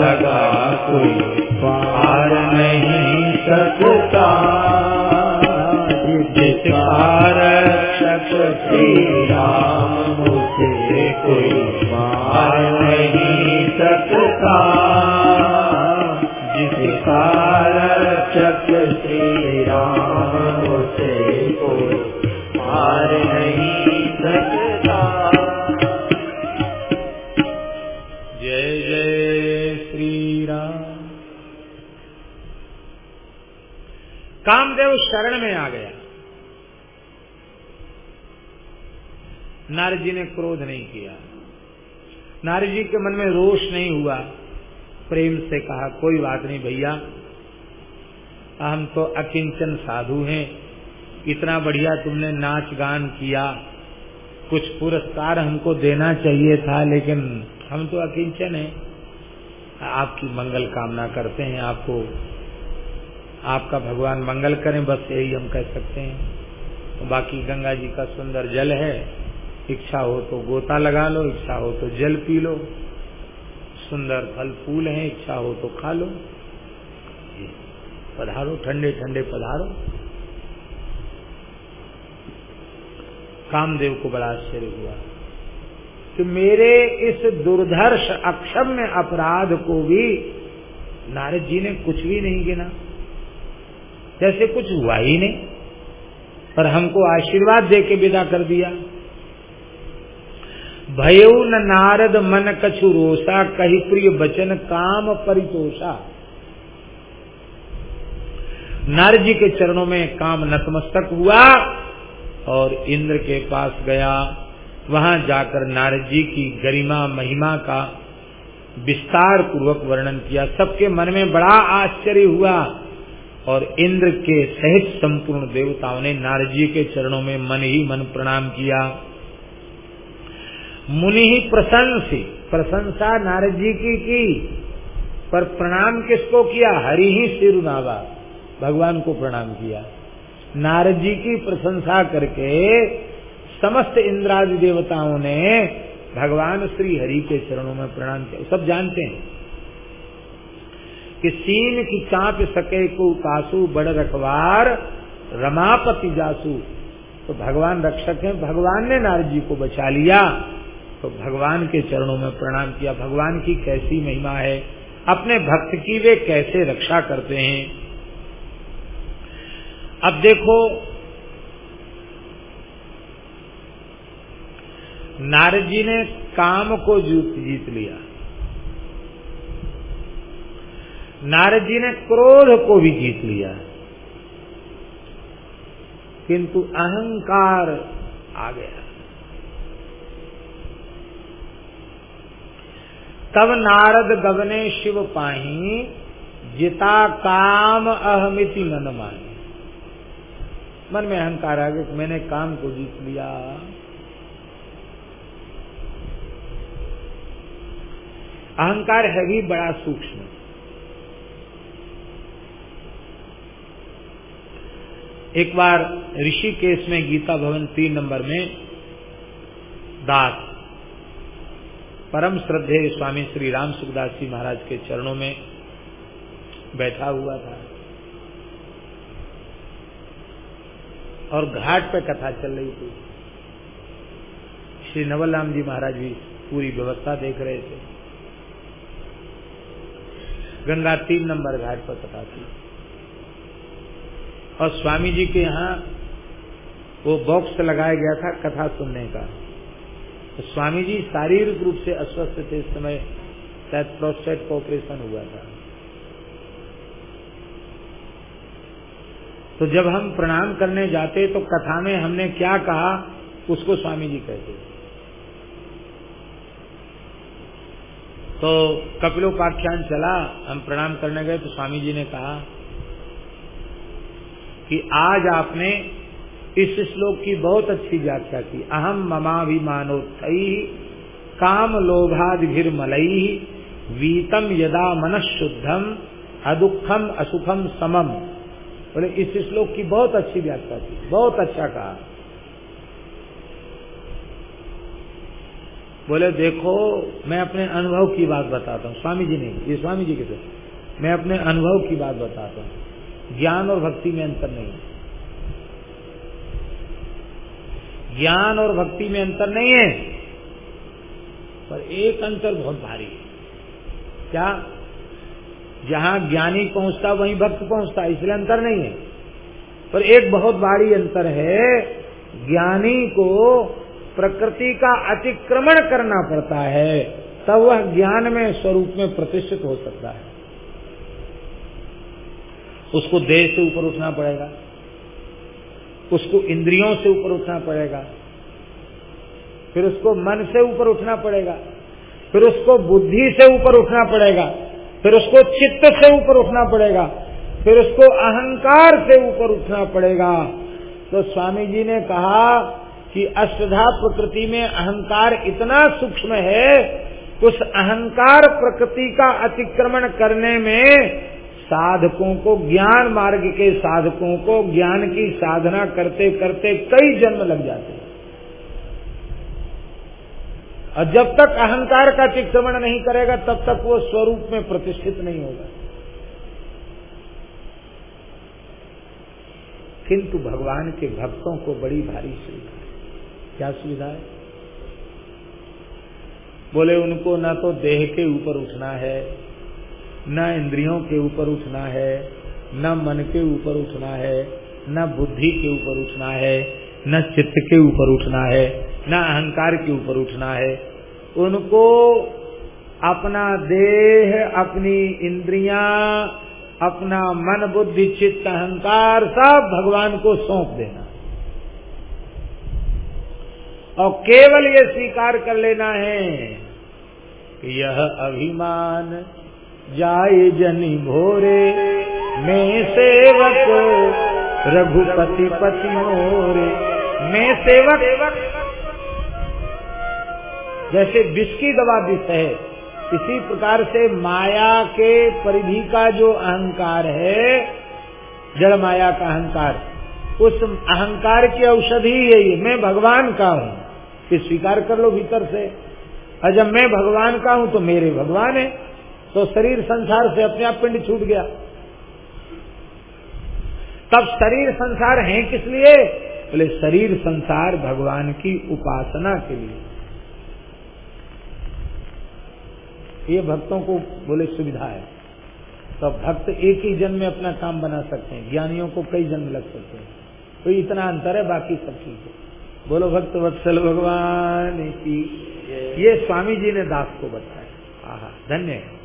लगा कोई नारद जी के मन में रोष नहीं हुआ। प्रेम से कहा, कोई बात नहीं भैया, हम तो अकिंचन साधु हैं। इतना बढ़िया तुमने नाच गान किया। कुछ पुरस्कार हमको देना चाहिए था, लेकिन हम तो अकिंचन हैं। आपकी मंगल कामना करते हैं, आपको, आपका भगवान मंगल करें, बस यही हम कह सकते हैं। तो बाकी गंगा जी का सुंदर जल है। इच्छा हो तो गोता लगा लो, इच्छा हो तो जल पी लो। सुंदर फल फूल हैं, इच्छा हो तो खा लो। पधारो, ठंडे ठंडे पधारो। कामदेव को बड़ा आश्चर्य हुआ कि मेरे इस दुर्धर्ष अक्षम्य अपराध को भी नारद जी ने कुछ भी नहीं गिना। जैसे कुछ हुआ ही नहीं, पर हमको आशीर्वाद दे के विदा कर दिया। भयउ न नारद मन कछु रोसा कही प्रिय बचन काम परितोषा। नारद जी के चरणों में काम नतमस्तक हुआ और इंद्र के पास गया। वहाँ जाकर नारद जी की गरिमा, महिमा का विस्तार पूर्वक वर्णन किया। सबके मन में बड़ा आश्चर्य हुआ और इंद्र के सहित संपूर्ण देवताओं ने नारद जी के चरणों में मन ही मन प्रणाम किया। मुनि ही प्रशंसी। प्रशंसा नारद जी की की। पर प्रणाम किसको किया? हरि ही सिर नावा भगवान को प्रणाम किया। नारद जी की प्रशंसा करके समस्त इंद्रादि देवताओं ने भगवान श्री हरि के चरणों में प्रणाम किया। सब जानते हैं कि सीन की चाप सके को कासु बड़ रखवार, रमापति जासु। तो भगवान रक्षक हैं। भगवान ने नारद जी को बचा लिया। तो भगवान के चरणों में प्रणाम किया। भगवान की कैसी महिमा है। अपने भक्त की वे कैसे रक्षा करते हैं। अब देखो, नारद जी ने काम को जीत लिया। नारद जी ने क्रोध को भी जीत लिया। किंतु अहंकार आ गया। तब नारद गगने शिव पाही, जिता काम अहमिति मन माने। मन में अहंकार आ गया मैंने काम को जीत लिया। अहंकार है भी बड़ा सूक्ष्म। एक बार ऋषिकेश में गीता भवन तीन नंबर में दास परम श्रद्धे स्वामी श्री राम सुखदास जी महाराज के चरणों में बैठा हुआ था और घाट पर कथा चल रही थी। श्री नवल राम जी महाराज भी पूरी व्यवस्था देख रहे थे। गंगा तीन नंबर घाट पर कथा थी। और स्वामी जी के यहाँ वो बॉक्स लगाया गया था कथा सुनने का। तो स्वामी जी शारीरिक रूप से अस्वस्थ थे इस समय, शायद प्रोस्टेट का ऑपरेशन हुआ था। तो जब हम प्रणाम करने जाते तो कथा में हमने क्या कहा, उसको स्वामी जी कहते। तो कपिलोपाख्यान चला, हम प्रणाम करने गए तो स्वामी जी ने कहा कि आज आपने इस श्लोक की बहुत अच्छी व्याख्या की। अहम ममाभिमानोत्थई काम लोभादिभिर मलई वीतम यदा मन शुद्धम अदुखम असुखम समम। बोले, इस श्लोक की बहुत अच्छी व्याख्या की, बहुत अच्छा कहा। बोले, देखो, मैं अपने अनुभव की बात बताता हूँ। स्वामी जी नहीं, ये स्वामी जी के मैं अपने अनुभव की बात बताता हूँ। ज्ञान और भक्ति में अंतर नहीं है। ज्ञान और भक्ति में अंतर नहीं है। पर एक अंतर बहुत भारी है। क्या? जहाँ ज्ञानी पहुँचता, वहीं भक्त पहुँचता, इसलिए अंतर नहीं है। पर एक बहुत भारी अंतर है, ज्ञानी को प्रकृति का अतिक्रमण करना पड़ता है, तब वह ज्ञान में स्वरूप में प्रतिष्ठित हो सकता है। उसको देह से ऊपर उठना पड़ेगा। उसको इंद्रियों से ऊपर उठना पड़ेगा, फिर उसको मन से ऊपर उठना पड़ेगा, फिर उसको बुद्धि से ऊपर उठना पड़ेगा, फिर उसको चित्त से ऊपर उठना पड़ेगा, फिर उसको अहंकार से ऊपर उठना पड़ेगा। तो स्वामी जी ने कहा कि अष्टधा प्रकृति में अहंकार इतना सूक्ष्म है, उस अहंकार प्रकृति का अतिक्रमण करने में साधकों को, ज्ञान मार्ग के साधकों को, ज्ञान की साधना करते करते कई जन्म लग जाते और जब तक अहंकार का अतिक्रमण नहीं करेगा, तब तक वो स्वरूप में प्रतिष्ठित नहीं होगा। किंतु भगवान के भक्तों को बड़ी भारी सुविधा है। क्या सुविधा है? बोले, उनको न तो देह के ऊपर उठना है न इंद्रियों के ऊपर उठना है, न मन के ऊपर उठना है, न बुद्धि के ऊपर उठना है, न चित्त के ऊपर उठना है, न अहंकार के ऊपर उठना है। उनको अपना देह, अपनी इंद्रियाँ, अपना मन, बुद्धि, चित्त, अहंकार सब भगवान को सौंप देना। और केवल ये स्वीकार कर लेना है कि यह अभिमान जाए जनी भोरे, मैं सेवक रघुपति पति मोरे। मैं सेवक। जैसे विष की दवा विष है, इसी प्रकार से माया के परिधि का जो अहंकार है, जड़ माया का अहंकार, उस अहंकार की औषधि यही है। मैं भगवान का हूँ स्वीकार कर लो भीतर से। और जब मैं भगवान का हूँ तो मेरे भगवान है। तो शरीर संसार से अपने आप पिंड छूट गया। तब शरीर संसार है किस लिए? बोले, शरीर संसार भगवान की उपासना के लिए। ये भक्तों को बोले, सुविधा है। तो भक्त एक ही जन्म में अपना काम बना सकते हैं, ज्ञानियों को कई जन्म लग सकते हैं। तो इतना अंतर है, बाकी सब है। बोलो, भक्त वत्सल भगवान की ये स्वामी जी ने दास को बताया। आहा, धन्य है।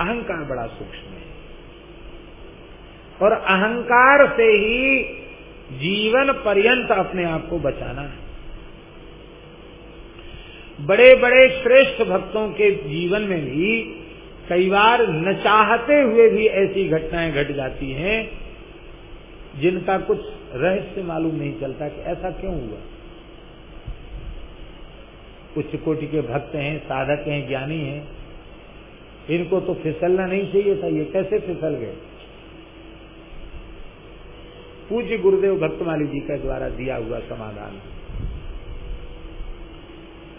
अहंकार बड़ा सूक्ष्म है। और अहंकार से ही जीवन पर्यंत अपने आप को बचाना है। बड़े बड़े श्रेष्ठ भक्तों के जीवन में भी कई बार न चाहते हुए भी ऐसी घटनाएँ घट जाती हैं, जिनका कुछ रहस्य मालूम नहीं चलता कि ऐसा क्यों हुआ। उच्च कोटि के भक्त हैं, साधक हैं, ज्ञानी हैं इनको तो फिसलना नहीं चाहिए था, ये कैसे फिसल गए? पूज्य गुरुदेव भक्तमाली जी का द्वारा दिया हुआ समाधान।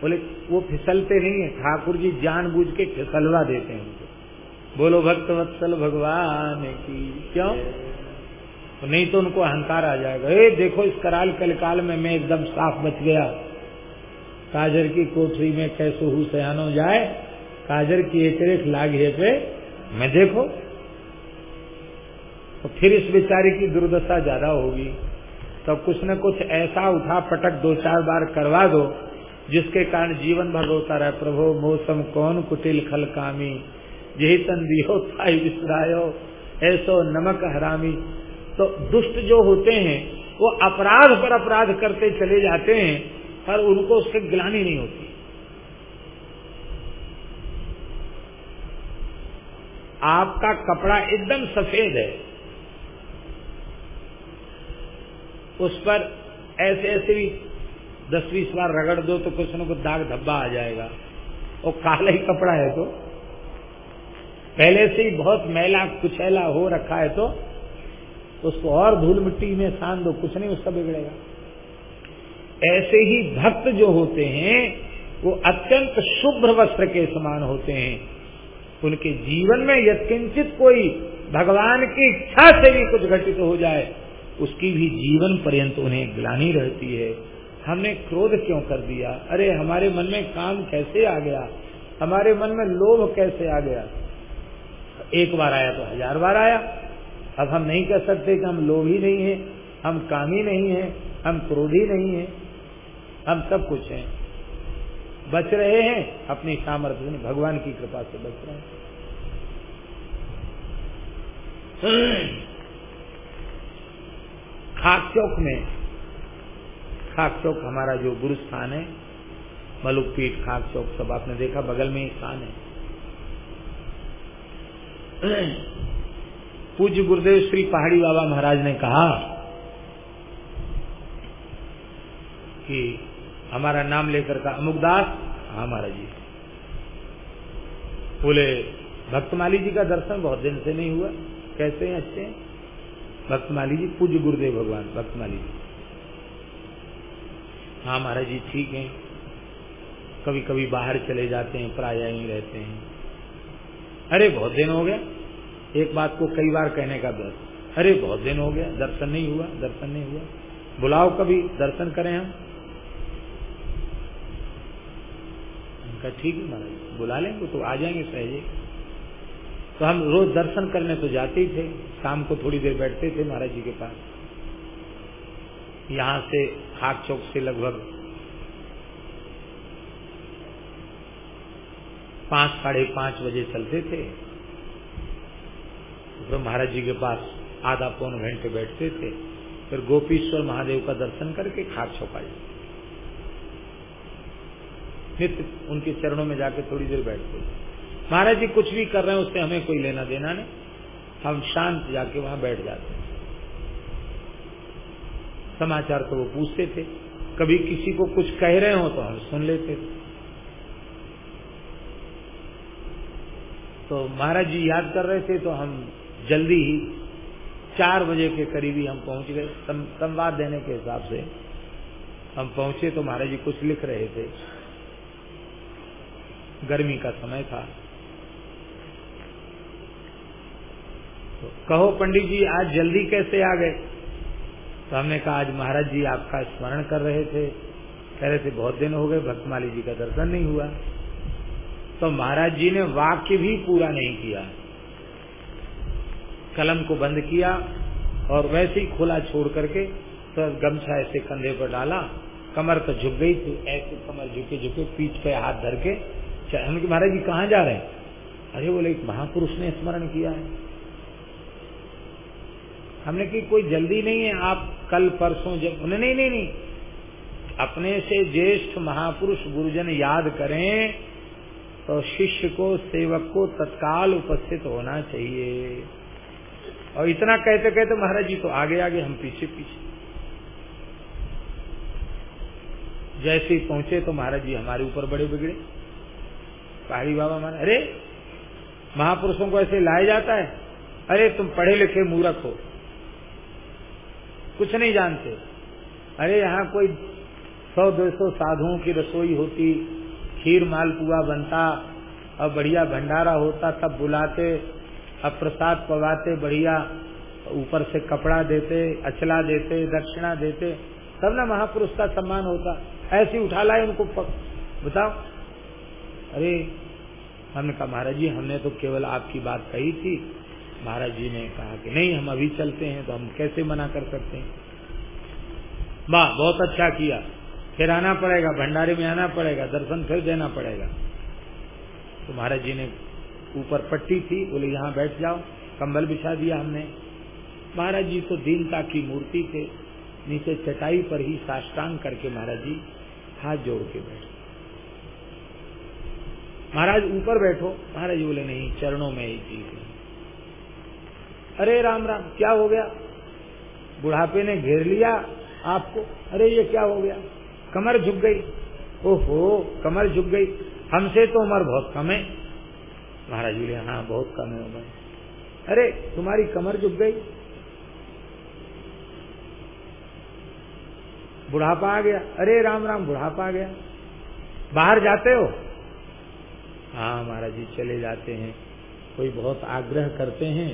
बोले, वो फिसलते नहीं है, ठाकुर जी जानबूझ के फिसलवा देते हैं उनको। बोलो, भक्त वत्सल भगवान की, क्यों? नहीं तो उनको अहंकार आ जाएगा। ए, देखो इस कराल कलकाल में मैं एकदम साफ़ बच गया। काजर की कोठरी में कैसे हूँ सयानो जाए काजर की एक लागे पे मैं देखो। तो फिर इस बेचारे की दुर्दशा ज़्यादा होगी। तो कुछ न कुछ ऐसा उठा पटक दो चार बार करवा दो, जिसके कारण जीवन भर रोता रहे। प्रभु, मौसम कौन कुटिल खल कामी? यही तन दियो विसरायो। ऐसो नमक हरामी। तो दुष्ट जो होते हैं, वो अपराध पर अपराध करते चले जाते हैं, पर उनको उससे ग्लानी नहीं होती। आपका कपड़ा एकदम सफ़ेद है। उस पर ऐसे ऐसे भी दस बीस बार रगड़ दो तो कुछ न कुछ दाग धब्बा आ जाएगा। वो काला ही कपड़ा है तो। पहले से ही बहुत मैला कुचैला हो रखा है तो उसको और धूल मिट्टी में सान दो, कुछ नहीं उसका बिगड़ेगा। ऐसे ही भक्त जो होते हैं, वो अत्यंत शुभ्र वस्त्र के समान होते हैं। उनके जीवन में यत्किंचित कोई भगवान की इच्छा से भी कुछ घटित हो जाए, उसकी भी जीवन पर्यंत उन्हें ग्लानी रहती है। हमने क्रोध क्यों कर दिया? अरे, हमारे मन में काम कैसे आ गया? हमारे मन में लोभ कैसे आ गया? एक बार आया तो हज़ार बार आया। अब हम नहीं कह सकते कि हम लोभी नहीं है, हम कामी नहीं है, हम क्रोधी नहीं है, हम सब कुछ हैं। बच रहे हैं, अपनी सामर्थ्य से भगवान की कृपा से बच रहे हैं। खाक चौक में, खाक चौक हमारा जो गुरु स्थान है मलुकपीठ खाक चौक सब आपने देखा, बगल में ही स्थान है। पूज्य गुरुदेव श्री पहाड़ी बाबा महाराज ने कहा कि हमारा नाम लेकर का अमुकदास हाँ महाराज जी। बोले भक्तमाली जी का दर्शन बहुत दिन से नहीं हुआ। कैसे हैं, अच्छे हैं? भक्तमाली जी, पूज्य गुरुदेव भगवान भक्तमाली जी। हाँ महाराज जी ठीक हैं। कभी कभी बाहर चले जाते हैं, प्राय ही रहते हैं। अरे, बहुत दिन हो गया। एक बात को कई बार कहने का दर्श अरे, बहुत दिन हो गया, दर्शन नहीं हुआ, दर्शन नहीं हुआ। बुलाओ कभी, दर्शन करें हम। उनका ठीक है महाराज, बुला लेंगे तो आ जाएँगे सहजे। तो हम रोज दर्शन करने तो जाते ही थे, शाम को थोड़ी देर बैठते थे महाराज जी के पास। यहाँ से खाक चौक से लगभग पाँच, साढ़े पाँच बजे चलते थे। तो महाराज जी के पास आधा पौन घंटे बैठते थे। फिर गोपीश्वर महादेव का दर्शन करके खाक चौक आ जाते नित्य उनके चरणों में जाके थोड़ी देर बैठते महाराज जी, कुछ भी कर रहे हैं, उससे हमें कोई लेना देना नहीं। हम शांत जाके वहाँ बैठ जाते समाचार तो वो पूछते थे। कभी किसी को कुछ कह रहे हो तो हम सुन लेते थे। तो महाराज जी याद कर रहे थे तो हम जल्दी ही चार बजे के करीब ही हम पहुँच गए। संवाद देने के हिसाब से हम पहुँचे तो महाराज जी कुछ लिख रहे थे। गर्मी का समय था। तो कहो, पंडित जी, आज जल्दी कैसे आ गए? तो हमने कहा, आज महाराज जी आपका स्मरण कर रहे थे। कह रहे थे, बहुत दिन हो गए, भक्तमाली जी का दर्शन नहीं हुआ। तो महाराज जी ने वाक्य भी पूरा नहीं किया। कलम को बंद किया और वैसे ही खुला छोड़ करके तो गमछा ऐसे कंधे पर डाला, कमर तो झुक गई थी, ऐसे कमर झुके झुके पीठ पे हाथ धर के हमने महाराज जी कहाँ जा रहे हैं? अरे बोले एक महापुरुष ने स्मरण किया है। हमने की कोई जल्दी नहीं है, आप कल परसों जब उन्हें नहीं नहीं नहीं। अपने से ज्येष्ठ महापुरुष गुरुजन याद करें तो शिष्य को, सेवक को तत्काल उपस्थित होना चाहिए। और इतना कहते कहते महाराज जी तो आगे आगे हम पीछे पीछे जैसे ही पहुँचे तो महाराज जी हमारे ऊपर बड़े बिगड़े। पहाड़ी बाबा माने, अरे, महापुरुषों को ऐसे लाया जाता है? अरे, तुम पढ़े लिखे मूर्ख हो। कुछ नहीं जानते। अरे, यहाँ कोई सौ, दो सौ साधुओं की रसोई होती, खीर मालपुआ बनता, और बढ़िया भंडारा होता तब बुलाते, अब प्रसाद पवाते, बढ़िया ऊपर से कपड़ा देते, अचला देते, दक्षिणा देते, तब ना महापुरुष का सम्मान होता। ऐसी उठा लाए उनको बताओ। अरे हमने कहा, महाराज जी, हमने तो केवल आपकी बात कही थी। महाराज जी ने कहा कि, नहीं, हम अभी चलते हैं तो हम कैसे मना कर सकते हैं? वाह, बहुत अच्छा किया। फिर आना पड़ेगा, भंडारे में आना पड़ेगा, दर्शन फिर देना पड़ेगा। तो महाराज जी ने ऊपर पट्टी थी, बोले, यहाँ बैठ जाओ, कंबल बिछा दिया हमने। महाराज जी तो दीनता की मूर्ति थे, नीचे चटाई पर ही साष्टांग करके महाराज जी हाथ जोड़ के बैठे महाराज, ऊपर बैठो। महाराज बोले, नहीं, चरणों में ही चीज़ अरे राम राम, क्या हो गया? बुढ़ापे ने घेर लिया आपको? अरे ये क्या हो गया? कमर झुक गई। ओहो, कमर झुक गई। हमसे तो उम्र बहुत कम है। महाराज बोले हाँ बहुत कम है उम्र। अरे, तुम्हारी कमर झुक गई। बुढ़ापा आ गया। अरे राम राम, बुढ़ापा आ गया। बाहर जाते हो? हाँ महाराज जी, चले जाते हैं। कोई बहुत आग्रह करते हैं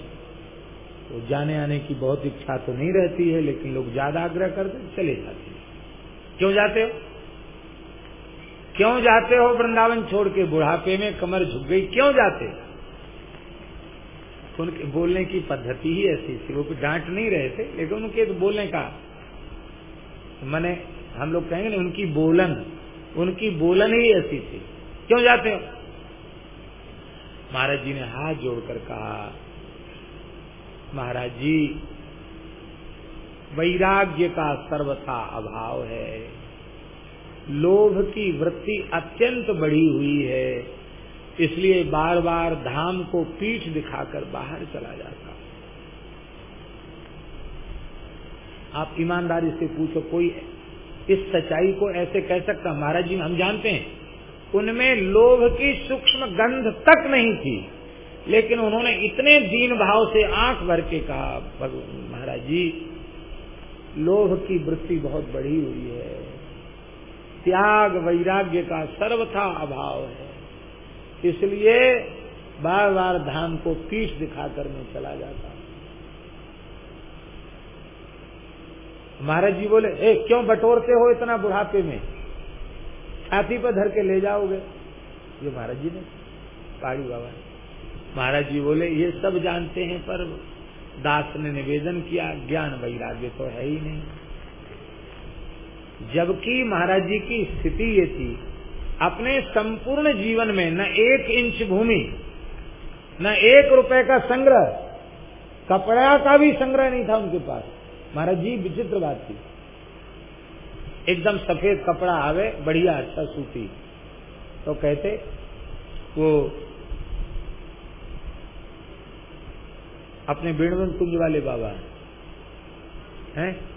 तो जाने आने की बहुत इच्छा तो नहीं रहती है, लेकिन लोग ज़्यादा आग्रह करते चले जाते हैं। क्यों जाते हो? क्यों जाते हो वृंदावन छोड़ के? बुढ़ापे में कमर झुक गई, क्यों जाते उनके बोलने की पद्धति ही ऐसी थी, वो कोई डांट नहीं रहे थे, लेकिन उनके तो बोलने का। मैंने, हम लोग कहेंगे ना, उनकी बोलन उनकी बोलन ही ऐसी थी। क्यों जाते हो? महाराज जी ने हाथ जोड़कर कहा, महाराज जी, वैराग्य का सर्वथा अभाव है। लोभ की वृत्ति अत्यंत बढ़ी हुई है, इसलिए बार बार धाम को पीठ दिखाकर बाहर चला जाता आप ईमानदारी से पूछो, कोई इस सच्चाई को ऐसे कह सकता महाराज जी, हम जानते हैं। उनमें लोभ की सूक्ष्म गंध तक नहीं थी। लेकिन उन्होंने इतने दीन भाव से आँख भर के कहा महाराज जी, लोभ की वृत्ति बहुत बढ़ी हुई है। त्याग वैराग्य का सर्वथा अभाव है। इसलिए बार बार धाम को पीठ दिखाकर मैं चला जाता महाराज जी बोले, ए, क्यों बटोरते हो इतना बुढ़ापे में? छाती पर धर के ले जाओगे। ये महाराज जी ने पहाड़ी बाबा महाराज जी बोले, ये सब जानते हैं, पर दास ने निवेदन किया, ज्ञान वैराग्य तो है ही नहीं। जबकि महाराज जी की स्थिति ये थी, अपने संपूर्ण जीवन में न एक इंच भूमि, न एक रुपए का संग्रह, कपड़ा का भी संग्रह नहीं था उनके पास। महाराज जी, विचित्र बात थी। एकदम सफ़ेद कपड़ा आवे, बढ़िया अच्छा सूती। तो कहते, वो अपने बेणवन कुंज वाले बाबा हैं।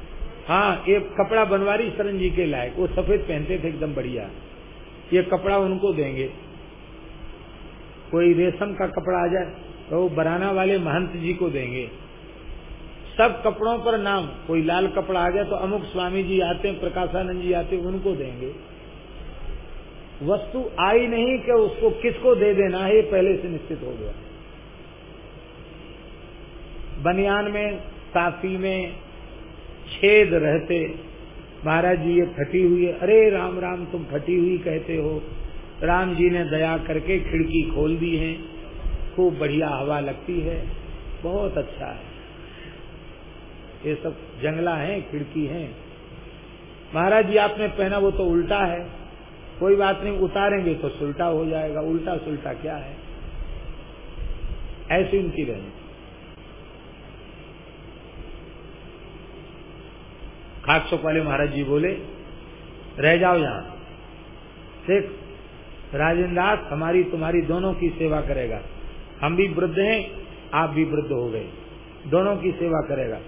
हाँ? ये कपड़ा बनवारी शरण जी के लायक, वो सफ़ेद पहनते थे, एकदम बढ़िया। ये कपड़ा उनको देंगे। कोई रेशम का कपड़ा आ जाए तो वो बराना वाले महंत जी को देंगे। सब कपड़ों पर नाम। कोई लाल कपड़ा आ गया तो अमुक स्वामी जी आते हैं, प्रकाशानंद जी आते हैं, उनको देंगे। वस्तु आई नहीं कि उसको किसको दे देना है पहले से निश्चित हो गया। बनियान में, साफी में छेद रहते। महाराज जी ये फटी हुई है। अरे राम राम, तुम फटी हुई कहते हो। राम जी ने दया करके खिड़की खोल दी है। खूब बढ़िया हवा लगती है। बहुत अच्छा है। ये सब जंगला है, खिड़की है। महाराज जी, आपने पहना वो तो उल्टा है। कोई बात नहीं, उतारेंगे तो सुल्टा हो जाएगा। उल्टा सुल्टा क्या है? ऐसी उनकी रहनी। खाक वाले महाराज जी बोले, रह जाओ यहाँ। देख राजेंद्र हमारी तुम्हारी दोनों की सेवा करेगा। हम भी वृद्ध हैं, आप भी वृद्ध हो गए। दोनों की सेवा करेगा।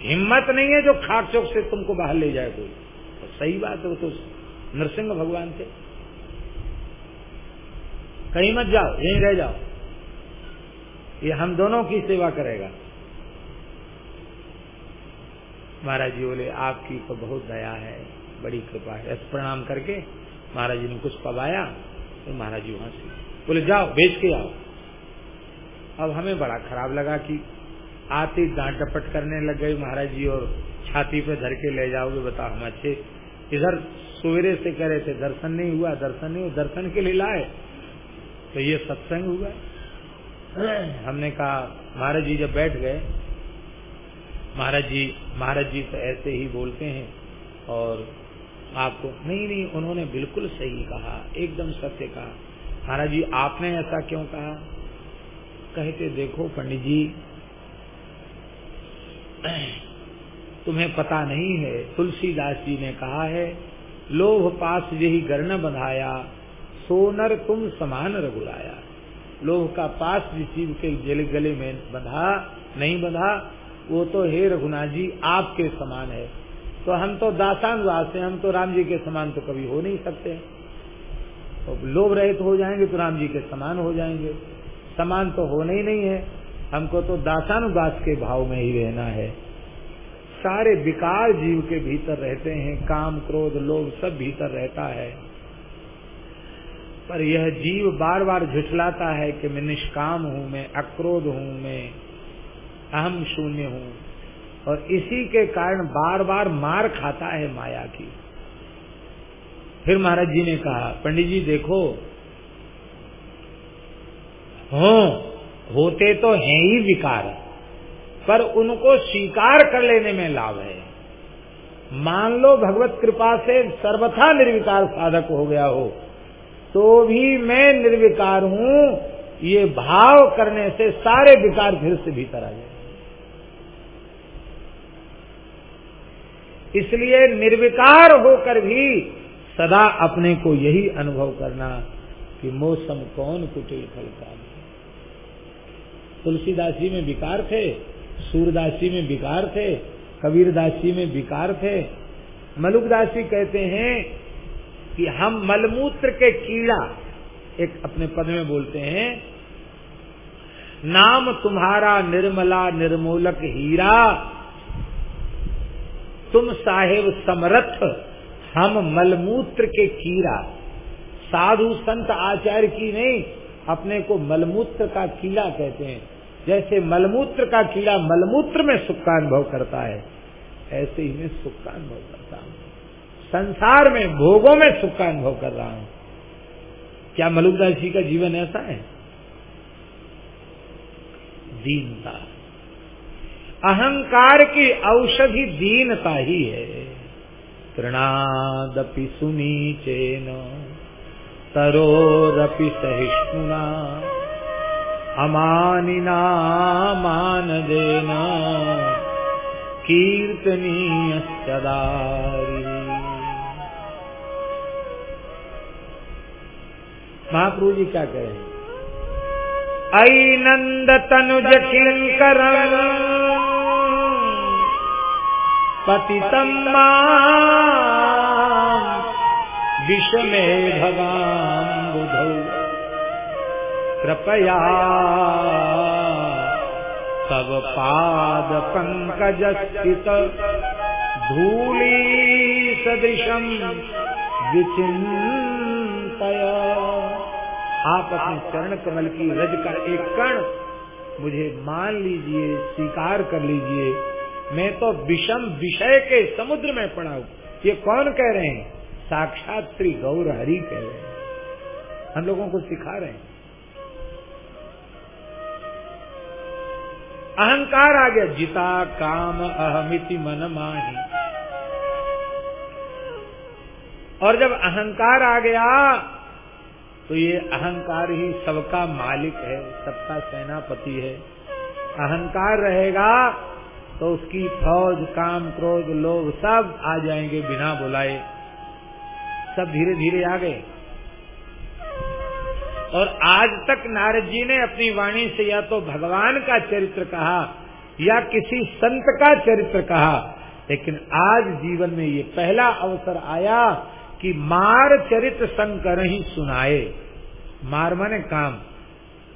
हिम्मत नहीं है जो खाक चौक से तुमको बाहर ले जाए कोई। तो सही बात है वो तो नरसिंह भगवान थे। कहीं मत जाओ, यहीं रह जाओ। ये हम दोनों की सेवा करेगा। महाराज जी बोले, आपकी तो बहुत दया है, बड़ी कृपा है। ऐसे प्रणाम करके महाराज जी ने कुछ पवाया तो महाराज जी वहाँ से बोले, जाओ, बेच के आओ। अब हमें बड़ा खराब लगा कि आते डांट डपट करने लग गए, महाराज जी, और छाती पे धर के ले जाओगे, बताओ हम अच्छे। इधर सवेरे से कह रहे थे, दर्शन नहीं हुआ, दर्शन नहीं हुआ, दर्शन के लिए लाए। तो ये सत्संग हुआ। हमने कहा, महाराज जी जब बैठ गए, महाराज जी महाराज जी तो ऐसे ही बोलते हैं, और आपको, नहीं नहीं, उन्होंने बिल्कुल सही कहा, एकदम सत्य कहा। महाराज जी, आपने ऐसा क्यों कहा? कहते, देखो पंडित जी तुम्हें पता नहीं है, तुलसीदास जी ने कहा है लोभ पास यही गर्ण बंधाया, सोनर तुम समान रघुराया। लोभ का पास जिस जीव के गले गले में बंधा, नहीं बंधा, वो तो हे रघुनाथ जी, आपके समान है। तो हम तो दासान वास हैं, हम तो राम जी के समान तो कभी हो नहीं सकते। तो लोभ रहित हो जाएँगे तो राम जी के समान हो जाएँगे। समान तो होना ही नहीं है। हमको तो दासानुदास के भाव में ही रहना है। सारे विकार जीव के भीतर रहते हैं, काम, क्रोध, लोभ सब भीतर रहता है। पर यह जीव बार बार झुठलाता है कि मैं निष्काम हूँ, मैं अक्रोध हूँ, मैं अहम शून्य हूँ। और इसी के कारण बार बार मार खाता है माया की। फिर महाराज जी ने कहा, पंडित जी देखो, हो होते तो हैं ही विकार, पर उनको स्वीकार कर लेने में लाभ है। मान लो भगवत कृपा से सर्वथा निर्विकार साधक हो गया हो तो भी मैं निर्विकार हूँ, ये भाव करने से सारे विकार फिर से भीतर आ जाए इसलिए निर्विकार होकर भी सदा अपने को यही अनुभव करना कि मौसम कौन कुटिल फलता तुलसीदास में विकार थे, सूरदास में विकार थे, कबीरदास में विकार थे। मलुकदास कहते हैं कि हम मलमूत्र के कीड़ा, एक अपने पद में बोलते हैं, नाम तुम्हारा निर्मला निर्मूलक हीरा, तुम साहेब समरथ, हम मलमूत्र के कीड़ा। साधु संत आचार्य की नहीं अपने को मलमूत्र का कीड़ा कहते हैं। जैसे मलमूत्र का कीड़ा मलमूत्र में सुख का अनुभव करता है, ऐसे ही मैं सुख का अनुभव करता हूँ। संसार में भोगों में सुख का अनुभव कर रहा हूँ। क्या मलुकदास जी का जीवन ऐसा है? दीनता। अहंकार की औषधि दीनता ही है। तृणादपि सुनीचेन। तरोरपि सहिष्णुना। अमानिना मान देना कीर्तनीय सदारी महाप्रभु जी क्या कह ऐ नंद तनुज किंकर पतितम विष में भगाम बुधौ कृपया तब पाद पंकज स्थित। धूली सदृशम विचिंतय आप अपने चरण कमल की रज का एक कण मुझे मान लीजिए, स्वीकार कर लीजिए। मैं तो विषम विषय के समुद्र में पड़ा हूँ। ये कौन कह रहे हैं? साक्षात श्री गौर हरि कह रहे हैं। हम लोगों को सिखा रहे हैं। अहंकार आ गया, जिता काम अहमिति मन माही। और जब अहंकार आ गया तो ये अहंकार ही सबका मालिक है, सबका सेनापति है। अहंकार रहेगा तो उसकी फौज, काम, क्रोध लोग सब आ जाएँगे बिना बुलाए। सब धीरे धीरे आ गए। और आज तक नारद जी ने अपनी वाणी से या तो भगवान का चरित्र कहा, या किसी संत का चरित्र कहा। लेकिन आज जीवन में ये पहला अवसर आया कि मार चरित्र शंकर ही सुनाए। मार माने काम।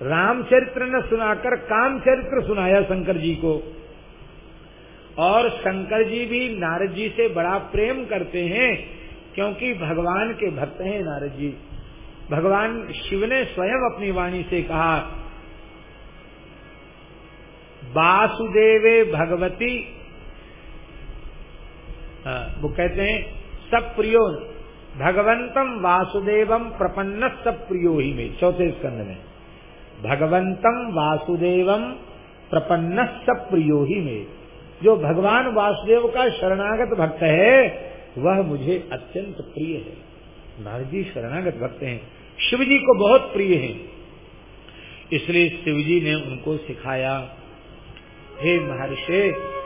रामचरित्र न सुनाकर काम चरित्र सुनाया शंकर जी को। और शंकर जी भी नारद जी से बड़ा प्रेम करते हैं क्योंकि भगवान के भक्त हैं नारद जी। भगवान शिव ने स्वयं अपनी वाणी से कहा वासुदेवे भगवती हाँ, वो कहते हैं सब प्रियो भगवंतम वासुदेवम प्रपन्न सब प्रियो ही में। चौथे स्कंद में भगवंतम वासुदेवम प्रपन्न सब प्रियो ही में। जो भगवान वासुदेव का शरणागत भक्त है वह मुझे अत्यंत प्रिय है। नारद जी शरणागत भक्त हैं। शिव जी को बहुत प्रिय हैं। इसलिए शिव जी ने उनको सिखाया, हे महर्षि,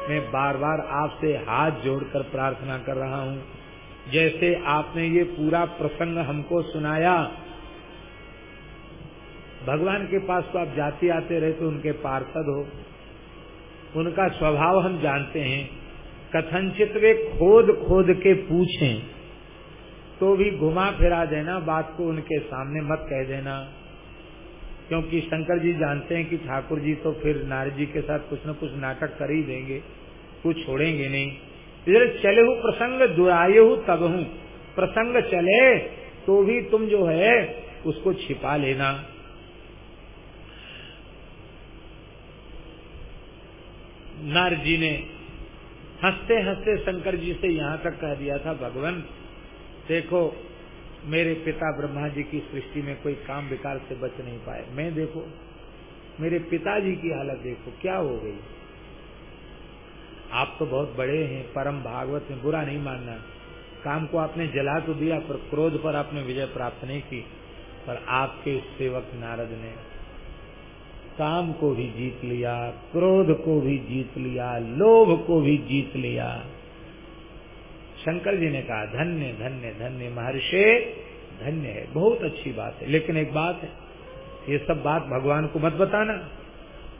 मैं बार बार आपसे हाथ जोड़कर प्रार्थना कर रहा हूँ। जैसे आपने ये पूरा प्रसंग हमको सुनाया, भगवान के पास तो आप जाते आते रहे तो उनके पार्षद हो। उनका स्वभाव हम जानते हैं। कथनचित वे खोद खोद के पूछें तो भी घुमा फिरा देना, बात को उनके सामने मत कह देना। क्योंकि शंकर जी जानते हैं कि ठाकुर जी तो फिर नारद जी के साथ कुछ न कुछ नाटक कर ही देंगे, कुछ छोड़ेंगे नहीं। इधर चले हु प्रसंग दुराये हु तब हूँ प्रसंग चले तो भी तुम जो है उसको छिपा लेना। नारद जी ने हँसते हँसते शंकर जी से यहाँ तक कह दिया था, भगवान, देखो, मेरे पिता ब्रह्मा जी की सृष्टि में कोई काम विकार से बच नहीं पाए। मैं देखो, मेरे पिताजी की हालत देखो, क्या हो गई? आप तो बहुत बड़े हैं, परम भागवत में बुरा नहीं मानना। काम को आपने जला तो दिया, पर क्रोध पर आपने विजय प्राप्त नहीं की। पर आपके सेवक नारद ने काम को भी जीत लिया, क्रोध को भी जीत लिया, लोभ को भी जीत लिया। शंकर जी ने कहा, धन्य धन्य धन्य महर्षि, धन्य है। बहुत अच्छी बात है। लेकिन एक बात है, ये सब बात भगवान को मत बताना।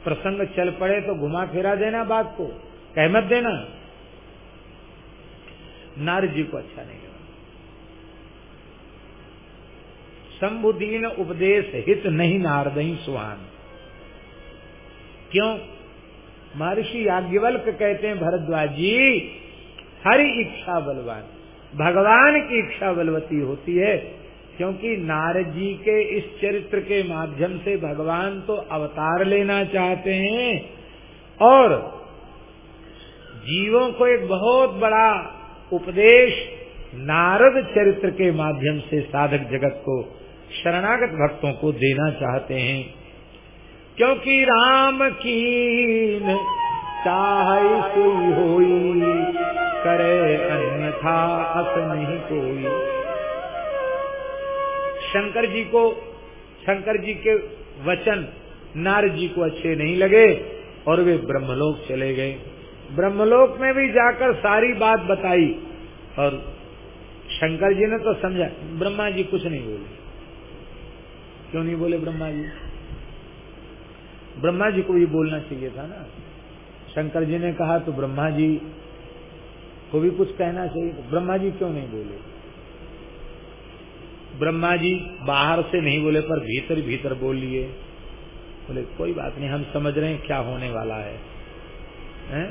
प्रसंग चल पड़े तो घुमा फिरा देना बात को। कह मत देना। नारद जी को अच्छा नहीं लगा। शंभुदीन उपदेश हित नहीं नारद, ही सुहान। क्यों? महर्षि याज्ञवल्क कहते हैं, भरद्वाज जी हरि इच्छा बलवान। भगवान की इच्छा बलवती होती है, क्योंकि नारद जी के इस चरित्र के माध्यम से भगवान तो अवतार लेना चाहते हैं, और जीवों को एक बहुत बड़ा उपदेश नारद चरित्र के माध्यम से साधक जगत को, शरणागत भक्तों को देना चाहते हैं। क्योंकि राम की चाह सुई होई, करे अन्यथा अस नहीं कोई। शंकर जी को, शंकर जी के वचन नारद जी को अच्छे नहीं लगे और वे ब्रह्मलोक चले गए। ब्रह्मलोक में भी जाकर सारी बात बताई और शंकर जी ने तो समझा, ब्रह्मा जी कुछ नहीं बोले। क्यों नहीं बोले ब्रह्मा जी? ब्रह्मा जी को भी बोलना चाहिए था ना। शंकर जी ने कहा तो ब्रह्मा जी को भी कुछ कहना चाहिए। तो ब्रह्मा जी क्यों नहीं बोले? ब्रह्मा जी बाहर से नहीं बोले पर भीतर भीतर बोल लिए। बोले कोई बात नहीं हम समझ रहे हैं क्या होने वाला है, हैं?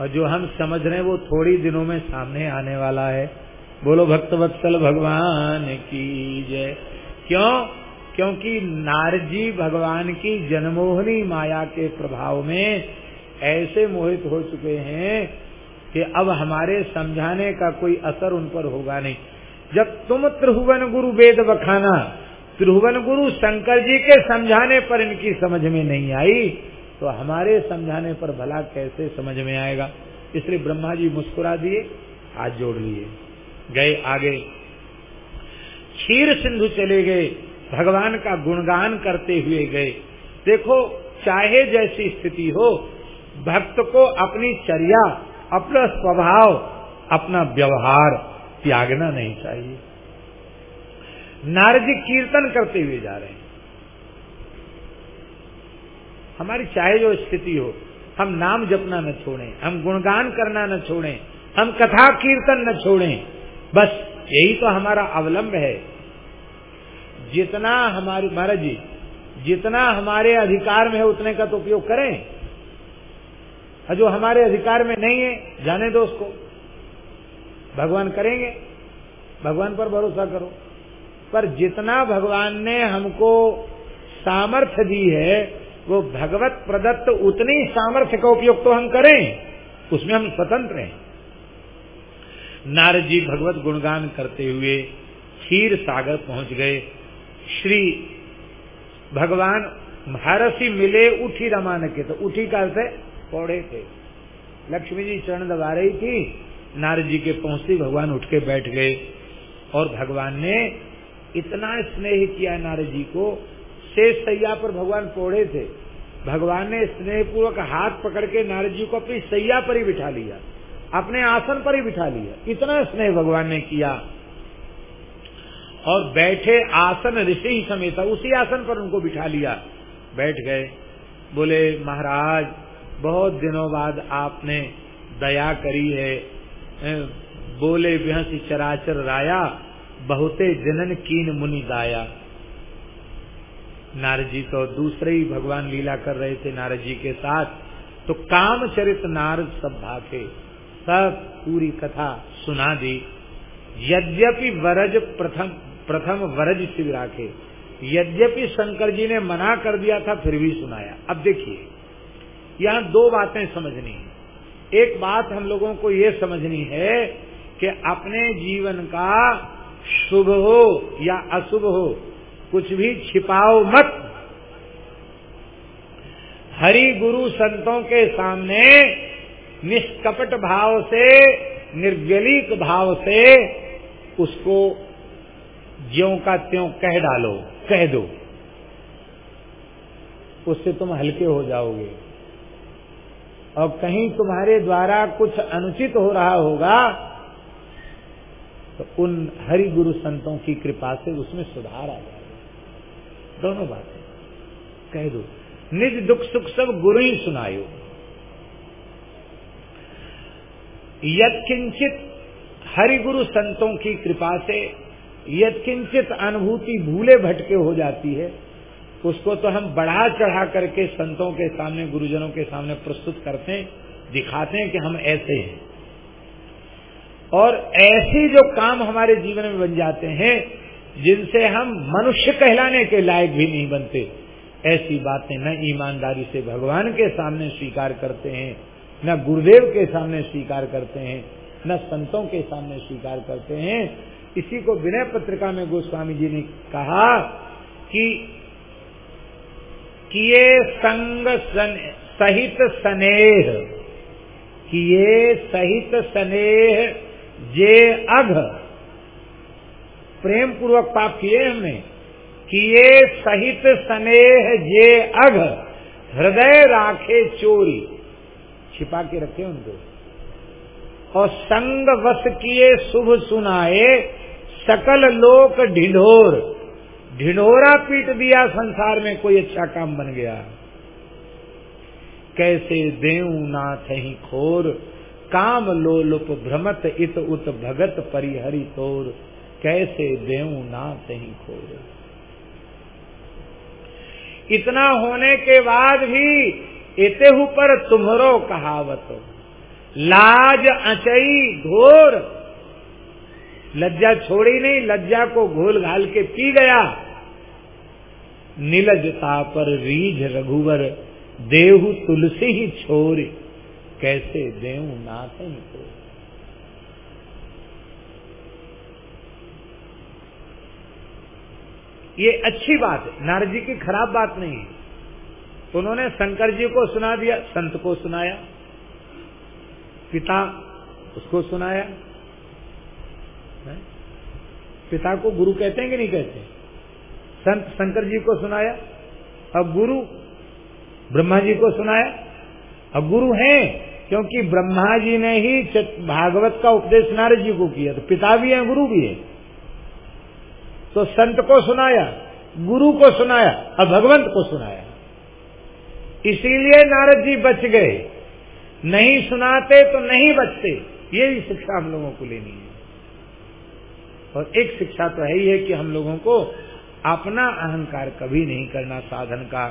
और जो हम समझ रहे हैं वो थोड़ी दिनों में सामने आने वाला है। बोलो भक्तवत्सल भगवान की जय। क्यों? क्योंकि नारजी भगवान की जनमोहनी माया के प्रभाव में ऐसे मोहित हो चुके हैं कि अब हमारे समझाने का कोई असर उन पर होगा नहीं। जब तुम त्रिभुवन गुरु वेद बखाना, त्रिभुवन गुरु शंकर जी के समझाने पर इनकी समझ में नहीं आई तो हमारे समझाने पर भला कैसे समझ में आएगा? इसलिए ब्रह्मा जी मुस्कुरा दिए, हाथ जोड़ लिए। गए आगे। क्षीर सिंधु चले गए। भगवान का गुणगान करते हुए गए। देखो, चाहे जैसी स्थिति हो, भक्त को अपनी चर्या, अपना स्वभाव, अपना व्यवहार त्यागना नहीं चाहिए। नारद कीर्तन करते हुए जा रहे हैं। हमारी चाहे जो स्थिति हो, हम नाम जपना न छोड़ें, हम गुणगान करना न छोड़ें, हम कथा कीर्तन न छोड़ें, बस यही तो हमारा अवलंब है। जितना हमारी, महाराज जी, जितना हमारे अधिकार में है, उतने का तो उपयोग करें। जो हमारे अधिकार में नहीं है, जाने दो उसको। भगवान करेंगे। भगवान पर भरोसा करो। पर जितना भगवान ने हमको सामर्थ्य दी है, वो भगवत प्रदत्त उतनी सामर्थ्य का उपयोग तो हम करें। उसमें हम स्वतंत्र हैं। नारद जी भगवत गुणगान करते हुए क्षीर सागर पहुँच गए। श्री भगवान महारसी मिले उठी रमान के तो उठी काल से पौड़े थे। लक्ष्मी जी चरण दबा रही थी, नारद जी के पहुँचते भगवान उठ के बैठ गए और भगवान ने इतना स्नेह किया नारद जी को, शेष सैया पर भगवान पौड़े थे। भगवान ने स्नेह पूर्वक हाथ पकड़ के नारद जी को अपनी सैया पर ही बिठा लिया, अपने आसन पर ही बिठा लिया। इतना स्नेह भगवान ने किया। और बैठे आसन ऋषि ही समेत उसी आसन पर उनको बिठा लिया। बैठ गए। बोले, महाराज, बहुत दिनों बाद आपने दया करी है। बोले बिहसी चराचर राया, बहुते जनन कीन मुनि दाया। नारद जी तो दूसरे ही भगवान लीला कर रहे थे नारद जी के साथ। तो काम चरित नारद सब भागे। सब पूरी कथा सुना दी। यद्यपि वरज प्रथम प्रथम वरज शिव राखे। यद्यपि शंकर जी ने मना कर दिया था, फिर भी सुनाया। अब देखिए, यहाँ दो बातें समझनी है। एक बात हम लोगों को ये समझनी है कि अपने जीवन का शुभ हो या अशुभ हो, कुछ भी छिपाओ मत। हरि गुरु संतों के सामने निष्कपट भाव से निर्गलिक भाव से उसको ज्यो का त्यों कह डालो, कह दो। उससे तुम हल्के हो जाओगे। और कहीं तुम्हारे द्वारा कुछ अनुचित हो रहा होगा तो उन हरि गुरु संतों की कृपा से उसमें सुधार आ जाएगा। दोनों बातें। कह दो। निज दुख सुख सब गुरु ही सुनायो। यत्किंचित हरि गुरु संतों की कृपा से यत्किंचित अनुभूति भूले भटके हो जाती है, उसको तो हम बढ़ा चढ़ा करके संतों के सामने, गुरुजनों के सामने प्रस्तुत करते हैं, दिखाते हैं कि हम ऐसे हैं। और ऐसे जो काम हमारे जीवन में बन जाते हैं, जिनसे हम मनुष्य कहलाने के लायक भी नहीं बनते, ऐसी बातें न ईमानदारी से भगवान के सामने स्वीकार करते हैं, न गुरुदेव के सामने स्वीकार करते हैं, न संतों के सामने स्वीकार करते हैं इसी को विनय पत्रिका में गोस्वामी जी ने कहा कि किए संग सहित स्नेह, किए सहित स्नेह जे अघ प्रेम पूर्वक पाप किए हमने, किए सहित स्नेह जे अघ, हृदय राखे चोरी, छिपा के रखे उनको, और संग वस किए शुभ सुनाए सकल लोक ढिढोर। ढिढोरा पीट दिया, संसार में कोई अच्छा काम बन गया। कैसे देव नाथ ही खोर, काम लोलुप भ्रमत, इत उत भगत परिहरि तोर। कैसे देऊ ना तही खोर। इतना होने के बाद भी इतेहु पर तुम्हरो कहावत। लाज अचई घोर लज्जा छोड़ी नहीं, लज्जा को घोल घाल के पी गया। नीलजता पर रीझ रघुवर, देहु तुलसी ही छोर, कैसे देऊ नाथ को? ये अच्छी बात है, नारद जी की खराब बात नहीं है। उन्होंने शंकर जी को सुना दिया, संत को सुनाया, पिता उसको सुनाया है? पिता को गुरु कहते हैं कि नहीं कहते? संत शंकर जी को सुनाया, अब गुरु, ब्रह्मा जी को सुनाया, अब गुरु हैं, क्योंकि ब्रह्मा जी ने ही भागवत का उपदेश नारद जी को किया तो पिता भी है, गुरु भी है। तो संत को सुनाया, गुरु को सुनाया और भगवंत को सुनाया। इसीलिए नारद जी बच गए। नहीं सुनाते तो नहीं बचते यही शिक्षा हम लोगों को लेनी है। और एक शिक्षा तो है ही है कि हम लोगों को अपना अहंकार कभी नहीं करना साधन का।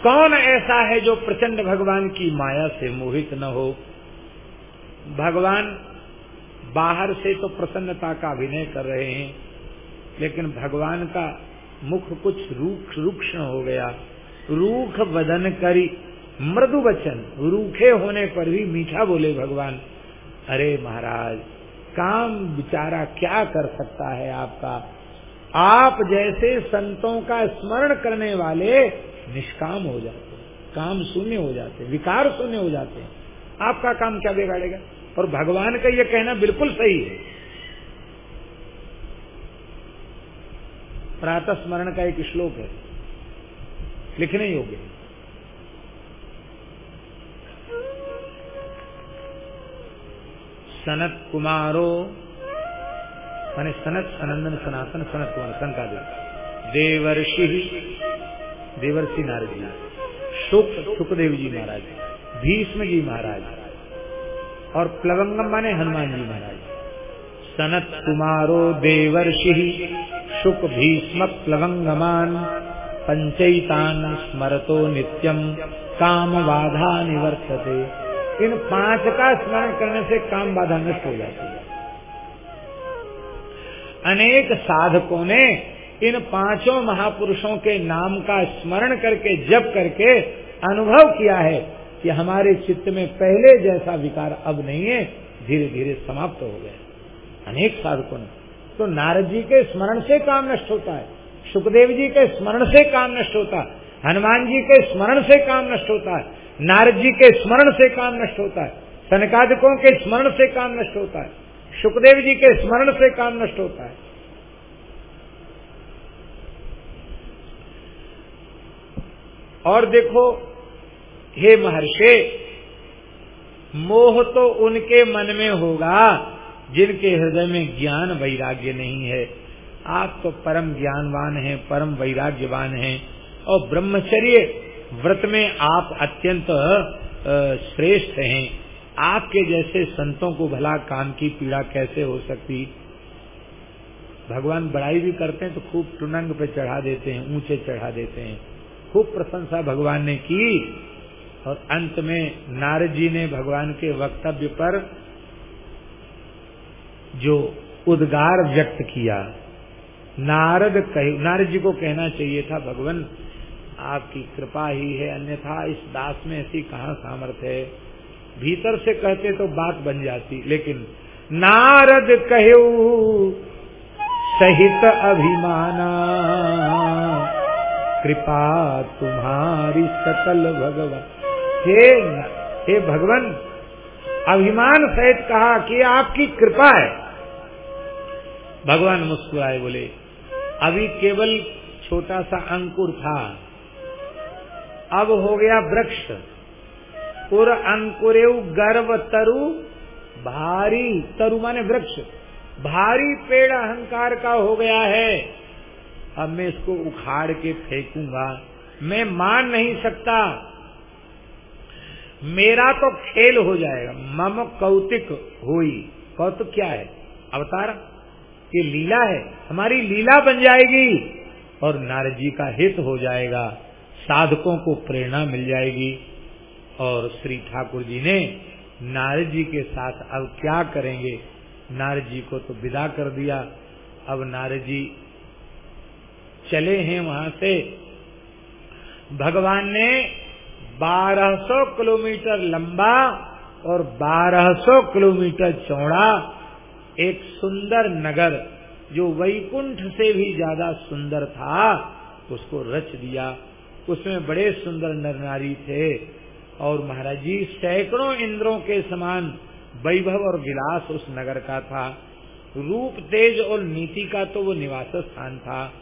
कौन ऐसा है जो प्रचंड भगवान की माया से मोहित न हो? भगवान बाहर से तो प्रसन्नता का अभिनय कर रहे हैं, लेकिन भगवान का मुख कुछ रूक्ष रूक्ष्ण हो गया। रूख बदन करी मृदु वचन रूखे होने पर भी मीठा बोले भगवान। अरे महाराज, काम बिचारा क्या कर सकता है आपका? आप जैसे संतों का स्मरण करने वाले निष्काम हो जाते काम शून्य हो जाते विकार शून्य हो जाते हैं। आपका काम क्या बिगाड़ेगा? और भगवान का यह कहना बिल्कुल सही है। प्रातः स्मरण का एक श्लोक है, लिखने योग्य सनत कुमारो। माने सनत सनंदन सनातन, सनत कुमार सनकादेव देवर्षि। देवर्षि नारद जी। शुक सुखदेव जी महाराज। भीष्म जी महाराज। और प्लवंगम माने हनुमान जी महाराज। सनत कुमारो, देवर्षि। शुक, भीष्म, प्लवंगमान। पंचयितान स्मरतो नित्यम काम बाधा निवर्तते। इन पाँच का स्मरण करने से काम बाधा नष्ट हो जाती है। अनेक साधकों ने इन पाँचों महापुरुषों के नाम का स्मरण करके, जप करके अनुभव किया है कि हमारे चित्त में पहले जैसा विकार अब नहीं है धीरे धीरे समाप्त हो गए अनेक साधकों ने। तो नारद जी के स्मरण से काम नष्ट होता है, सुखदेव जी के स्मरण से काम नष्ट होता है, हनुमान जी के स्मरण से काम नष्ट होता है नारद जी के स्मरण से काम नष्ट होता है। सनकादिकों के स्मरण से काम नष्ट होता है। सुखदेव जी के स्मरण से काम नष्ट होता है। और देखो, हे महर्षे, मोह तो उनके मन में होगा, जिनके हृदय में ज्ञान वैराग्य नहीं है। आप तो परम ज्ञानवान हैं, परम वैराग्यवान हैं। और ब्रह्मचर्य व्रत में आप अत्यंत श्रेष्ठ हैं। आपके जैसे संतों को भला काम की पीड़ा कैसे हो सकती? भगवान बड़ाई भी करते हैं तो खूब टुनंग पे चढ़ा देते हैं, ऊँचे चढ़ा देते हैं। खूब प्रशंसा भगवान ने की और अंत में नारद जी ने भगवान के वक्तव्य पर जो उद्गार व्यक्त किया। नारद कह, नारद जी को कहना चाहिए था, भगवान आपकी कृपा ही है, अन्यथा इस दास में ऐसी कहा सामर्थ्य है? भीतर से कहते तो बात बन जाती, लेकिन नारद कहे सहित अभिमाना, कृपा तुम्हारी सकल भगवान। हे हे भगवान, अभिमान सहित कहा कि आपकी कृपा है। भगवान मुस्कुराए बोले, अभी केवल छोटा सा अंकुर था। अब हो गया वृक्ष। और अंकुरेव गर्व तरु, भारी, तरु माने वृक्ष। भारी पेड़ अहंकार का हो गया है। अब मैं इसको उखाड़ के फेंकूँगा। मैं मान नहीं सकता। मेरा तो खेल हो जाएगा। मम कौतिक हुई। कौतुक क्या है? अवतार? ये लीला है। हमारी लीला बन जाएगी और नारद जी का हित हो जाएगा। साधकों को प्रेरणा मिल जाएगी। और श्री ठाकुर जी ने नारद जी के साथ अब क्या करेंगे? नारद जी को तो विदा कर दिया। अब नारद जी चले हैं वहाँ से। भगवान ने 1200 किलोमीटर लंबा और 1200 किलोमीटर चौड़ा एक सुंदर नगर, जो वैकुंठ से भी ज़्यादा सुंदर था, उसको रच दिया। उसमें बड़े सुंदर नर नारी थे। और महाराज जी, सैकड़ों इंद्रों के समान वैभव और विलास उस नगर का था। रूप, तेज और नीति का तो वो निवास स्थान था।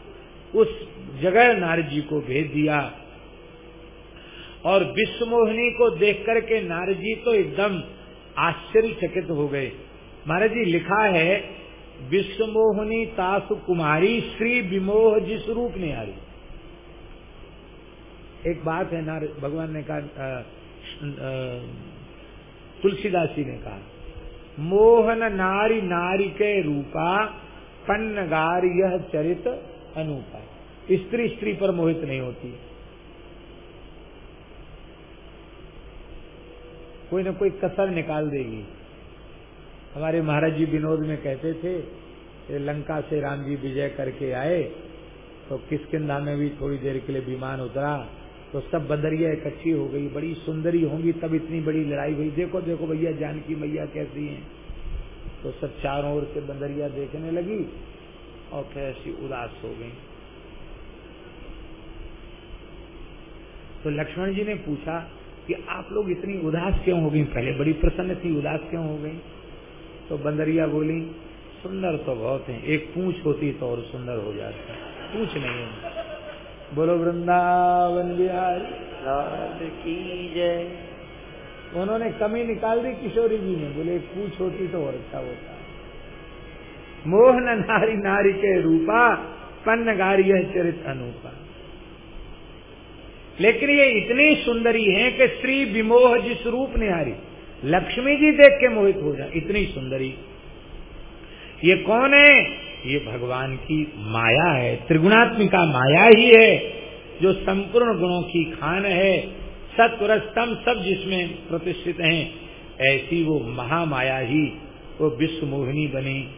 उस जगह नारद जी को भेज दिया। और विश्व मोहिनी को देख करके नारद जी तो एकदम आश्चर्यचकित हो गए। महाराज जी, लिखा है विश्व मोहिनी तासु कुमारी, श्री विमोह जिस रूप ने आ रही एक बात है नार, भगवान ने कहा तुलसीदास जी ने कहा, मोहन नारी नारी के रूपा, पन्नगार यह चरित अनूपा। स्त्री स्त्री पर मोहित नहीं होती कोई न कोई कसर निकाल देगी। हमारे महाराज जी विनोद में कहते थे लंका से राम जी विजय करके आए तो किसकिदा में भी थोड़ी देर के लिए विमान उतरा तो सब बंदरिया इकट्ठी हो गई, बड़ी सुंदरी होंगी, तब इतनी बड़ी लड़ाई हुई। देखो देखो भैया, जानकी मैया कैसी हैं। तो सब चारों ओर से बंदरिया देखने लगी और फिर ऐसी उदास हो गई। तो लक्ष्मण जी ने पूछा कि आप लोग इतनी उदास क्यों हो गई? पहले बड़ी प्रसन्न थी, उदास क्यों हो गई? तो बंदरिया बोली, सुंदर तो बहुत है, एक पूछ होती तो और सुंदर हो जाता। पूछ नहीं है। बोलो, वृंदावन बिहारी, लाल की जय। उन्होंने कमी निकाल दी किशोरी जी ने। बोले, पूछ होती तो और अच्छा होता। मोहन नारी नारी के रूपा, पन्न गारी है चरित अनुपा। लेकिन ये इतनी सुंदरी है कि श्री विमोह जिस रूप निहारी लक्ष्मी जी देख के मोहित हो जाए, इतनी सुंदरी। ये कौन है? ये भगवान की माया है, त्रिगुणात्मिका माया ही है, जो संपूर्ण गुणों की खान है सत्वरस्तम सब जिसमें प्रतिष्ठित हैं, ऐसी वो महामाया ही, वो विश्व मोहिनी बनी।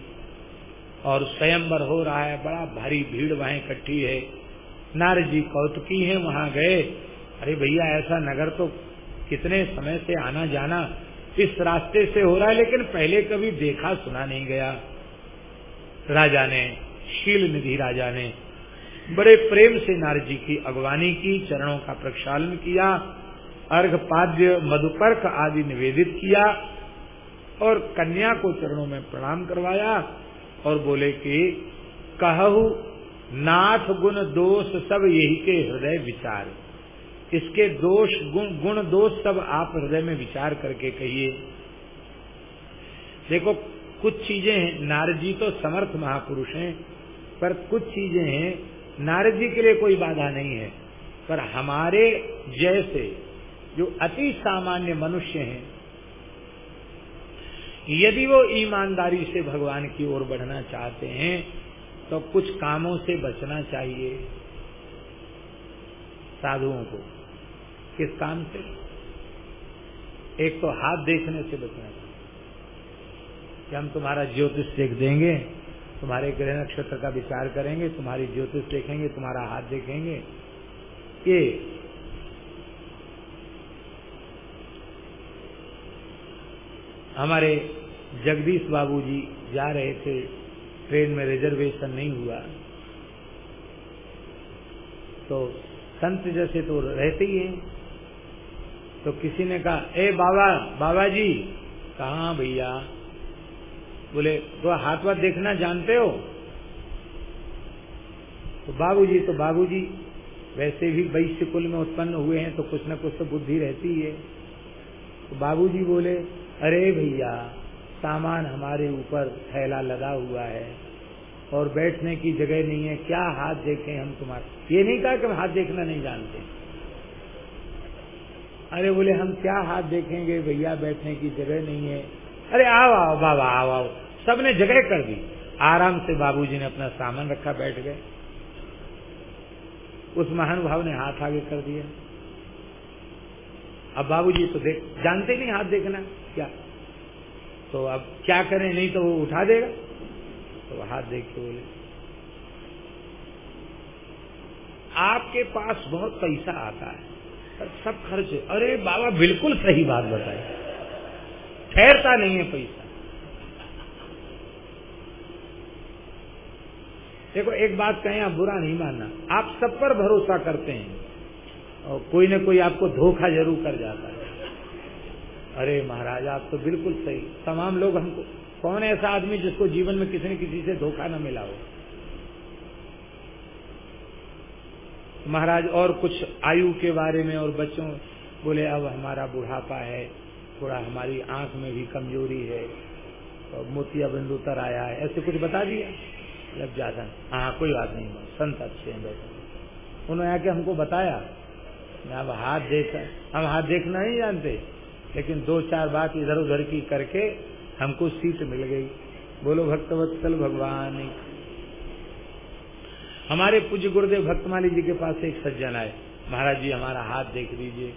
और स्वयंवर हो रहा है, बड़ा भारी भीड़ वहाँ इकट्ठी है। नारद जी कौतुकी है, वहाँ गए। अरे भैया, ऐसा नगर तो कितने समय से आना जाना इस रास्ते से हो रहा है, लेकिन पहले कभी देखा, सुना नहीं गया। राजा ने, शील निधि राजा ने बड़े प्रेम से नारद जी की अगवानी की, चरणों का प्रक्षालन किया अर्घ पाद्य मधुपर्क आदि निवेदित किया और कन्या को चरणों में प्रणाम करवाया और बोले कि, कहु, नाथ गुण दोष सब यही के हृदय विचार। इसके दोष गुण गुण दोष सब आप हृदय में विचार करके कहिए। देखो कुछ चीज़ें हैं। नारद जी तो समर्थ महापुरुष हैं, पर कुछ चीज़ें हैं, नारद जी के लिए कोई बाधा नहीं है। पर हमारे जैसे जो अति सामान्य मनुष्य हैं, यदि वो ईमानदारी से भगवान की ओर बढ़ना चाहते हैं तो कुछ कामों से बचना चाहिए। साधुओं को। किस काम से? एक तो हाथ देखने से बचना चाहिए। कि हम तुम्हारा ज्योतिष देख देंगे, तुम्हारे ग्रह नक्षत्र का विचार करेंगे, तुम्हारी ज्योतिष देखेंगे, तुम्हारा हाथ देखेंगे। ये हमारे जगदीश बाबूजी जा रहे थे, ट्रेन में रिजर्वेशन नहीं हुआ। तो संत जैसे तो रहते ही हैं। तो किसी ने कहा, ए बाबा बाबा जी, कहा भैया? बोले तो हाथ वाथ देखना जानते हो? तो बाबूजी तो बाबूजी, वैसे भी वैश्य कुल में उत्पन्न हुए हैं तो कुछ न कुछ तो बुद्धि रहती है। तो बाबूजी बोले, अरे भैया, सामान हमारे ऊपर थैला लगा हुआ है और बैठने की जगह नहीं है, क्या हाथ देखें हम तुम्हारे? ये नहीं कहा कि हम हाथ देखना नहीं जानते। अरे बोले, हम क्या हाथ देखेंगे भैया, बैठने की जगह नहीं है? अरे, आओ आओ, बाबा, आओ आओ सबने जगह कर दी आराम से बाबूजी ने अपना सामान रखा, बैठ गए। उस महानुभाव ने हाथ आगे कर दिया। अब बाबूजी तो देख, जानते नहीं हाथ देखना क्या। तो अब क्या करें, नहीं तो वो उठा देगा। तो हाथ देख के बोले, आपके पास बहुत पैसा आता है, पर सब खर्च। अरे बाबा, बिल्कुल सही बात बताए ठहरता नहीं है पैसा। देखो, एक बात कहें, आप बुरा नहीं मानना। आप सब पर भरोसा करते हैं। और कोई न कोई आपको धोखा ज़रूर कर जाता है। अरे महाराज, आप तो बिल्कुल सही। तमाम लोग हमको, कौन ऐसा आदमी जिसको जीवन में किसी न किसी से धोखा न मिला हो? महाराज, और कुछ आयु के बारे में और बच्चों बोले, अब हमारा बुढ़ापा है, थोड़ा हमारी आँख में भी कमज़ोरी है, और मोतिया बिंदु तर आया है। ऐसे कुछ बता दिया? जब ज़्यादा हाँ। कोई बात नहीं, संत अच्छे हैं, बैठे उन्होंने आके हमको बताया अब हाथ देख, हम हाथ देखना नहीं जानते, लेकिन दो चार बात इधर उधर की करके हमको सीट मिल गई। बोलो भक्तवत्सल भगवान। हमारे पूज्य गुरुदेव भक्तमाली जी के पास एक सज्जन आए। महाराज जी, हमारा हाथ देख लीजिए।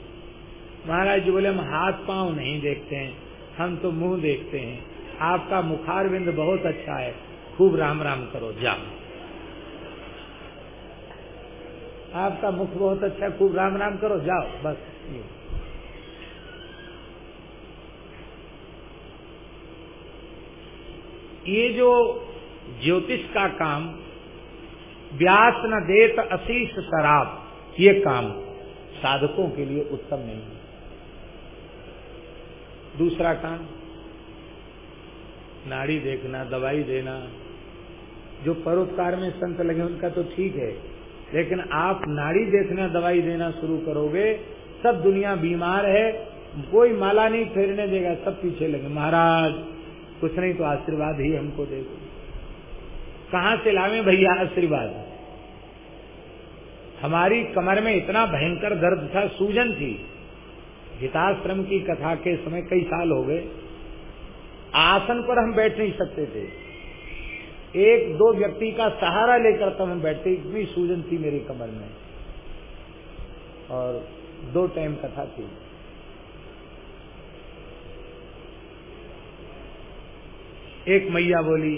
महाराज जी बोले, हम हाथ पाँव नहीं देखते हैं, हम तो मुँह देखते हैं। आपका मुखार बिंद बहुत अच्छा है। खूब राम राम करो, जाओ। आपका मुख बहुत अच्छा खूब राम राम करो, जाओ, बस। ये ये जो ज्योतिष का काम, व्यास न देत अशीष शराब, ये काम साधकों के लिए उत्तम नहीं है। दूसरा काम, नाड़ी देखना, दवाई देना जो परोपकार में संत लगे उनका तो ठीक है। लेकिन आप नाड़ी देखना, दवाई देना शुरू करोगे, सब दुनिया बीमार है, कोई माला नहीं फेरने देगा, सब पीछे लगे। महाराज, कुछ नहीं तो आशीर्वाद ही हमको दे दो। कहा से लावे भैया आशीर्वाद? हमारी कमर में इतना भयंकर दर्द था, सूजन थी। हिताश्रम की कथा के समय कई साल हो गए। आसन पर हम बैठ नहीं सकते थे। एक दो व्यक्ति का सहारा लेकर तब हम बैठते इतनी सूजन थी मेरी कमर में। और दो टाइम कथा थी। एक मैया बोली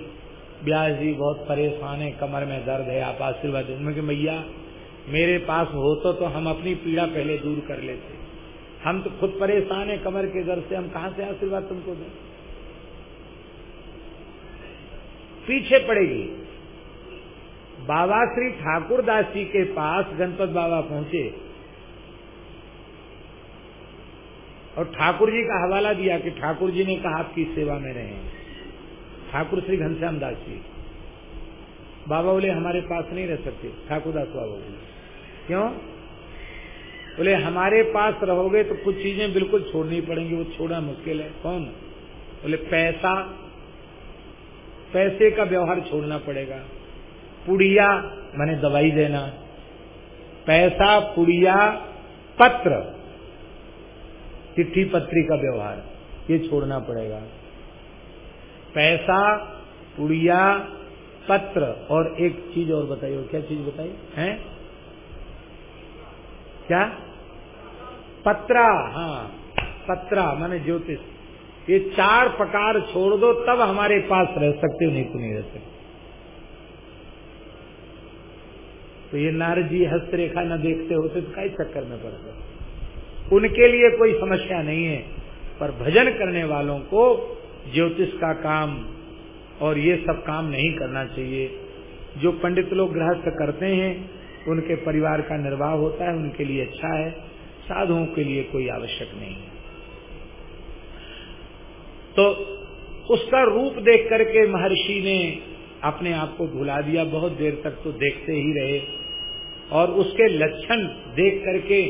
ब्यास जी बहुत परेशान है कमर में दर्द है आप आशीर्वाद दें। मैया मेरे पास हो तो, तो हम अपनी पीड़ा पहले दूर कर लेते। हम तो खुद परेशान है कमर के दर्द से हम कहा से आशीर्वाद तुमको दें? पीछे पड़ेगी। बाबा श्री ठाकुर दास जी के पास गणपत बाबा पहुँचे। और ठाकुर जी का हवाला दिया कि ठाकुर जी ने कहा, आपकी सेवा में रहे ठाकुर श्री घनश्याम दास जी। बाबा बोले, हमारे पास नहीं रह सकते। ठाकुर दास बाबा बोले, क्यों? बोले, हमारे पास रहोगे तो कुछ चीज़ें बिल्कुल छोड़नी पड़ेंगी, वो छोड़ना मुश्किल है। कौन? बोले, पैसा पैसे का व्यवहार छोड़ना पड़ेगा। पुड़िया, मैंने दवाई देना। पैसा, पुड़िया, पत्र, चिट्ठी पत्री का व्यवहार, ये छोड़ना पड़ेगा। पैसा, पुड़िया, पत्र और एक चीज़ और बताइए क्या चीज़ बताइए हैं? क्या? पत्रा हाँ पत्रा, माने ज्योतिष। ये चार प्रकार छोड़ दो, तब हमारे पास रह सकते हो, नहीं तो नहीं रह सकते। तो ये नारद जी हस्तरेखा न देखते होते तो कई चक्कर में पड़ते उनके लिए कोई समस्या नहीं है, पर भजन करने वालों को ज्योतिष का काम और ये सब काम नहीं करना चाहिए। जो पंडित लोग गृहस्थ करते हैं, उनके परिवार का निर्वाह होता है, उनके लिए अच्छा है, साधुओं के लिए कोई आवश्यक नहीं है। तो उसका रूप देख करके महर्षि ने अपने आप को भुला दिया। बहुत देर तक तो देखते ही रहे और उसके लक्षण देख करके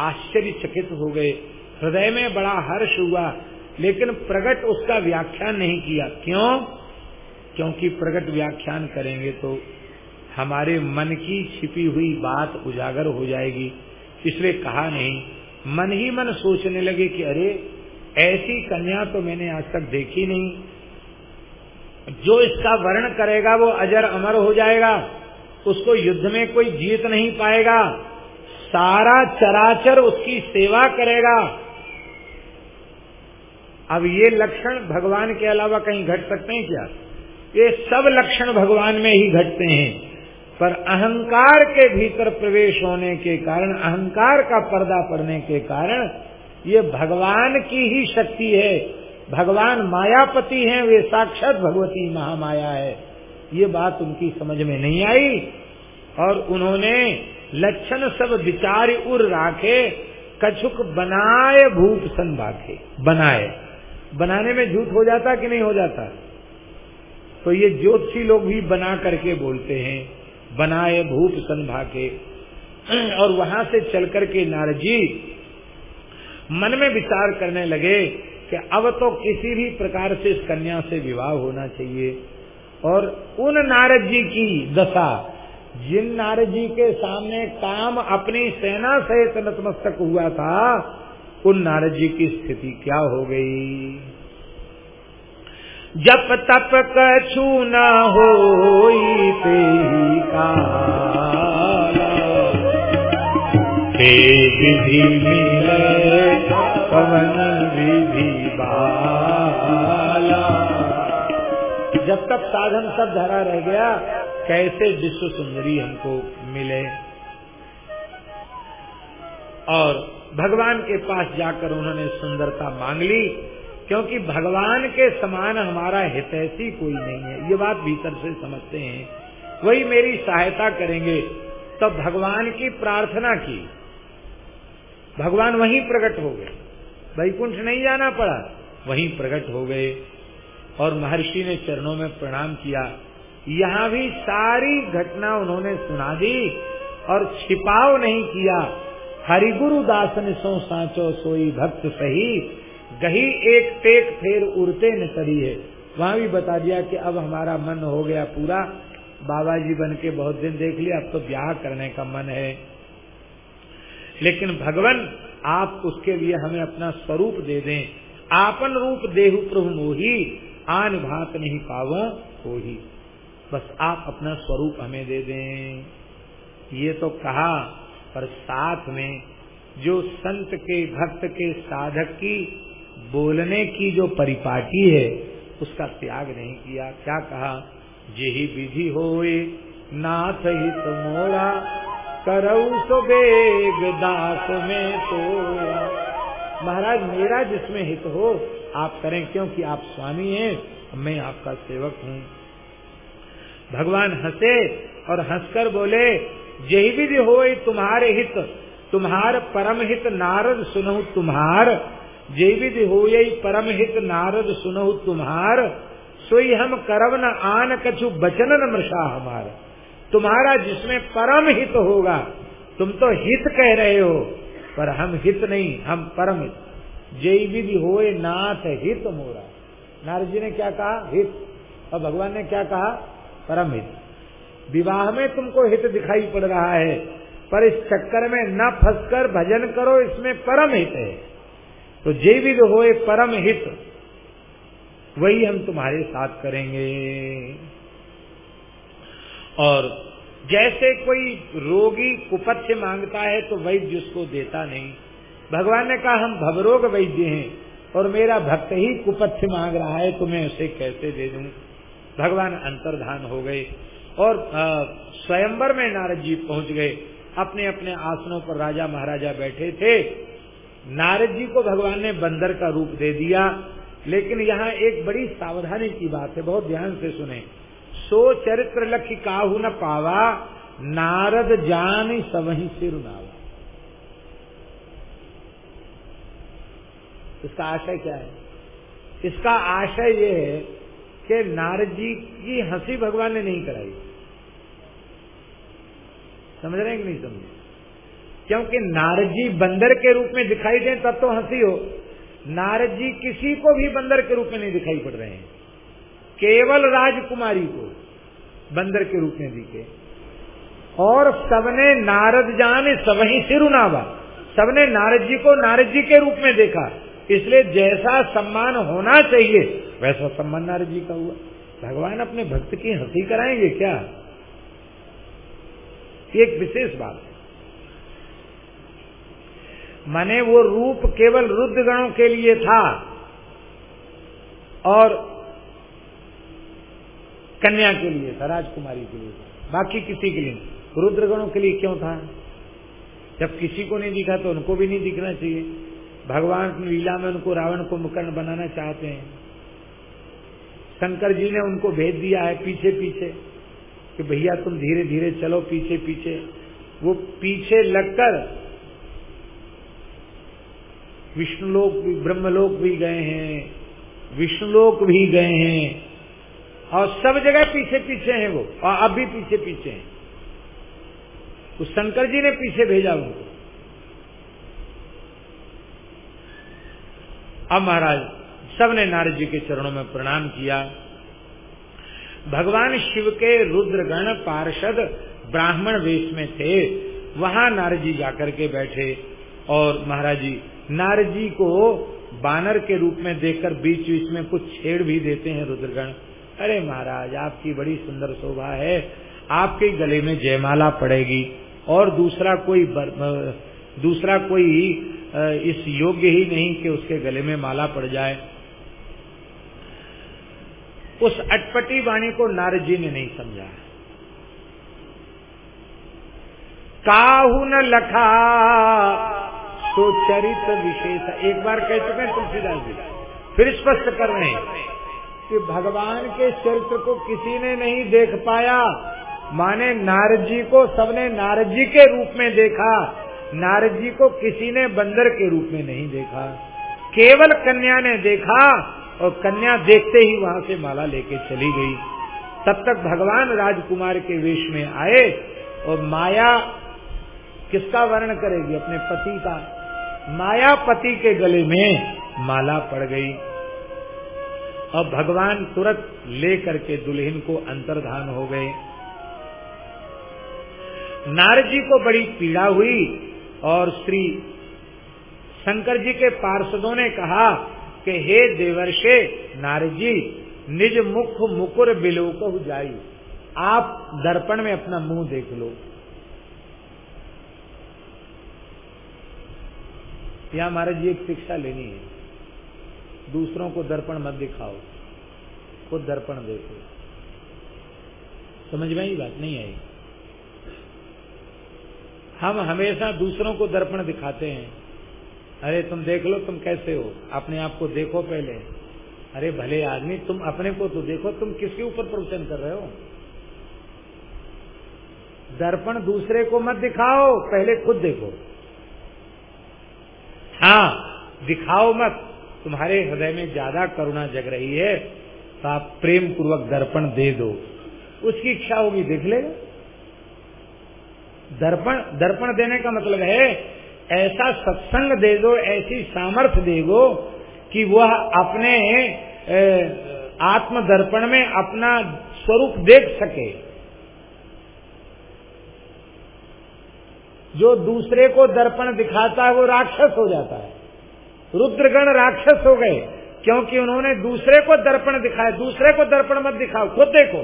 आश्चर्यचकित हो गए। हृदय में बड़ा हर्ष हुआ, लेकिन प्रगट उसका व्याख्यान नहीं किया। क्यों? क्योंकि प्रगट व्याख्यान करेंगे तो हमारे मन की छिपी हुई बात उजागर हो जाएगी। इसलिए कहा नहीं, मन ही मन सोचने लगे कि अरे ऐसी कन्या तो मैंने आज तक देखी नहीं। जो इसका वर्ण करेगा वो अजर अमर हो जाएगा, उसको युद्ध में कोई जीत नहीं पाएगा। सारा चराचर उसकी सेवा करेगा। अब ये लक्षण भगवान के अलावा कहीं घट सकते हैं क्या? ये सब लक्षण भगवान में ही घटते हैं। पर अहंकार के भीतर प्रवेश होने के कारण, अहंकार का पर्दा पड़ने के कारण ये भगवान की ही शक्ति है। भगवान मायापति हैं, वे साक्षात भगवती महामाया है। ये बात उनकी समझ में नहीं आई और उन्होंने लक्षण सब विचार उर राखे, कछुक बनाए भूप सन बाखे बनाए। बनाने में झूठ हो जाता कि नहीं हो जाता? तो ये ज्योतिषी लोग भी बना करके बोलते हैं, बनाए भूप सन भाके और वहाँ से चल करके नारजी मन में विचार करने लगे कि अब तो किसी भी प्रकार से इस कन्या से विवाह होना चाहिए। और उन नारद जी की दशा, जिन नारद जी के सामने काम अपनी सेना सहित नतमस्तक हुआ था, उन नारद जी की स्थिति क्या हो गई? जप तप कछु न हो विधि पवन विधि जब तक साधन सब धरा रह गया, कैसे विश्व सुंदरी हमको मिले? और भगवान के पास जाकर उन्होंने सुंदरता मांग ली, क्योंकि भगवान के समान हमारा हितैषी कोई नहीं है। ये बात भीतर से समझते हैं। वही मेरी सहायता करेंगे तब तो भगवान की प्रार्थना की। भगवान वहीं प्रकट हो गए। वैकुंठ नहीं जाना पड़ा, वहीं प्रकट हो गए। और महर्षि ने चरणों में प्रणाम किया। यहाँ भी सारी घटना उन्होंने सुना दी और छिपाव नहीं किया। हरिगुरु दासन सो साचो सोई भक्त सही, गही एक टेक फेर उड़ते न करी है वहाँ भी बता दिया कि अब हमारा मन हो गया पूरा। बाबा जी बन के बहुत दिन देख लिया अब तो ब्याह करने का मन है। लेकिन भगवान, आप उसके लिए हमें अपना स्वरूप दे दें। आपन रूप देहु प्रभु मोही, आन भात नहीं पावो हो ही बस आप अपना स्वरूप हमें दे दें। ये तो कहा, पर साथ में जो संत के, भक्त के साधक की बोलने की जो परिपाटी है, उसका त्याग नहीं किया। क्या कहा? यही विधि होए, नाथ हित मोरा करऊ तो बेग दास में तो। महाराज, मेरा जिसमें हित हो, आप करें, क्योंकि आप स्वामी हैं, मैं आपका सेवक हूँ। भगवान हंसे और हंसकर बोले यही विधि हो तुम्हारे हित, तुम्हार परम हित नारद सुनहु तुम्हार। जैविध हो परम हित नारद सुनहु तुम्हार। सोई हम करव न आन कछु बचन न मृषा हमार। तुम्हारा जिसमें परम हित होगा, तुम तो हित कह रहे हो, पर हम हित नहीं, हम परम हित। जय विधि हो नाथ हित मोरा। नारद जी ने क्या कहा? हित। और भगवान ने क्या कहा? परम हित। विवाह में तुमको हित दिखाई पड़ रहा है, पर इस चक्कर में न फंसकर भजन करो, इसमें परम हित है। तो जीवित होए परम हित, वही हम तुम्हारे साथ करेंगे। और जैसे कोई रोगी कुपथ्य माँगता है तो वैद्य उसको देता नहीं। भगवान ने कहा, हम भवरोग वैद्य हैं और मेरा भक्त ही कुपथ्य मांग रहा है तो मैं उसे कैसे दे दूँ? भगवान अंतर्धान हो गए और स्वयंवर में नारद जी पहुँच गए। अपने अपने आसनों पर राजा महाराजा बैठे थे। नारद जी को भगवान ने बंदर का रूप दे दिया, लेकिन यहाँ एक बड़ी सावधानी की बात है, बहुत ध्यान से सुने। सो चरित्र लक्ष्य काहू न पावा, नारद जान सबही सिर नावा। इसका आशय क्या है? इसका आशय ये है कि नारद जी की हँसी भगवान ने नहीं कराई। समझ रहे हैं कि नहीं समझे? क्योंकि नारद जी बंदर के रूप में दिखाई दें तब तो हँसी हो। नारद जी किसी को भी बंदर के रूप में नहीं दिखाई पड़ रहे हैं। केवल राजकुमारी को। बंदर के रूप में दिखे और सबने नारद जान सब सबही सिरुनावा सबने नारद जी को नारद जी के रूप में देखा। इसलिए जैसा सम्मान होना चाहिए, वैसा सम्मान नारद जी का हुआ। भगवान अपने भक्त की हँसी कराएँगे क्या? एक विशेष बात है। माने वो रूप केवल रुद्रगणों के लिए था और कन्या के लिए था, राजकुमारी के लिए था। बाकी किसी के लिए रुद्रगणों के लिए क्यों था? जब किसी को नहीं दिखा तो उनको भी नहीं दिखना चाहिए। भगवान लीला में उनको रावण को मुकर्ण बनाना चाहते हैं। शंकर जी ने उनको भेज दिया है पीछे पीछे कि भैया तुम धीरे धीरे चलो पीछे पीछे वो पीछे लगकर विष्णुलोक भी ब्रह्मलोक भी गए हैं। विष्णुलोक भी गए हैं। और सब जगह पीछे पीछे हैं वो, और अब भी पीछे पीछे हैं। उस शंकर जी ने पीछे भेजा उनको। अब महाराज, सबने नारद जी के चरणों में प्रणाम किया। भगवान शिव के रुद्रगण पार्षद ब्राह्मण वेश में थे। वहाँ नारद जी जाकर के बैठे और महाराज जी, नारद जी को बानर के रूप में देखकर बीच बीच में कुछ छेड़ भी देते हैं रुद्रगण। अरे महाराज आपकी बड़ी सुंदर शोभा है। आपके गले में जयमाला पड़ेगी। और दूसरा कोई बर, दूसरा कोई इस योग्य ही नहीं कि उसके गले में माला पड़ जाए। उस अटपटी वाणी को नारद जी ने नहीं समझा। काहू न लखा तो चरित विशेष। एक बार कह चुके हैं तुलसीदास जी फिर स्पष्ट कर रहे हैं। कि भगवान के चरित्र को किसी ने नहीं देख पाया। माने नारद जी को सबने नारद जी के रूप में देखा, नारद जी को किसी ने बंदर के रूप में नहीं देखा। केवल कन्या ने देखा और कन्या देखते ही वहाँ से माला लेके चली गई। तब तक भगवान राजकुमार के वेश में आए और माया किसका वर्ण करेगी? अपने पति का। माया पति के गले में माला पड़ गई। और भगवान तुरंत ले करके दुल्हन को अंतर्धान हो गए। नारद जी को बड़ी पीड़ा हुई और श्री शंकर जी के पार्षदों ने कहा कि हे देवर्षे नारद जी निज मुख मुकुर बिलोक जाई। आप दर्पण में अपना मुँह देख लो। यहाँ महाराज जी, एक शिक्षा लेनी है। दूसरों को दर्पण मत दिखाओ, खुद दर्पण देखो। समझ में ही बात? नहीं आई। हम हमेशा दूसरों को दर्पण दिखाते हैं। अरे, तुम देख लो, तुम कैसे हो? अपने आप को देखो पहले। अरे, भले आदमी, तुम अपने को तो देखो, तुम किसके ऊपर प्रवचन कर रहे हो? दर्पण दूसरे को मत दिखाओ, पहले खुद देखो। हाँ दिखाओ मत। तुम्हारे हृदय में ज़्यादा करुणा जग रही है तो आप प्रेम पूर्वक दर्पण दे दो। उसकी इच्छा होगी, देख लेगा दर्पण दर्पण देने का मतलब है, ऐसा सत्संग दे दो, ऐसी सामर्थ्य दे दो, कि वह अपने आत्म दर्पण में अपना स्वरूप देख सके। जो दूसरे को दर्पण दिखाता है, वो राक्षस हो जाता है। रुद्रगण राक्षस हो गए, क्योंकि उन्होंने दूसरे को दर्पण दिखाया। दूसरे को दर्पण मत दिखाओ, खुद देखो।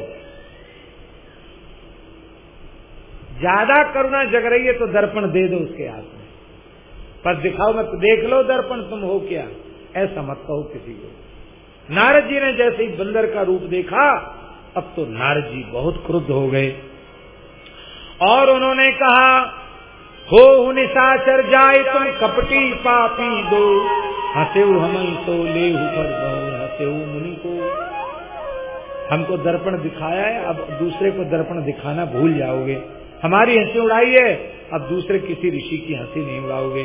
ज़्यादा करुणा जग रही है तो दर्पण दे दो उसके हाथ में। पर दिखाओ मत, देख लो दर्पण तुम हो क्या? ऐसा मत कहो किसी को। नारद जी ने जैसे ही बंदर का रूप देखा, अब तो नारद जी बहुत क्रुद्ध हो गए। और उन्होंने कहा हो निशाचर जाए तुम कपटी पापी दो। हंसे हम तो ले पर हंसे मुनि को। हमको दर्पण दिखाया है, अब दूसरे को दर्पण दिखाना भूल जाओगे। हमारी हँसी उड़ाई है, अब दूसरे किसी ऋषि की हँसी नहीं उड़ाओगे।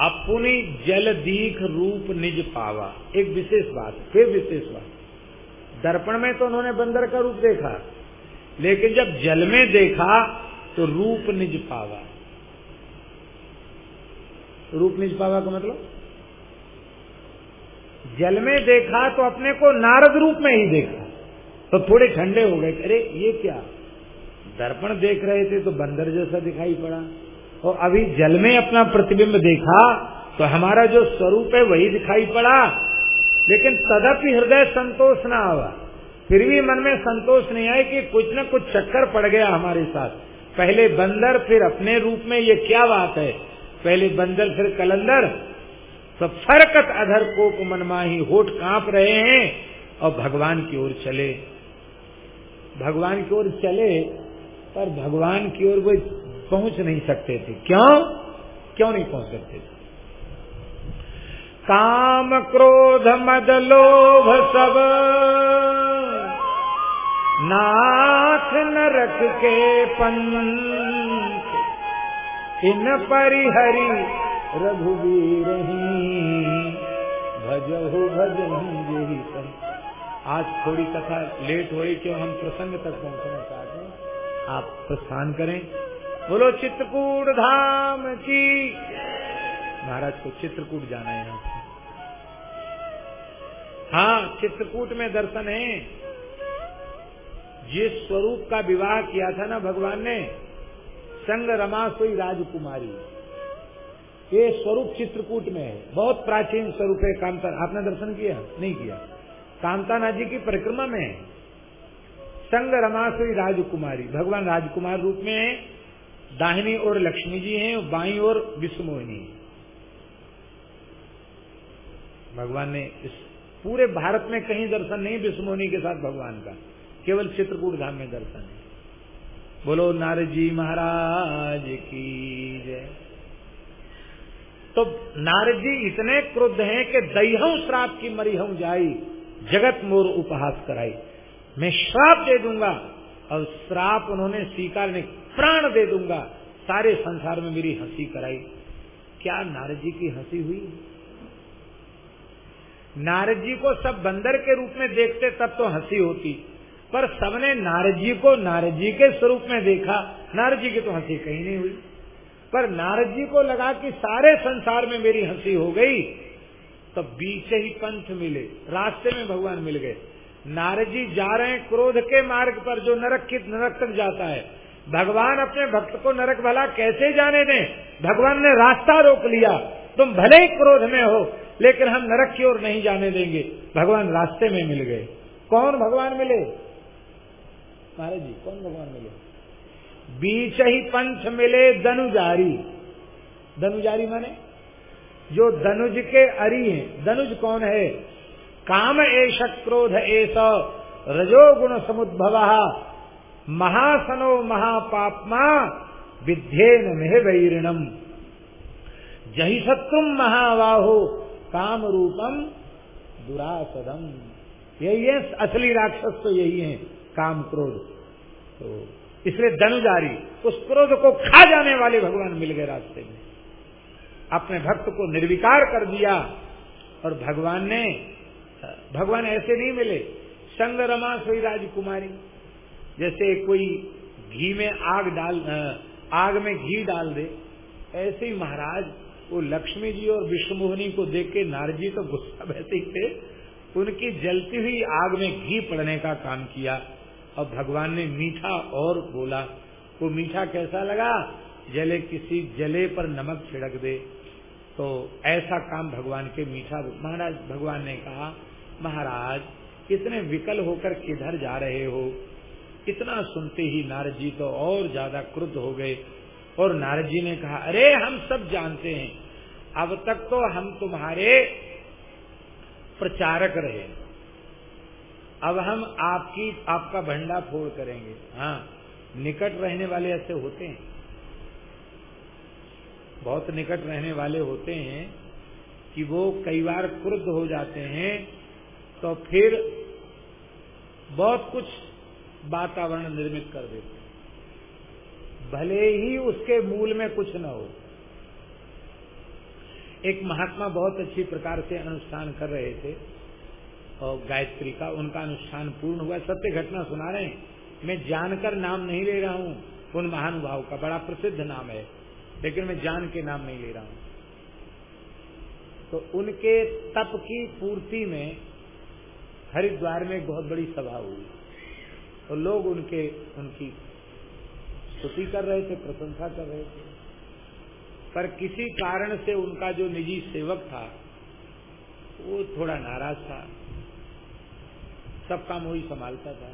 अपनी जल दीख रूप निज पावा। एक विशेष बात, फिर विशेष बात। दर्पण में तो उन्होंने बंदर का रूप देखा। लेकिन जब जल में देखा तो रूप निज पावा। रूप निज पावा का मतलब? जल में देखा तो अपने को नारद रूप में ही देखा। तो थोड़े ठंडे हो गए, अरे, ये क्या? दर्पण देख रहे थे तो बंदर जैसा दिखाई पड़ा। और अभी जल में अपना प्रतिबिंब देखा तो हमारा जो स्वरूप है, वही दिखाई पड़ा। लेकिन तदपि हृदय संतोष ना हुआ फिर भी मन में संतोष नहीं आया कि कुछ न कुछ चक्कर पड़ गया हमारे साथ। पहले बंदर, फिर अपने रूप में ये क्या बात है? पहले बंदर, फिर कलंदर। सब फरकत अधर कोप मनमाही, होठ काँप रहे हैं और भगवान की ओर चले। भगवान की ओर चले, पर भगवान की ओर वो पहुँच नहीं सकते थे। क्यों? क्यों नहीं पहुँच सकते थे? काम क्रोध मद लोभ सब। नाथ नरक के पंथ, इन परिहरी रघुवीर भजहु भजन आज थोड़ी कथा लेट हुई क्यों हम प्रसंग तक पहुँचना चाहते हैं? आप प्रस्थान करें। बोलो चित्रकूट धाम की। महाराज को चित्रकूट जाना है यहाँ हाँ चित्रकूट में दर्शन है। जिस स्वरूप का विवाह किया था ना भगवान ने, संग रमा सोई राजकुमारी। ये स्वरूप चित्रकूट में है। बहुत प्राचीन स्वरूप है कांता। आपने दर्शन किया? नहीं किया। कामताना जी की परिक्रमा में संग रमासुरी राजकुमारी। भगवान राजकुमार रूप में है। दाहिनी ओर लक्ष्मी जी हैं, बाई ओर विष्णुमोहिनी भगवान ने इस पूरे भारत में कहीं दर्शन नहीं विष्णुमोहिनी के साथ भगवान का। केवल चित्रकूट धाम में दर्शन है। बोलो नारद जी महाराज की जय। तो नारद जी इतने क्रुद्ध हैं कि दही श्राप की मरी हूँ जाई, जगत मोर उपहास कराई। मैं श्राप दे दूँगा और श्राप उन्होंने स्वीकार नहीं, प्राण दे दूँगा। सारे संसार में मेरी हँसी कराई। क्या नारद जी की हँसी हुई? नारद जी को सब बंदर के रूप में देखते तब तो हँसी होती। पर सबने नारद जी को नारद जी के स्वरूप में देखा, नारद जी की तो हँसी कहीं नहीं हुई। पर नारद जी को लगा कि सारे संसार में मेरी हँसी हो गई तो बीच ही पंथ मिले, रास्ते में भगवान मिल गए। नारद जी जा रहे हैं क्रोध के मार्ग पर, जो नरक की नरक तक जाता है। भगवान अपने भक्त को नरक भला कैसे जाने दें? भगवान ने रास्ता रोक लिया, तुम भले ही क्रोध में हो लेकिन हम नरक की ओर नहीं जाने देंगे। भगवान रास्ते में मिल गए। कौन भगवान मिले? महाराज जी, कौन भगवान मिले? बीच ही पंथ मिले दनुजारी धनुजारी माने? जो दनुज के अरी हैं। दनुज कौन है? काम एश क्रोध एस रजोगुण समुद्भव, महासनो महापापमा विध्येन मेह जही शत्रुम महावाहो काम रूपम दुरासदम। यही है, असली राक्षस तो यही है, काम क्रोध। तो इसलिए धनुजारी, उस क्रोध को खा जाने वाले भगवान मिल गए रास्ते में। अपने भक्त को निर्विकार कर दिया, और भगवान ने, भगवान ऐसे नहीं मिले। संग रमा सोई राजकुमारी, जैसे कोई घी में आग डाल आग में घी डाल दे। ऐसे ही महाराज वो लक्ष्मी जी और विष्णुमोहनी को देख के नारजी तो गुस्सा बहते थे। उनकी जलती हुई आग में घी पड़ने का काम किया और भगवान ने मीठा और बोला, वो मीठा कैसा लगा? जले किसी जले पर नमक छिड़क दे। तो ऐसा काम भगवान के मीठा महाराज, भगवान ने कहा, महाराज, इतने विकल होकर किधर जा रहे हो? इतना सुनते ही नारद जी तो और ज़्यादा क्रुद्ध हो गए। और नारद जी ने कहा, अरे, हम सब जानते हैं। अब तक तो हम तुम्हारे प्रचारक रहे। अब हम आपकी, आपका भंडा फोड़ करेंगे। हाँ निकट रहने वाले ऐसे होते हैं। बहुत निकट रहने वाले होते हैं कि वो कई बार क्रुद्ध हो जाते हैं तो फिर बहुत कुछ वातावरण निर्मित कर देते भले ही उसके मूल में कुछ न हो। एक महात्मा बहुत अच्छी प्रकार से अनुष्ठान कर रहे थे और गायत्री का उनका अनुष्ठान पूर्ण हुआ। सत्य घटना सुना रहे हैं। मैं जानकर नाम नहीं ले रहा हूँ। उन महानुभाव का बड़ा प्रसिद्ध नाम है। लेकिन मैं जान के नाम नहीं ले रहा हूँ। तो उनके तप की पूर्ति में हरिद्वार में बहुत बड़ी सभा हुई। तो लोग उनके, उनकी स्तुति कर रहे थे, प्रशंसा कर रहे थे। पर किसी कारण से उनका जो निजी सेवक था, वो थोड़ा नाराज़ था। सब काम वही संभालता था।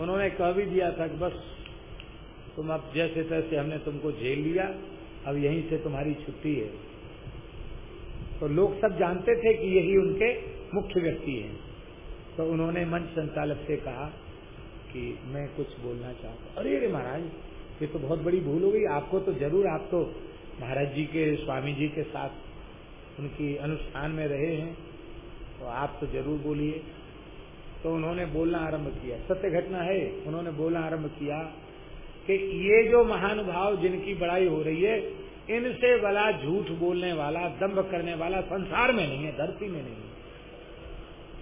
उन्होंने कह भी दिया था कि बस, तुम अब जैसे तैसे हमने तुमको झेल लिया, अब यहीं से तुम्हारी छुट्टी है। तो लोग सब जानते थे कि यही उनके मुख्य व्यक्ति हैं। तो उन्होंने मंच संचालक से कहा कि मैं कुछ बोलना चाहता अरे अरे महाराज, ये तो बहुत बड़ी भूल हो गई। आपको तो ज़रूर, आप तो महाराज जी के, स्वामी जी के साथ उनकी अनुष्ठान में रहे हैं तो आप तो ज़रूर बोलिए। तो उन्होंने बोलना आरंभ किया। सत्य घटना है, उन्होंने बोलना आरंभ किया कि ये जो महानुभाव जिनकी बड़ाई हो रही है, इनसे वाला झूठ बोलने वाला दम्भ करने वाला संसार में नहीं है, धरती में नहीं है।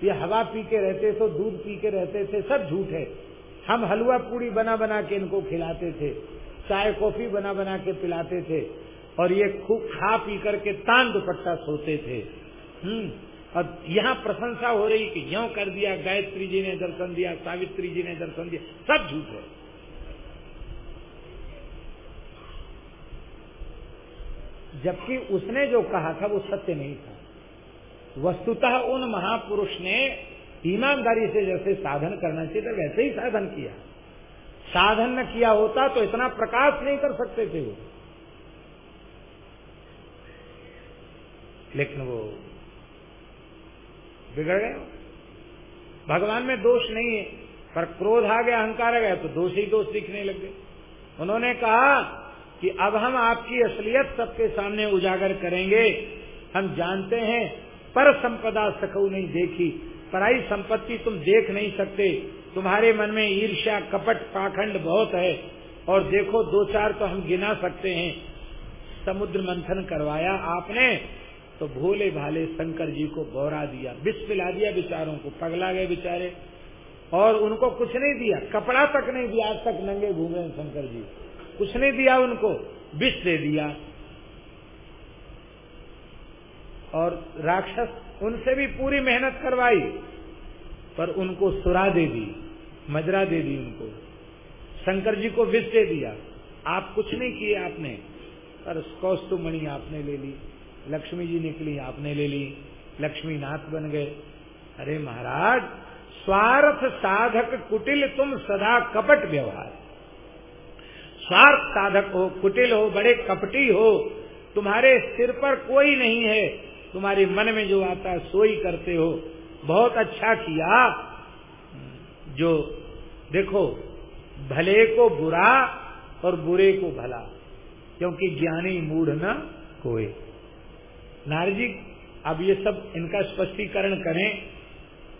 ये हवा पी के रहते तो दूध पी के रहते थे, सब झूठ है। हम हलवा पूड़ी बना बना के इनको खिलाते थे, चाय कॉफ़ी बना बना के पिलाते थे, और ये खूब खा पी करके तान दुपट्टा सोते थे। हम्म और यहाँ प्रशंसा हो रही कि यो कर दिया, गायत्री जी ने दर्शन दिया, सावित्री जी ने दर्शन दिया, सब झूठ है। जबकि उसने जो कहा था, वो सत्य नहीं था। वस्तुतः उन महापुरुष ने ईमानदारी से जैसे साधन करना चाहिए था वैसे ही साधन किया। साधन न किया होता तो इतना प्रकाश नहीं कर सकते थे वो। लेकिन वो बिगड़ गए। भगवान में दोष नहीं है, पर क्रोध आ गया, अहंकार आ गया तो दोष ही दोष दिखने लग गए। उन्होंने कहा कि अब हम आपकी असलियत सबके सामने उजागर करेंगे। हम जानते हैं, पर संपदा सकू नहीं देखी। पराई संपत्ति तुम देख नहीं सकते। तुम्हारे मन में ईर्ष्या, कपट, पाखंड बहुत है। और देखो, दो चार तो हम गिना सकते हैं। समुद्र मंथन करवाया आपने तो भोले भाले शंकर जी को बौरा दिया। विष पिला दिया बेचारों को, पगला गए बेचारे। और उनको कुछ नहीं दिया, कपड़ा तक नहीं दिया, आज तक नंगे घूमे शंकर जी। कुछ नहीं दिया उनको, विष दे दिया। और राक्षस उनसे भी पूरी मेहनत करवाई, पर उनको सुरा दे दी, मजरा दे दी उनको। शंकर जी को विष दे दिया, आप कुछ नहीं किए आपने, पर कौस्तुमणि आपने ले ली, लक्ष्मी जी निकली आपने ले ली लक्ष्मी नाथ बन गए। अरे महाराज, स्वार्थ साधक कुटिल तुम सदा कपट व्यवहार। स्वार्थ साधक हो, कुटिल हो, बड़े कपटी हो, तुम्हारे सिर पर कोई नहीं है। तुम्हारे मन में जो आता है, सोई करते हो। बहुत अच्छा किया। जो देखो, भले को बुरा और बुरे को भला, क्योंकि ज्ञानी मूढ़ न कोई नारजी अब ये सब इनका स्पष्टीकरण करें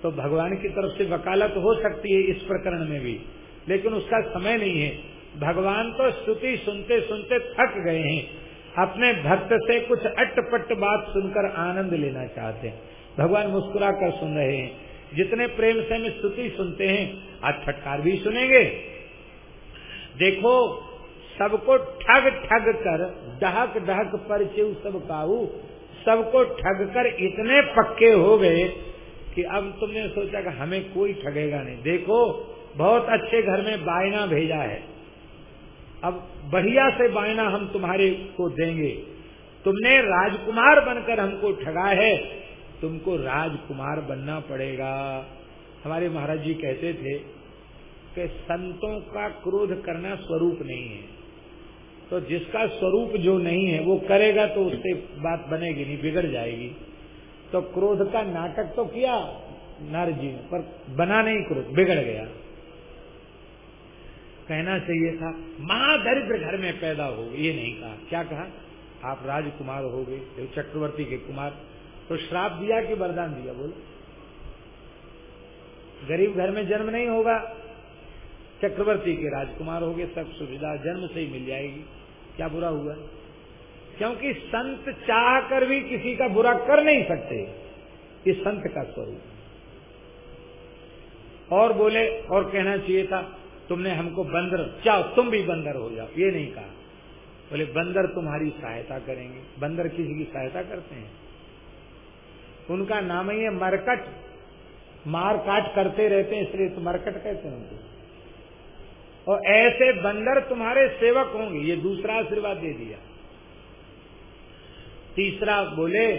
तो भगवान की तरफ़ से वकालत हो सकती है इस प्रकरण में भी। लेकिन उसका समय नहीं है। भगवान तो स्तुति सुनते सुनते थक गए हैं। अपने भक्त से कुछ अटपट बात सुनकर आनंद लेना चाहते हैं। भगवान मुस्कुरा कर सुन रहे हैं। जितने प्रेम से हम स्तुति सुनते हैं, आज फटकार भी सुनेंगे। देखो, सबको ठग ठग कर, डहक डहक पर चिव सब काऊ। सबको ठग कर इतने पक्के हो गए कि अब तुमने सोचा कि हमें कोई ठगेगा नहीं। देखो, बहुत अच्छे घर में बायना भेजा है। अब बढ़िया से बायना हम तुम्हारे को देंगे। तुमने राजकुमार बनकर हमको ठगा है, तुमको राजकुमार बनना पड़ेगा। हमारे महाराज जी कहते थे कि संतों का क्रोध करना स्वरूप नहीं है। तो जिसका स्वरूप जो नहीं है, वो करेगा तो उससे बात बनेगी नहीं, बिगड़ जाएगी। तो क्रोध का नाटक तो किया नर जी पर बना नहीं क्रोध, बिगड़ गया। कहना चाहिए था, महादरिद्र घर में पैदा हो, ये नहीं कहा। क्या कहा? आप राजकुमार हो गए चक्रवर्ती के कुमार। तो श्राप दिया कि वरदान दिया? बोलो। गरीब घर में जन्म नहीं होगा, चक्रवर्ती के राजकुमार हो गए, सब सुविधा जन्म से ही मिल जाएगी। क्या बुरा हुआ? क्योंकि संत चाह कर भी किसी का बुरा कर नहीं सकते ये संत का स्वरूप। और बोले, और कहना चाहिए था तुमने हमको बंदर चाहो तुम भी बंदर हो जाओ। ये नहीं कहा। बोले, बंदर तुम्हारी सहायता करेंगे। बंदर किसी की सहायता करते हैं। उनका नाम ही है मरकट। मार काट करते रहते हैं, इसलिए तो मरकट कहते हैं उनको। और ऐसे बंदर तुम्हारे सेवक होंगे। ये दूसरा आशीर्वाद दे दिया। तीसरा बोले,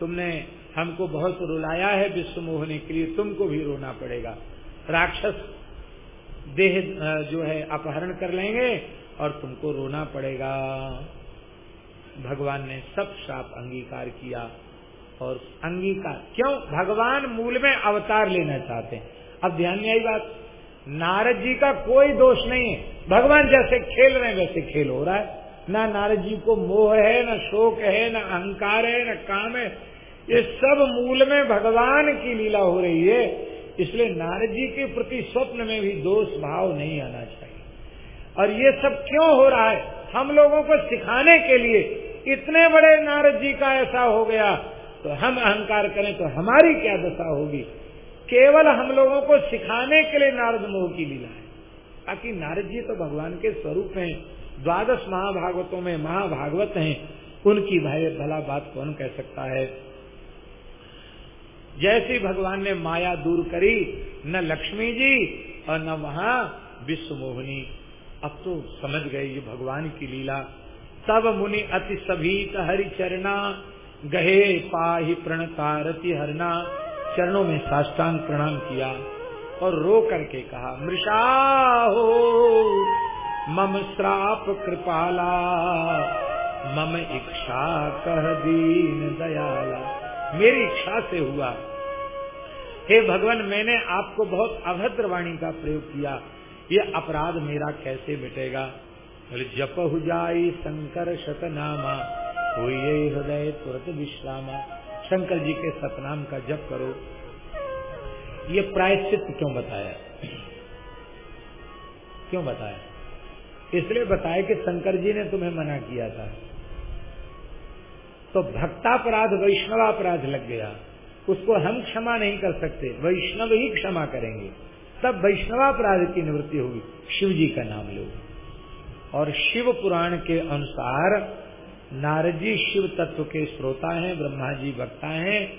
तुमने हमको बहुत रुलाया है विश्व मोहने के लिए, तुमको भी रोना पड़ेगा। राक्षस देह जो है, अपहरण कर लेंगे और तुमको रोना पड़ेगा। भगवान ने सब श्राप अंगीकार किया। और अंगीकार, क्यों? भगवान मूल में अवतार लेना चाहते हैं। अब ध्यान में आई बात। नारद जी का कोई दोष नहीं है। भगवान जैसे खेल रहे हैं, वैसे खेल हो रहा है। ना नारद जी को मोह है, न शोक है, न अहंकार है, न काम है। ये सब मूल में भगवान की लीला हो रही है। इसलिए नारद जी के प्रति स्वप्न में भी दोष भाव नहीं आना चाहिए। और ये सब क्यों हो रहा है? हम लोगों को सिखाने के लिए इतने बड़े नारद जी का ऐसा हो गया तो हम अहंकार करें तो हमारी क्या दशा होगी? केवल हम लोगों को सिखाने के लिए नारद मोह की लीला है। ताकि नारद जी तो भगवान के स्वरूप हैं, द्वादश महाभागवतों में महाभागवत हैं, उनकी भाई भला बात कौन कह सकता है? जैसे भगवान ने माया दूर करी, न लक्ष्मी जी और न वहाँ विश्व मोहिनी अब तो समझ गए ये भगवान की लीला। तब मुनि अति सभी हरि चरना गहे पाही प्रणकारति हरना, चरणों में साष्टांग प्रणाम किया और रो करके कहा मृषा हो मम श्राप कृपाला, मम इच्छा कह दीन दयाला। मेरी इच्छा से हुआ। हे भगवान, मैंने आपको बहुत अभद्र वाणी का प्रयोग किया। ये अपराध मेरा कैसे मिटेगा? बोले जप हो जाई शंकर शतनामा हुई हृदय तुरंत विश्रामा। शंकर जी के सतनाम का जप करो। ये प्रायश्चित क्यों बताया? क्यों बताया? इसलिए बताया कि शंकर जी ने तुम्हें मना किया था। तो भक्तापराध, वैष्णवापराध लग गया। उसको हम क्षमा नहीं कर सकते, वैष्णव ही क्षमा करेंगे। तब वैष्णवापराध की निवृत्ति होगी शिव जी का नाम लो। और शिव पुराण के अनुसार नारद जी शिव तत्व के श्रोता हैं ब्रह्मा जी वक्ता हैं,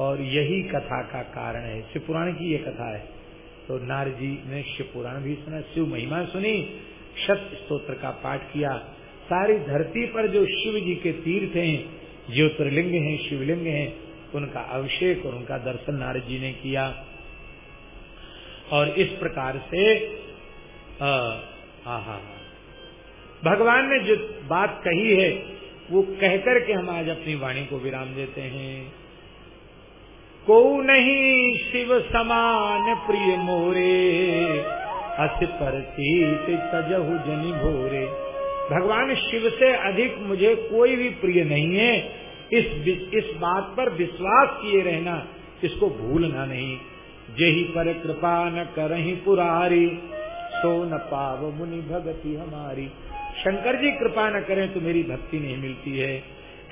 और यही कथा का कारण है। शिव पुराण की ये कथा है। तो नारद जी ने शिव पुराण भी सुना, शिव महिमा सुनी, शत स्त्रोत्र का पाठ किया सारी धरती पर जो शिव जी के तीर्थ हैं ज्योतिर्लिंग हैं, शिवलिंग हैं, उनका अभिषेक और उनका दर्शन नारद जी ने किया। और इस प्रकार से हा भगवान ने जो बात कही है, वो कहकर के हम आज अपनी वाणी को विराम देते हैं। को नहीं शिव समान प्रिय मोरे अस पर तजहु जनी भोरे। भगवान शिव से अधिक मुझे कोई भी प्रिय नहीं है। इस इस बात पर विश्वास किए रहना इसको भूलना नहीं। जेही पर कृपा न करही पुरारी, सो न पाव मुनि भगति हमारी। शंकर जी, कृपा न करें तो मेरी भक्ति नहीं मिलती है।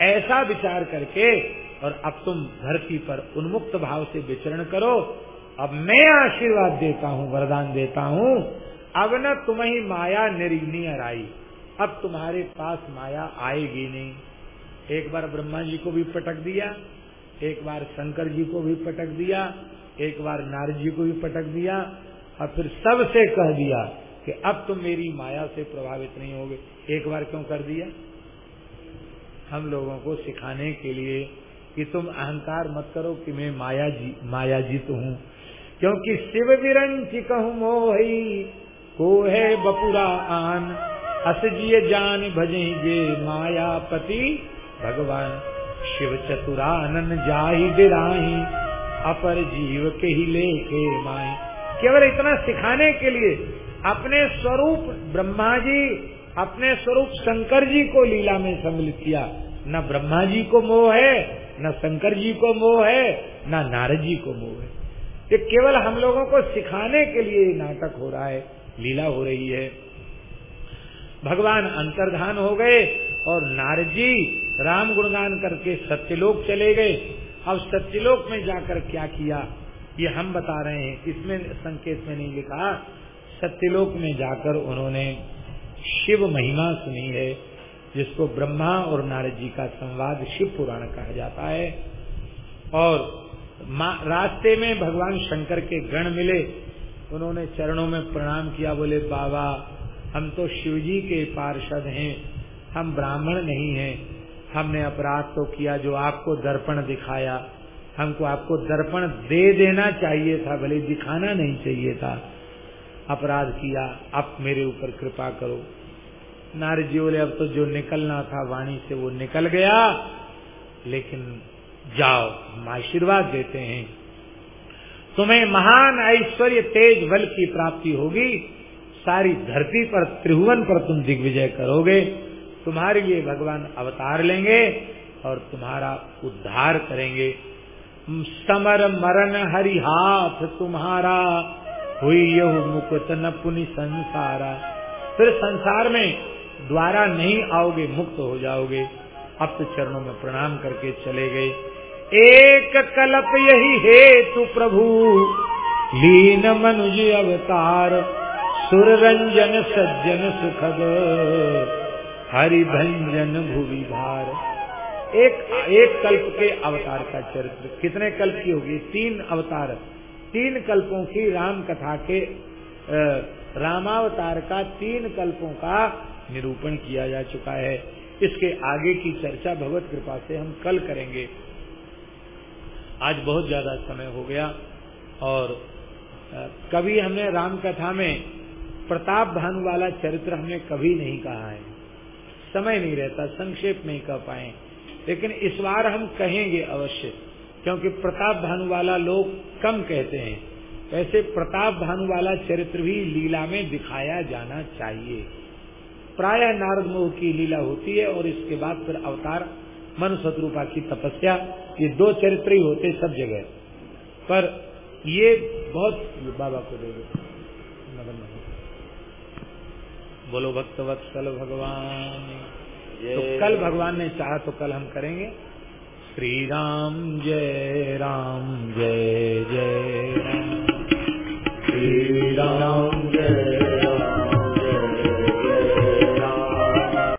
ऐसा विचार करके और अब तुम धरती पर उन्मुक्त भाव से विचरण करो। अब मैं आशीर्वाद देता हूँ, वरदान देता हूँ। अब न तुम्हें माया निरिग्नी आई अब तुम्हारे पास माया आएगी नहीं। एक बार ब्रह्मा जी को भी पटक दिया, एक बार शंकर जी को भी पटक दिया, एक बार नारद जी को भी पटक दिया, और फिर सबसे कह दिया कि अब तुम मेरी माया से प्रभावित नहीं होगे। एक बार क्यों कर दिया? हम लोगों को सिखाने के लिए कि तुम अहंकार मत करो कि मैं माया जी माया जीत हूँ। क्योंकि शिव विरंच कहू मोही, को है बपुरा आन असजिय जान भजे जे मायापति। भगवान शिव चतुरानन जाही अपर जीव के ही लेके माए केवल इतना सिखाने के लिए अपने स्वरूप ब्रह्मा जी अपने स्वरूप शंकर जी को लीला में सम्मिलित किया। न ब्रह्मा जी को मोह है, न शंकर जी को मोह है, न नारद जी को मोह है। ये केवल हम लोगों को सिखाने के लिए नाटक हो रहा है, लीला हो रही है। भगवान अंतर्धान हो गए और नारद जी राम गुणगान करके सत्यलोक चले गए। अब सत्यलोक में जाकर क्या किया? ये हम बता रहे हैं। इसमें संकेत में नहीं लिखा। सत्यलोक में जाकर उन्होंने शिव महिमा सुनी है, जिसको ब्रह्मा और नारद जी का संवाद शिव पुराण कहा जाता है। और रास्ते में भगवान शंकर के गण मिले। उन्होंने चरणों में प्रणाम किया, बोले, बाबा हम तो शिवजी के पार्षद हैं। हम ब्राह्मण नहीं हैं। हमने अपराध तो किया जो आपको दर्पण दिखाया। हमको आपको दर्पण दे देना चाहिए था, भले दिखाना नहीं चाहिए था। अपराध किया अब मेरे ऊपर कृपा करो। नारद जी बोले, अब तो जो निकलना था वाणी से वो निकल गया। लेकिन जाओ, हम आशीर्वाद देते हैं। तुम्हें महान ऐश्वर्य तेज बल की प्राप्ति होगी। सारी धरती पर, त्रिभुवन पर तुम दिग्विजय करोगे। तुम्हारे लिए भगवान अवतार लेंगे और तुम्हारा उद्धार करेंगे। समर मरण हरि हाथ तुम्हारा, हुई यह मुकुत न पुनि संसारा। फिर संसार में द्वारा नहीं आओगे, मुक्त हो जाओगे। अब तो चरणों में प्रणाम करके चले गए। एक कलप यही हेतु प्रभु, लीन मनुज अवतार। सुर रंजन सज्जन सुखद हरि भंजन भुवि भार एक एक कल्प के अवतार का चरित्र। कितने कल्प की होगी? तीन अवतार। तीन कल्पों की राम कथा के रामावतार का तीन कल्पों का निरूपण किया जा चुका है। इसके आगे की चर्चा भगवत कृपा से हम कल करेंगे। आज बहुत ज़्यादा समय हो गया और कभी हमने राम कथा में प्रताप भानु वाला चरित्र हमने कभी नहीं कहा है। समय नहीं रहता, संक्षेप नहीं कह पाए। लेकिन इस बार हम कहेंगे अवश्य, क्योंकि प्रताप भानु वाला लोग कम कहते हैं। वैसे प्रताप भानु वाला चरित्र भी लीला में दिखाया जाना चाहिए। प्राय नारद मोह की लीला होती है और इसके बाद फिर अवतार मनु शत्रुपा की तपस्या, ये दो चरित्र ही होते सब जगह। पर ये बहुत बाबा को दे। बोलो भक्त वत्सल भगवान। तो कल भगवान ने चाहा तो कल हम करेंगे। श्री राम जय राम जय जय राम। श्री राम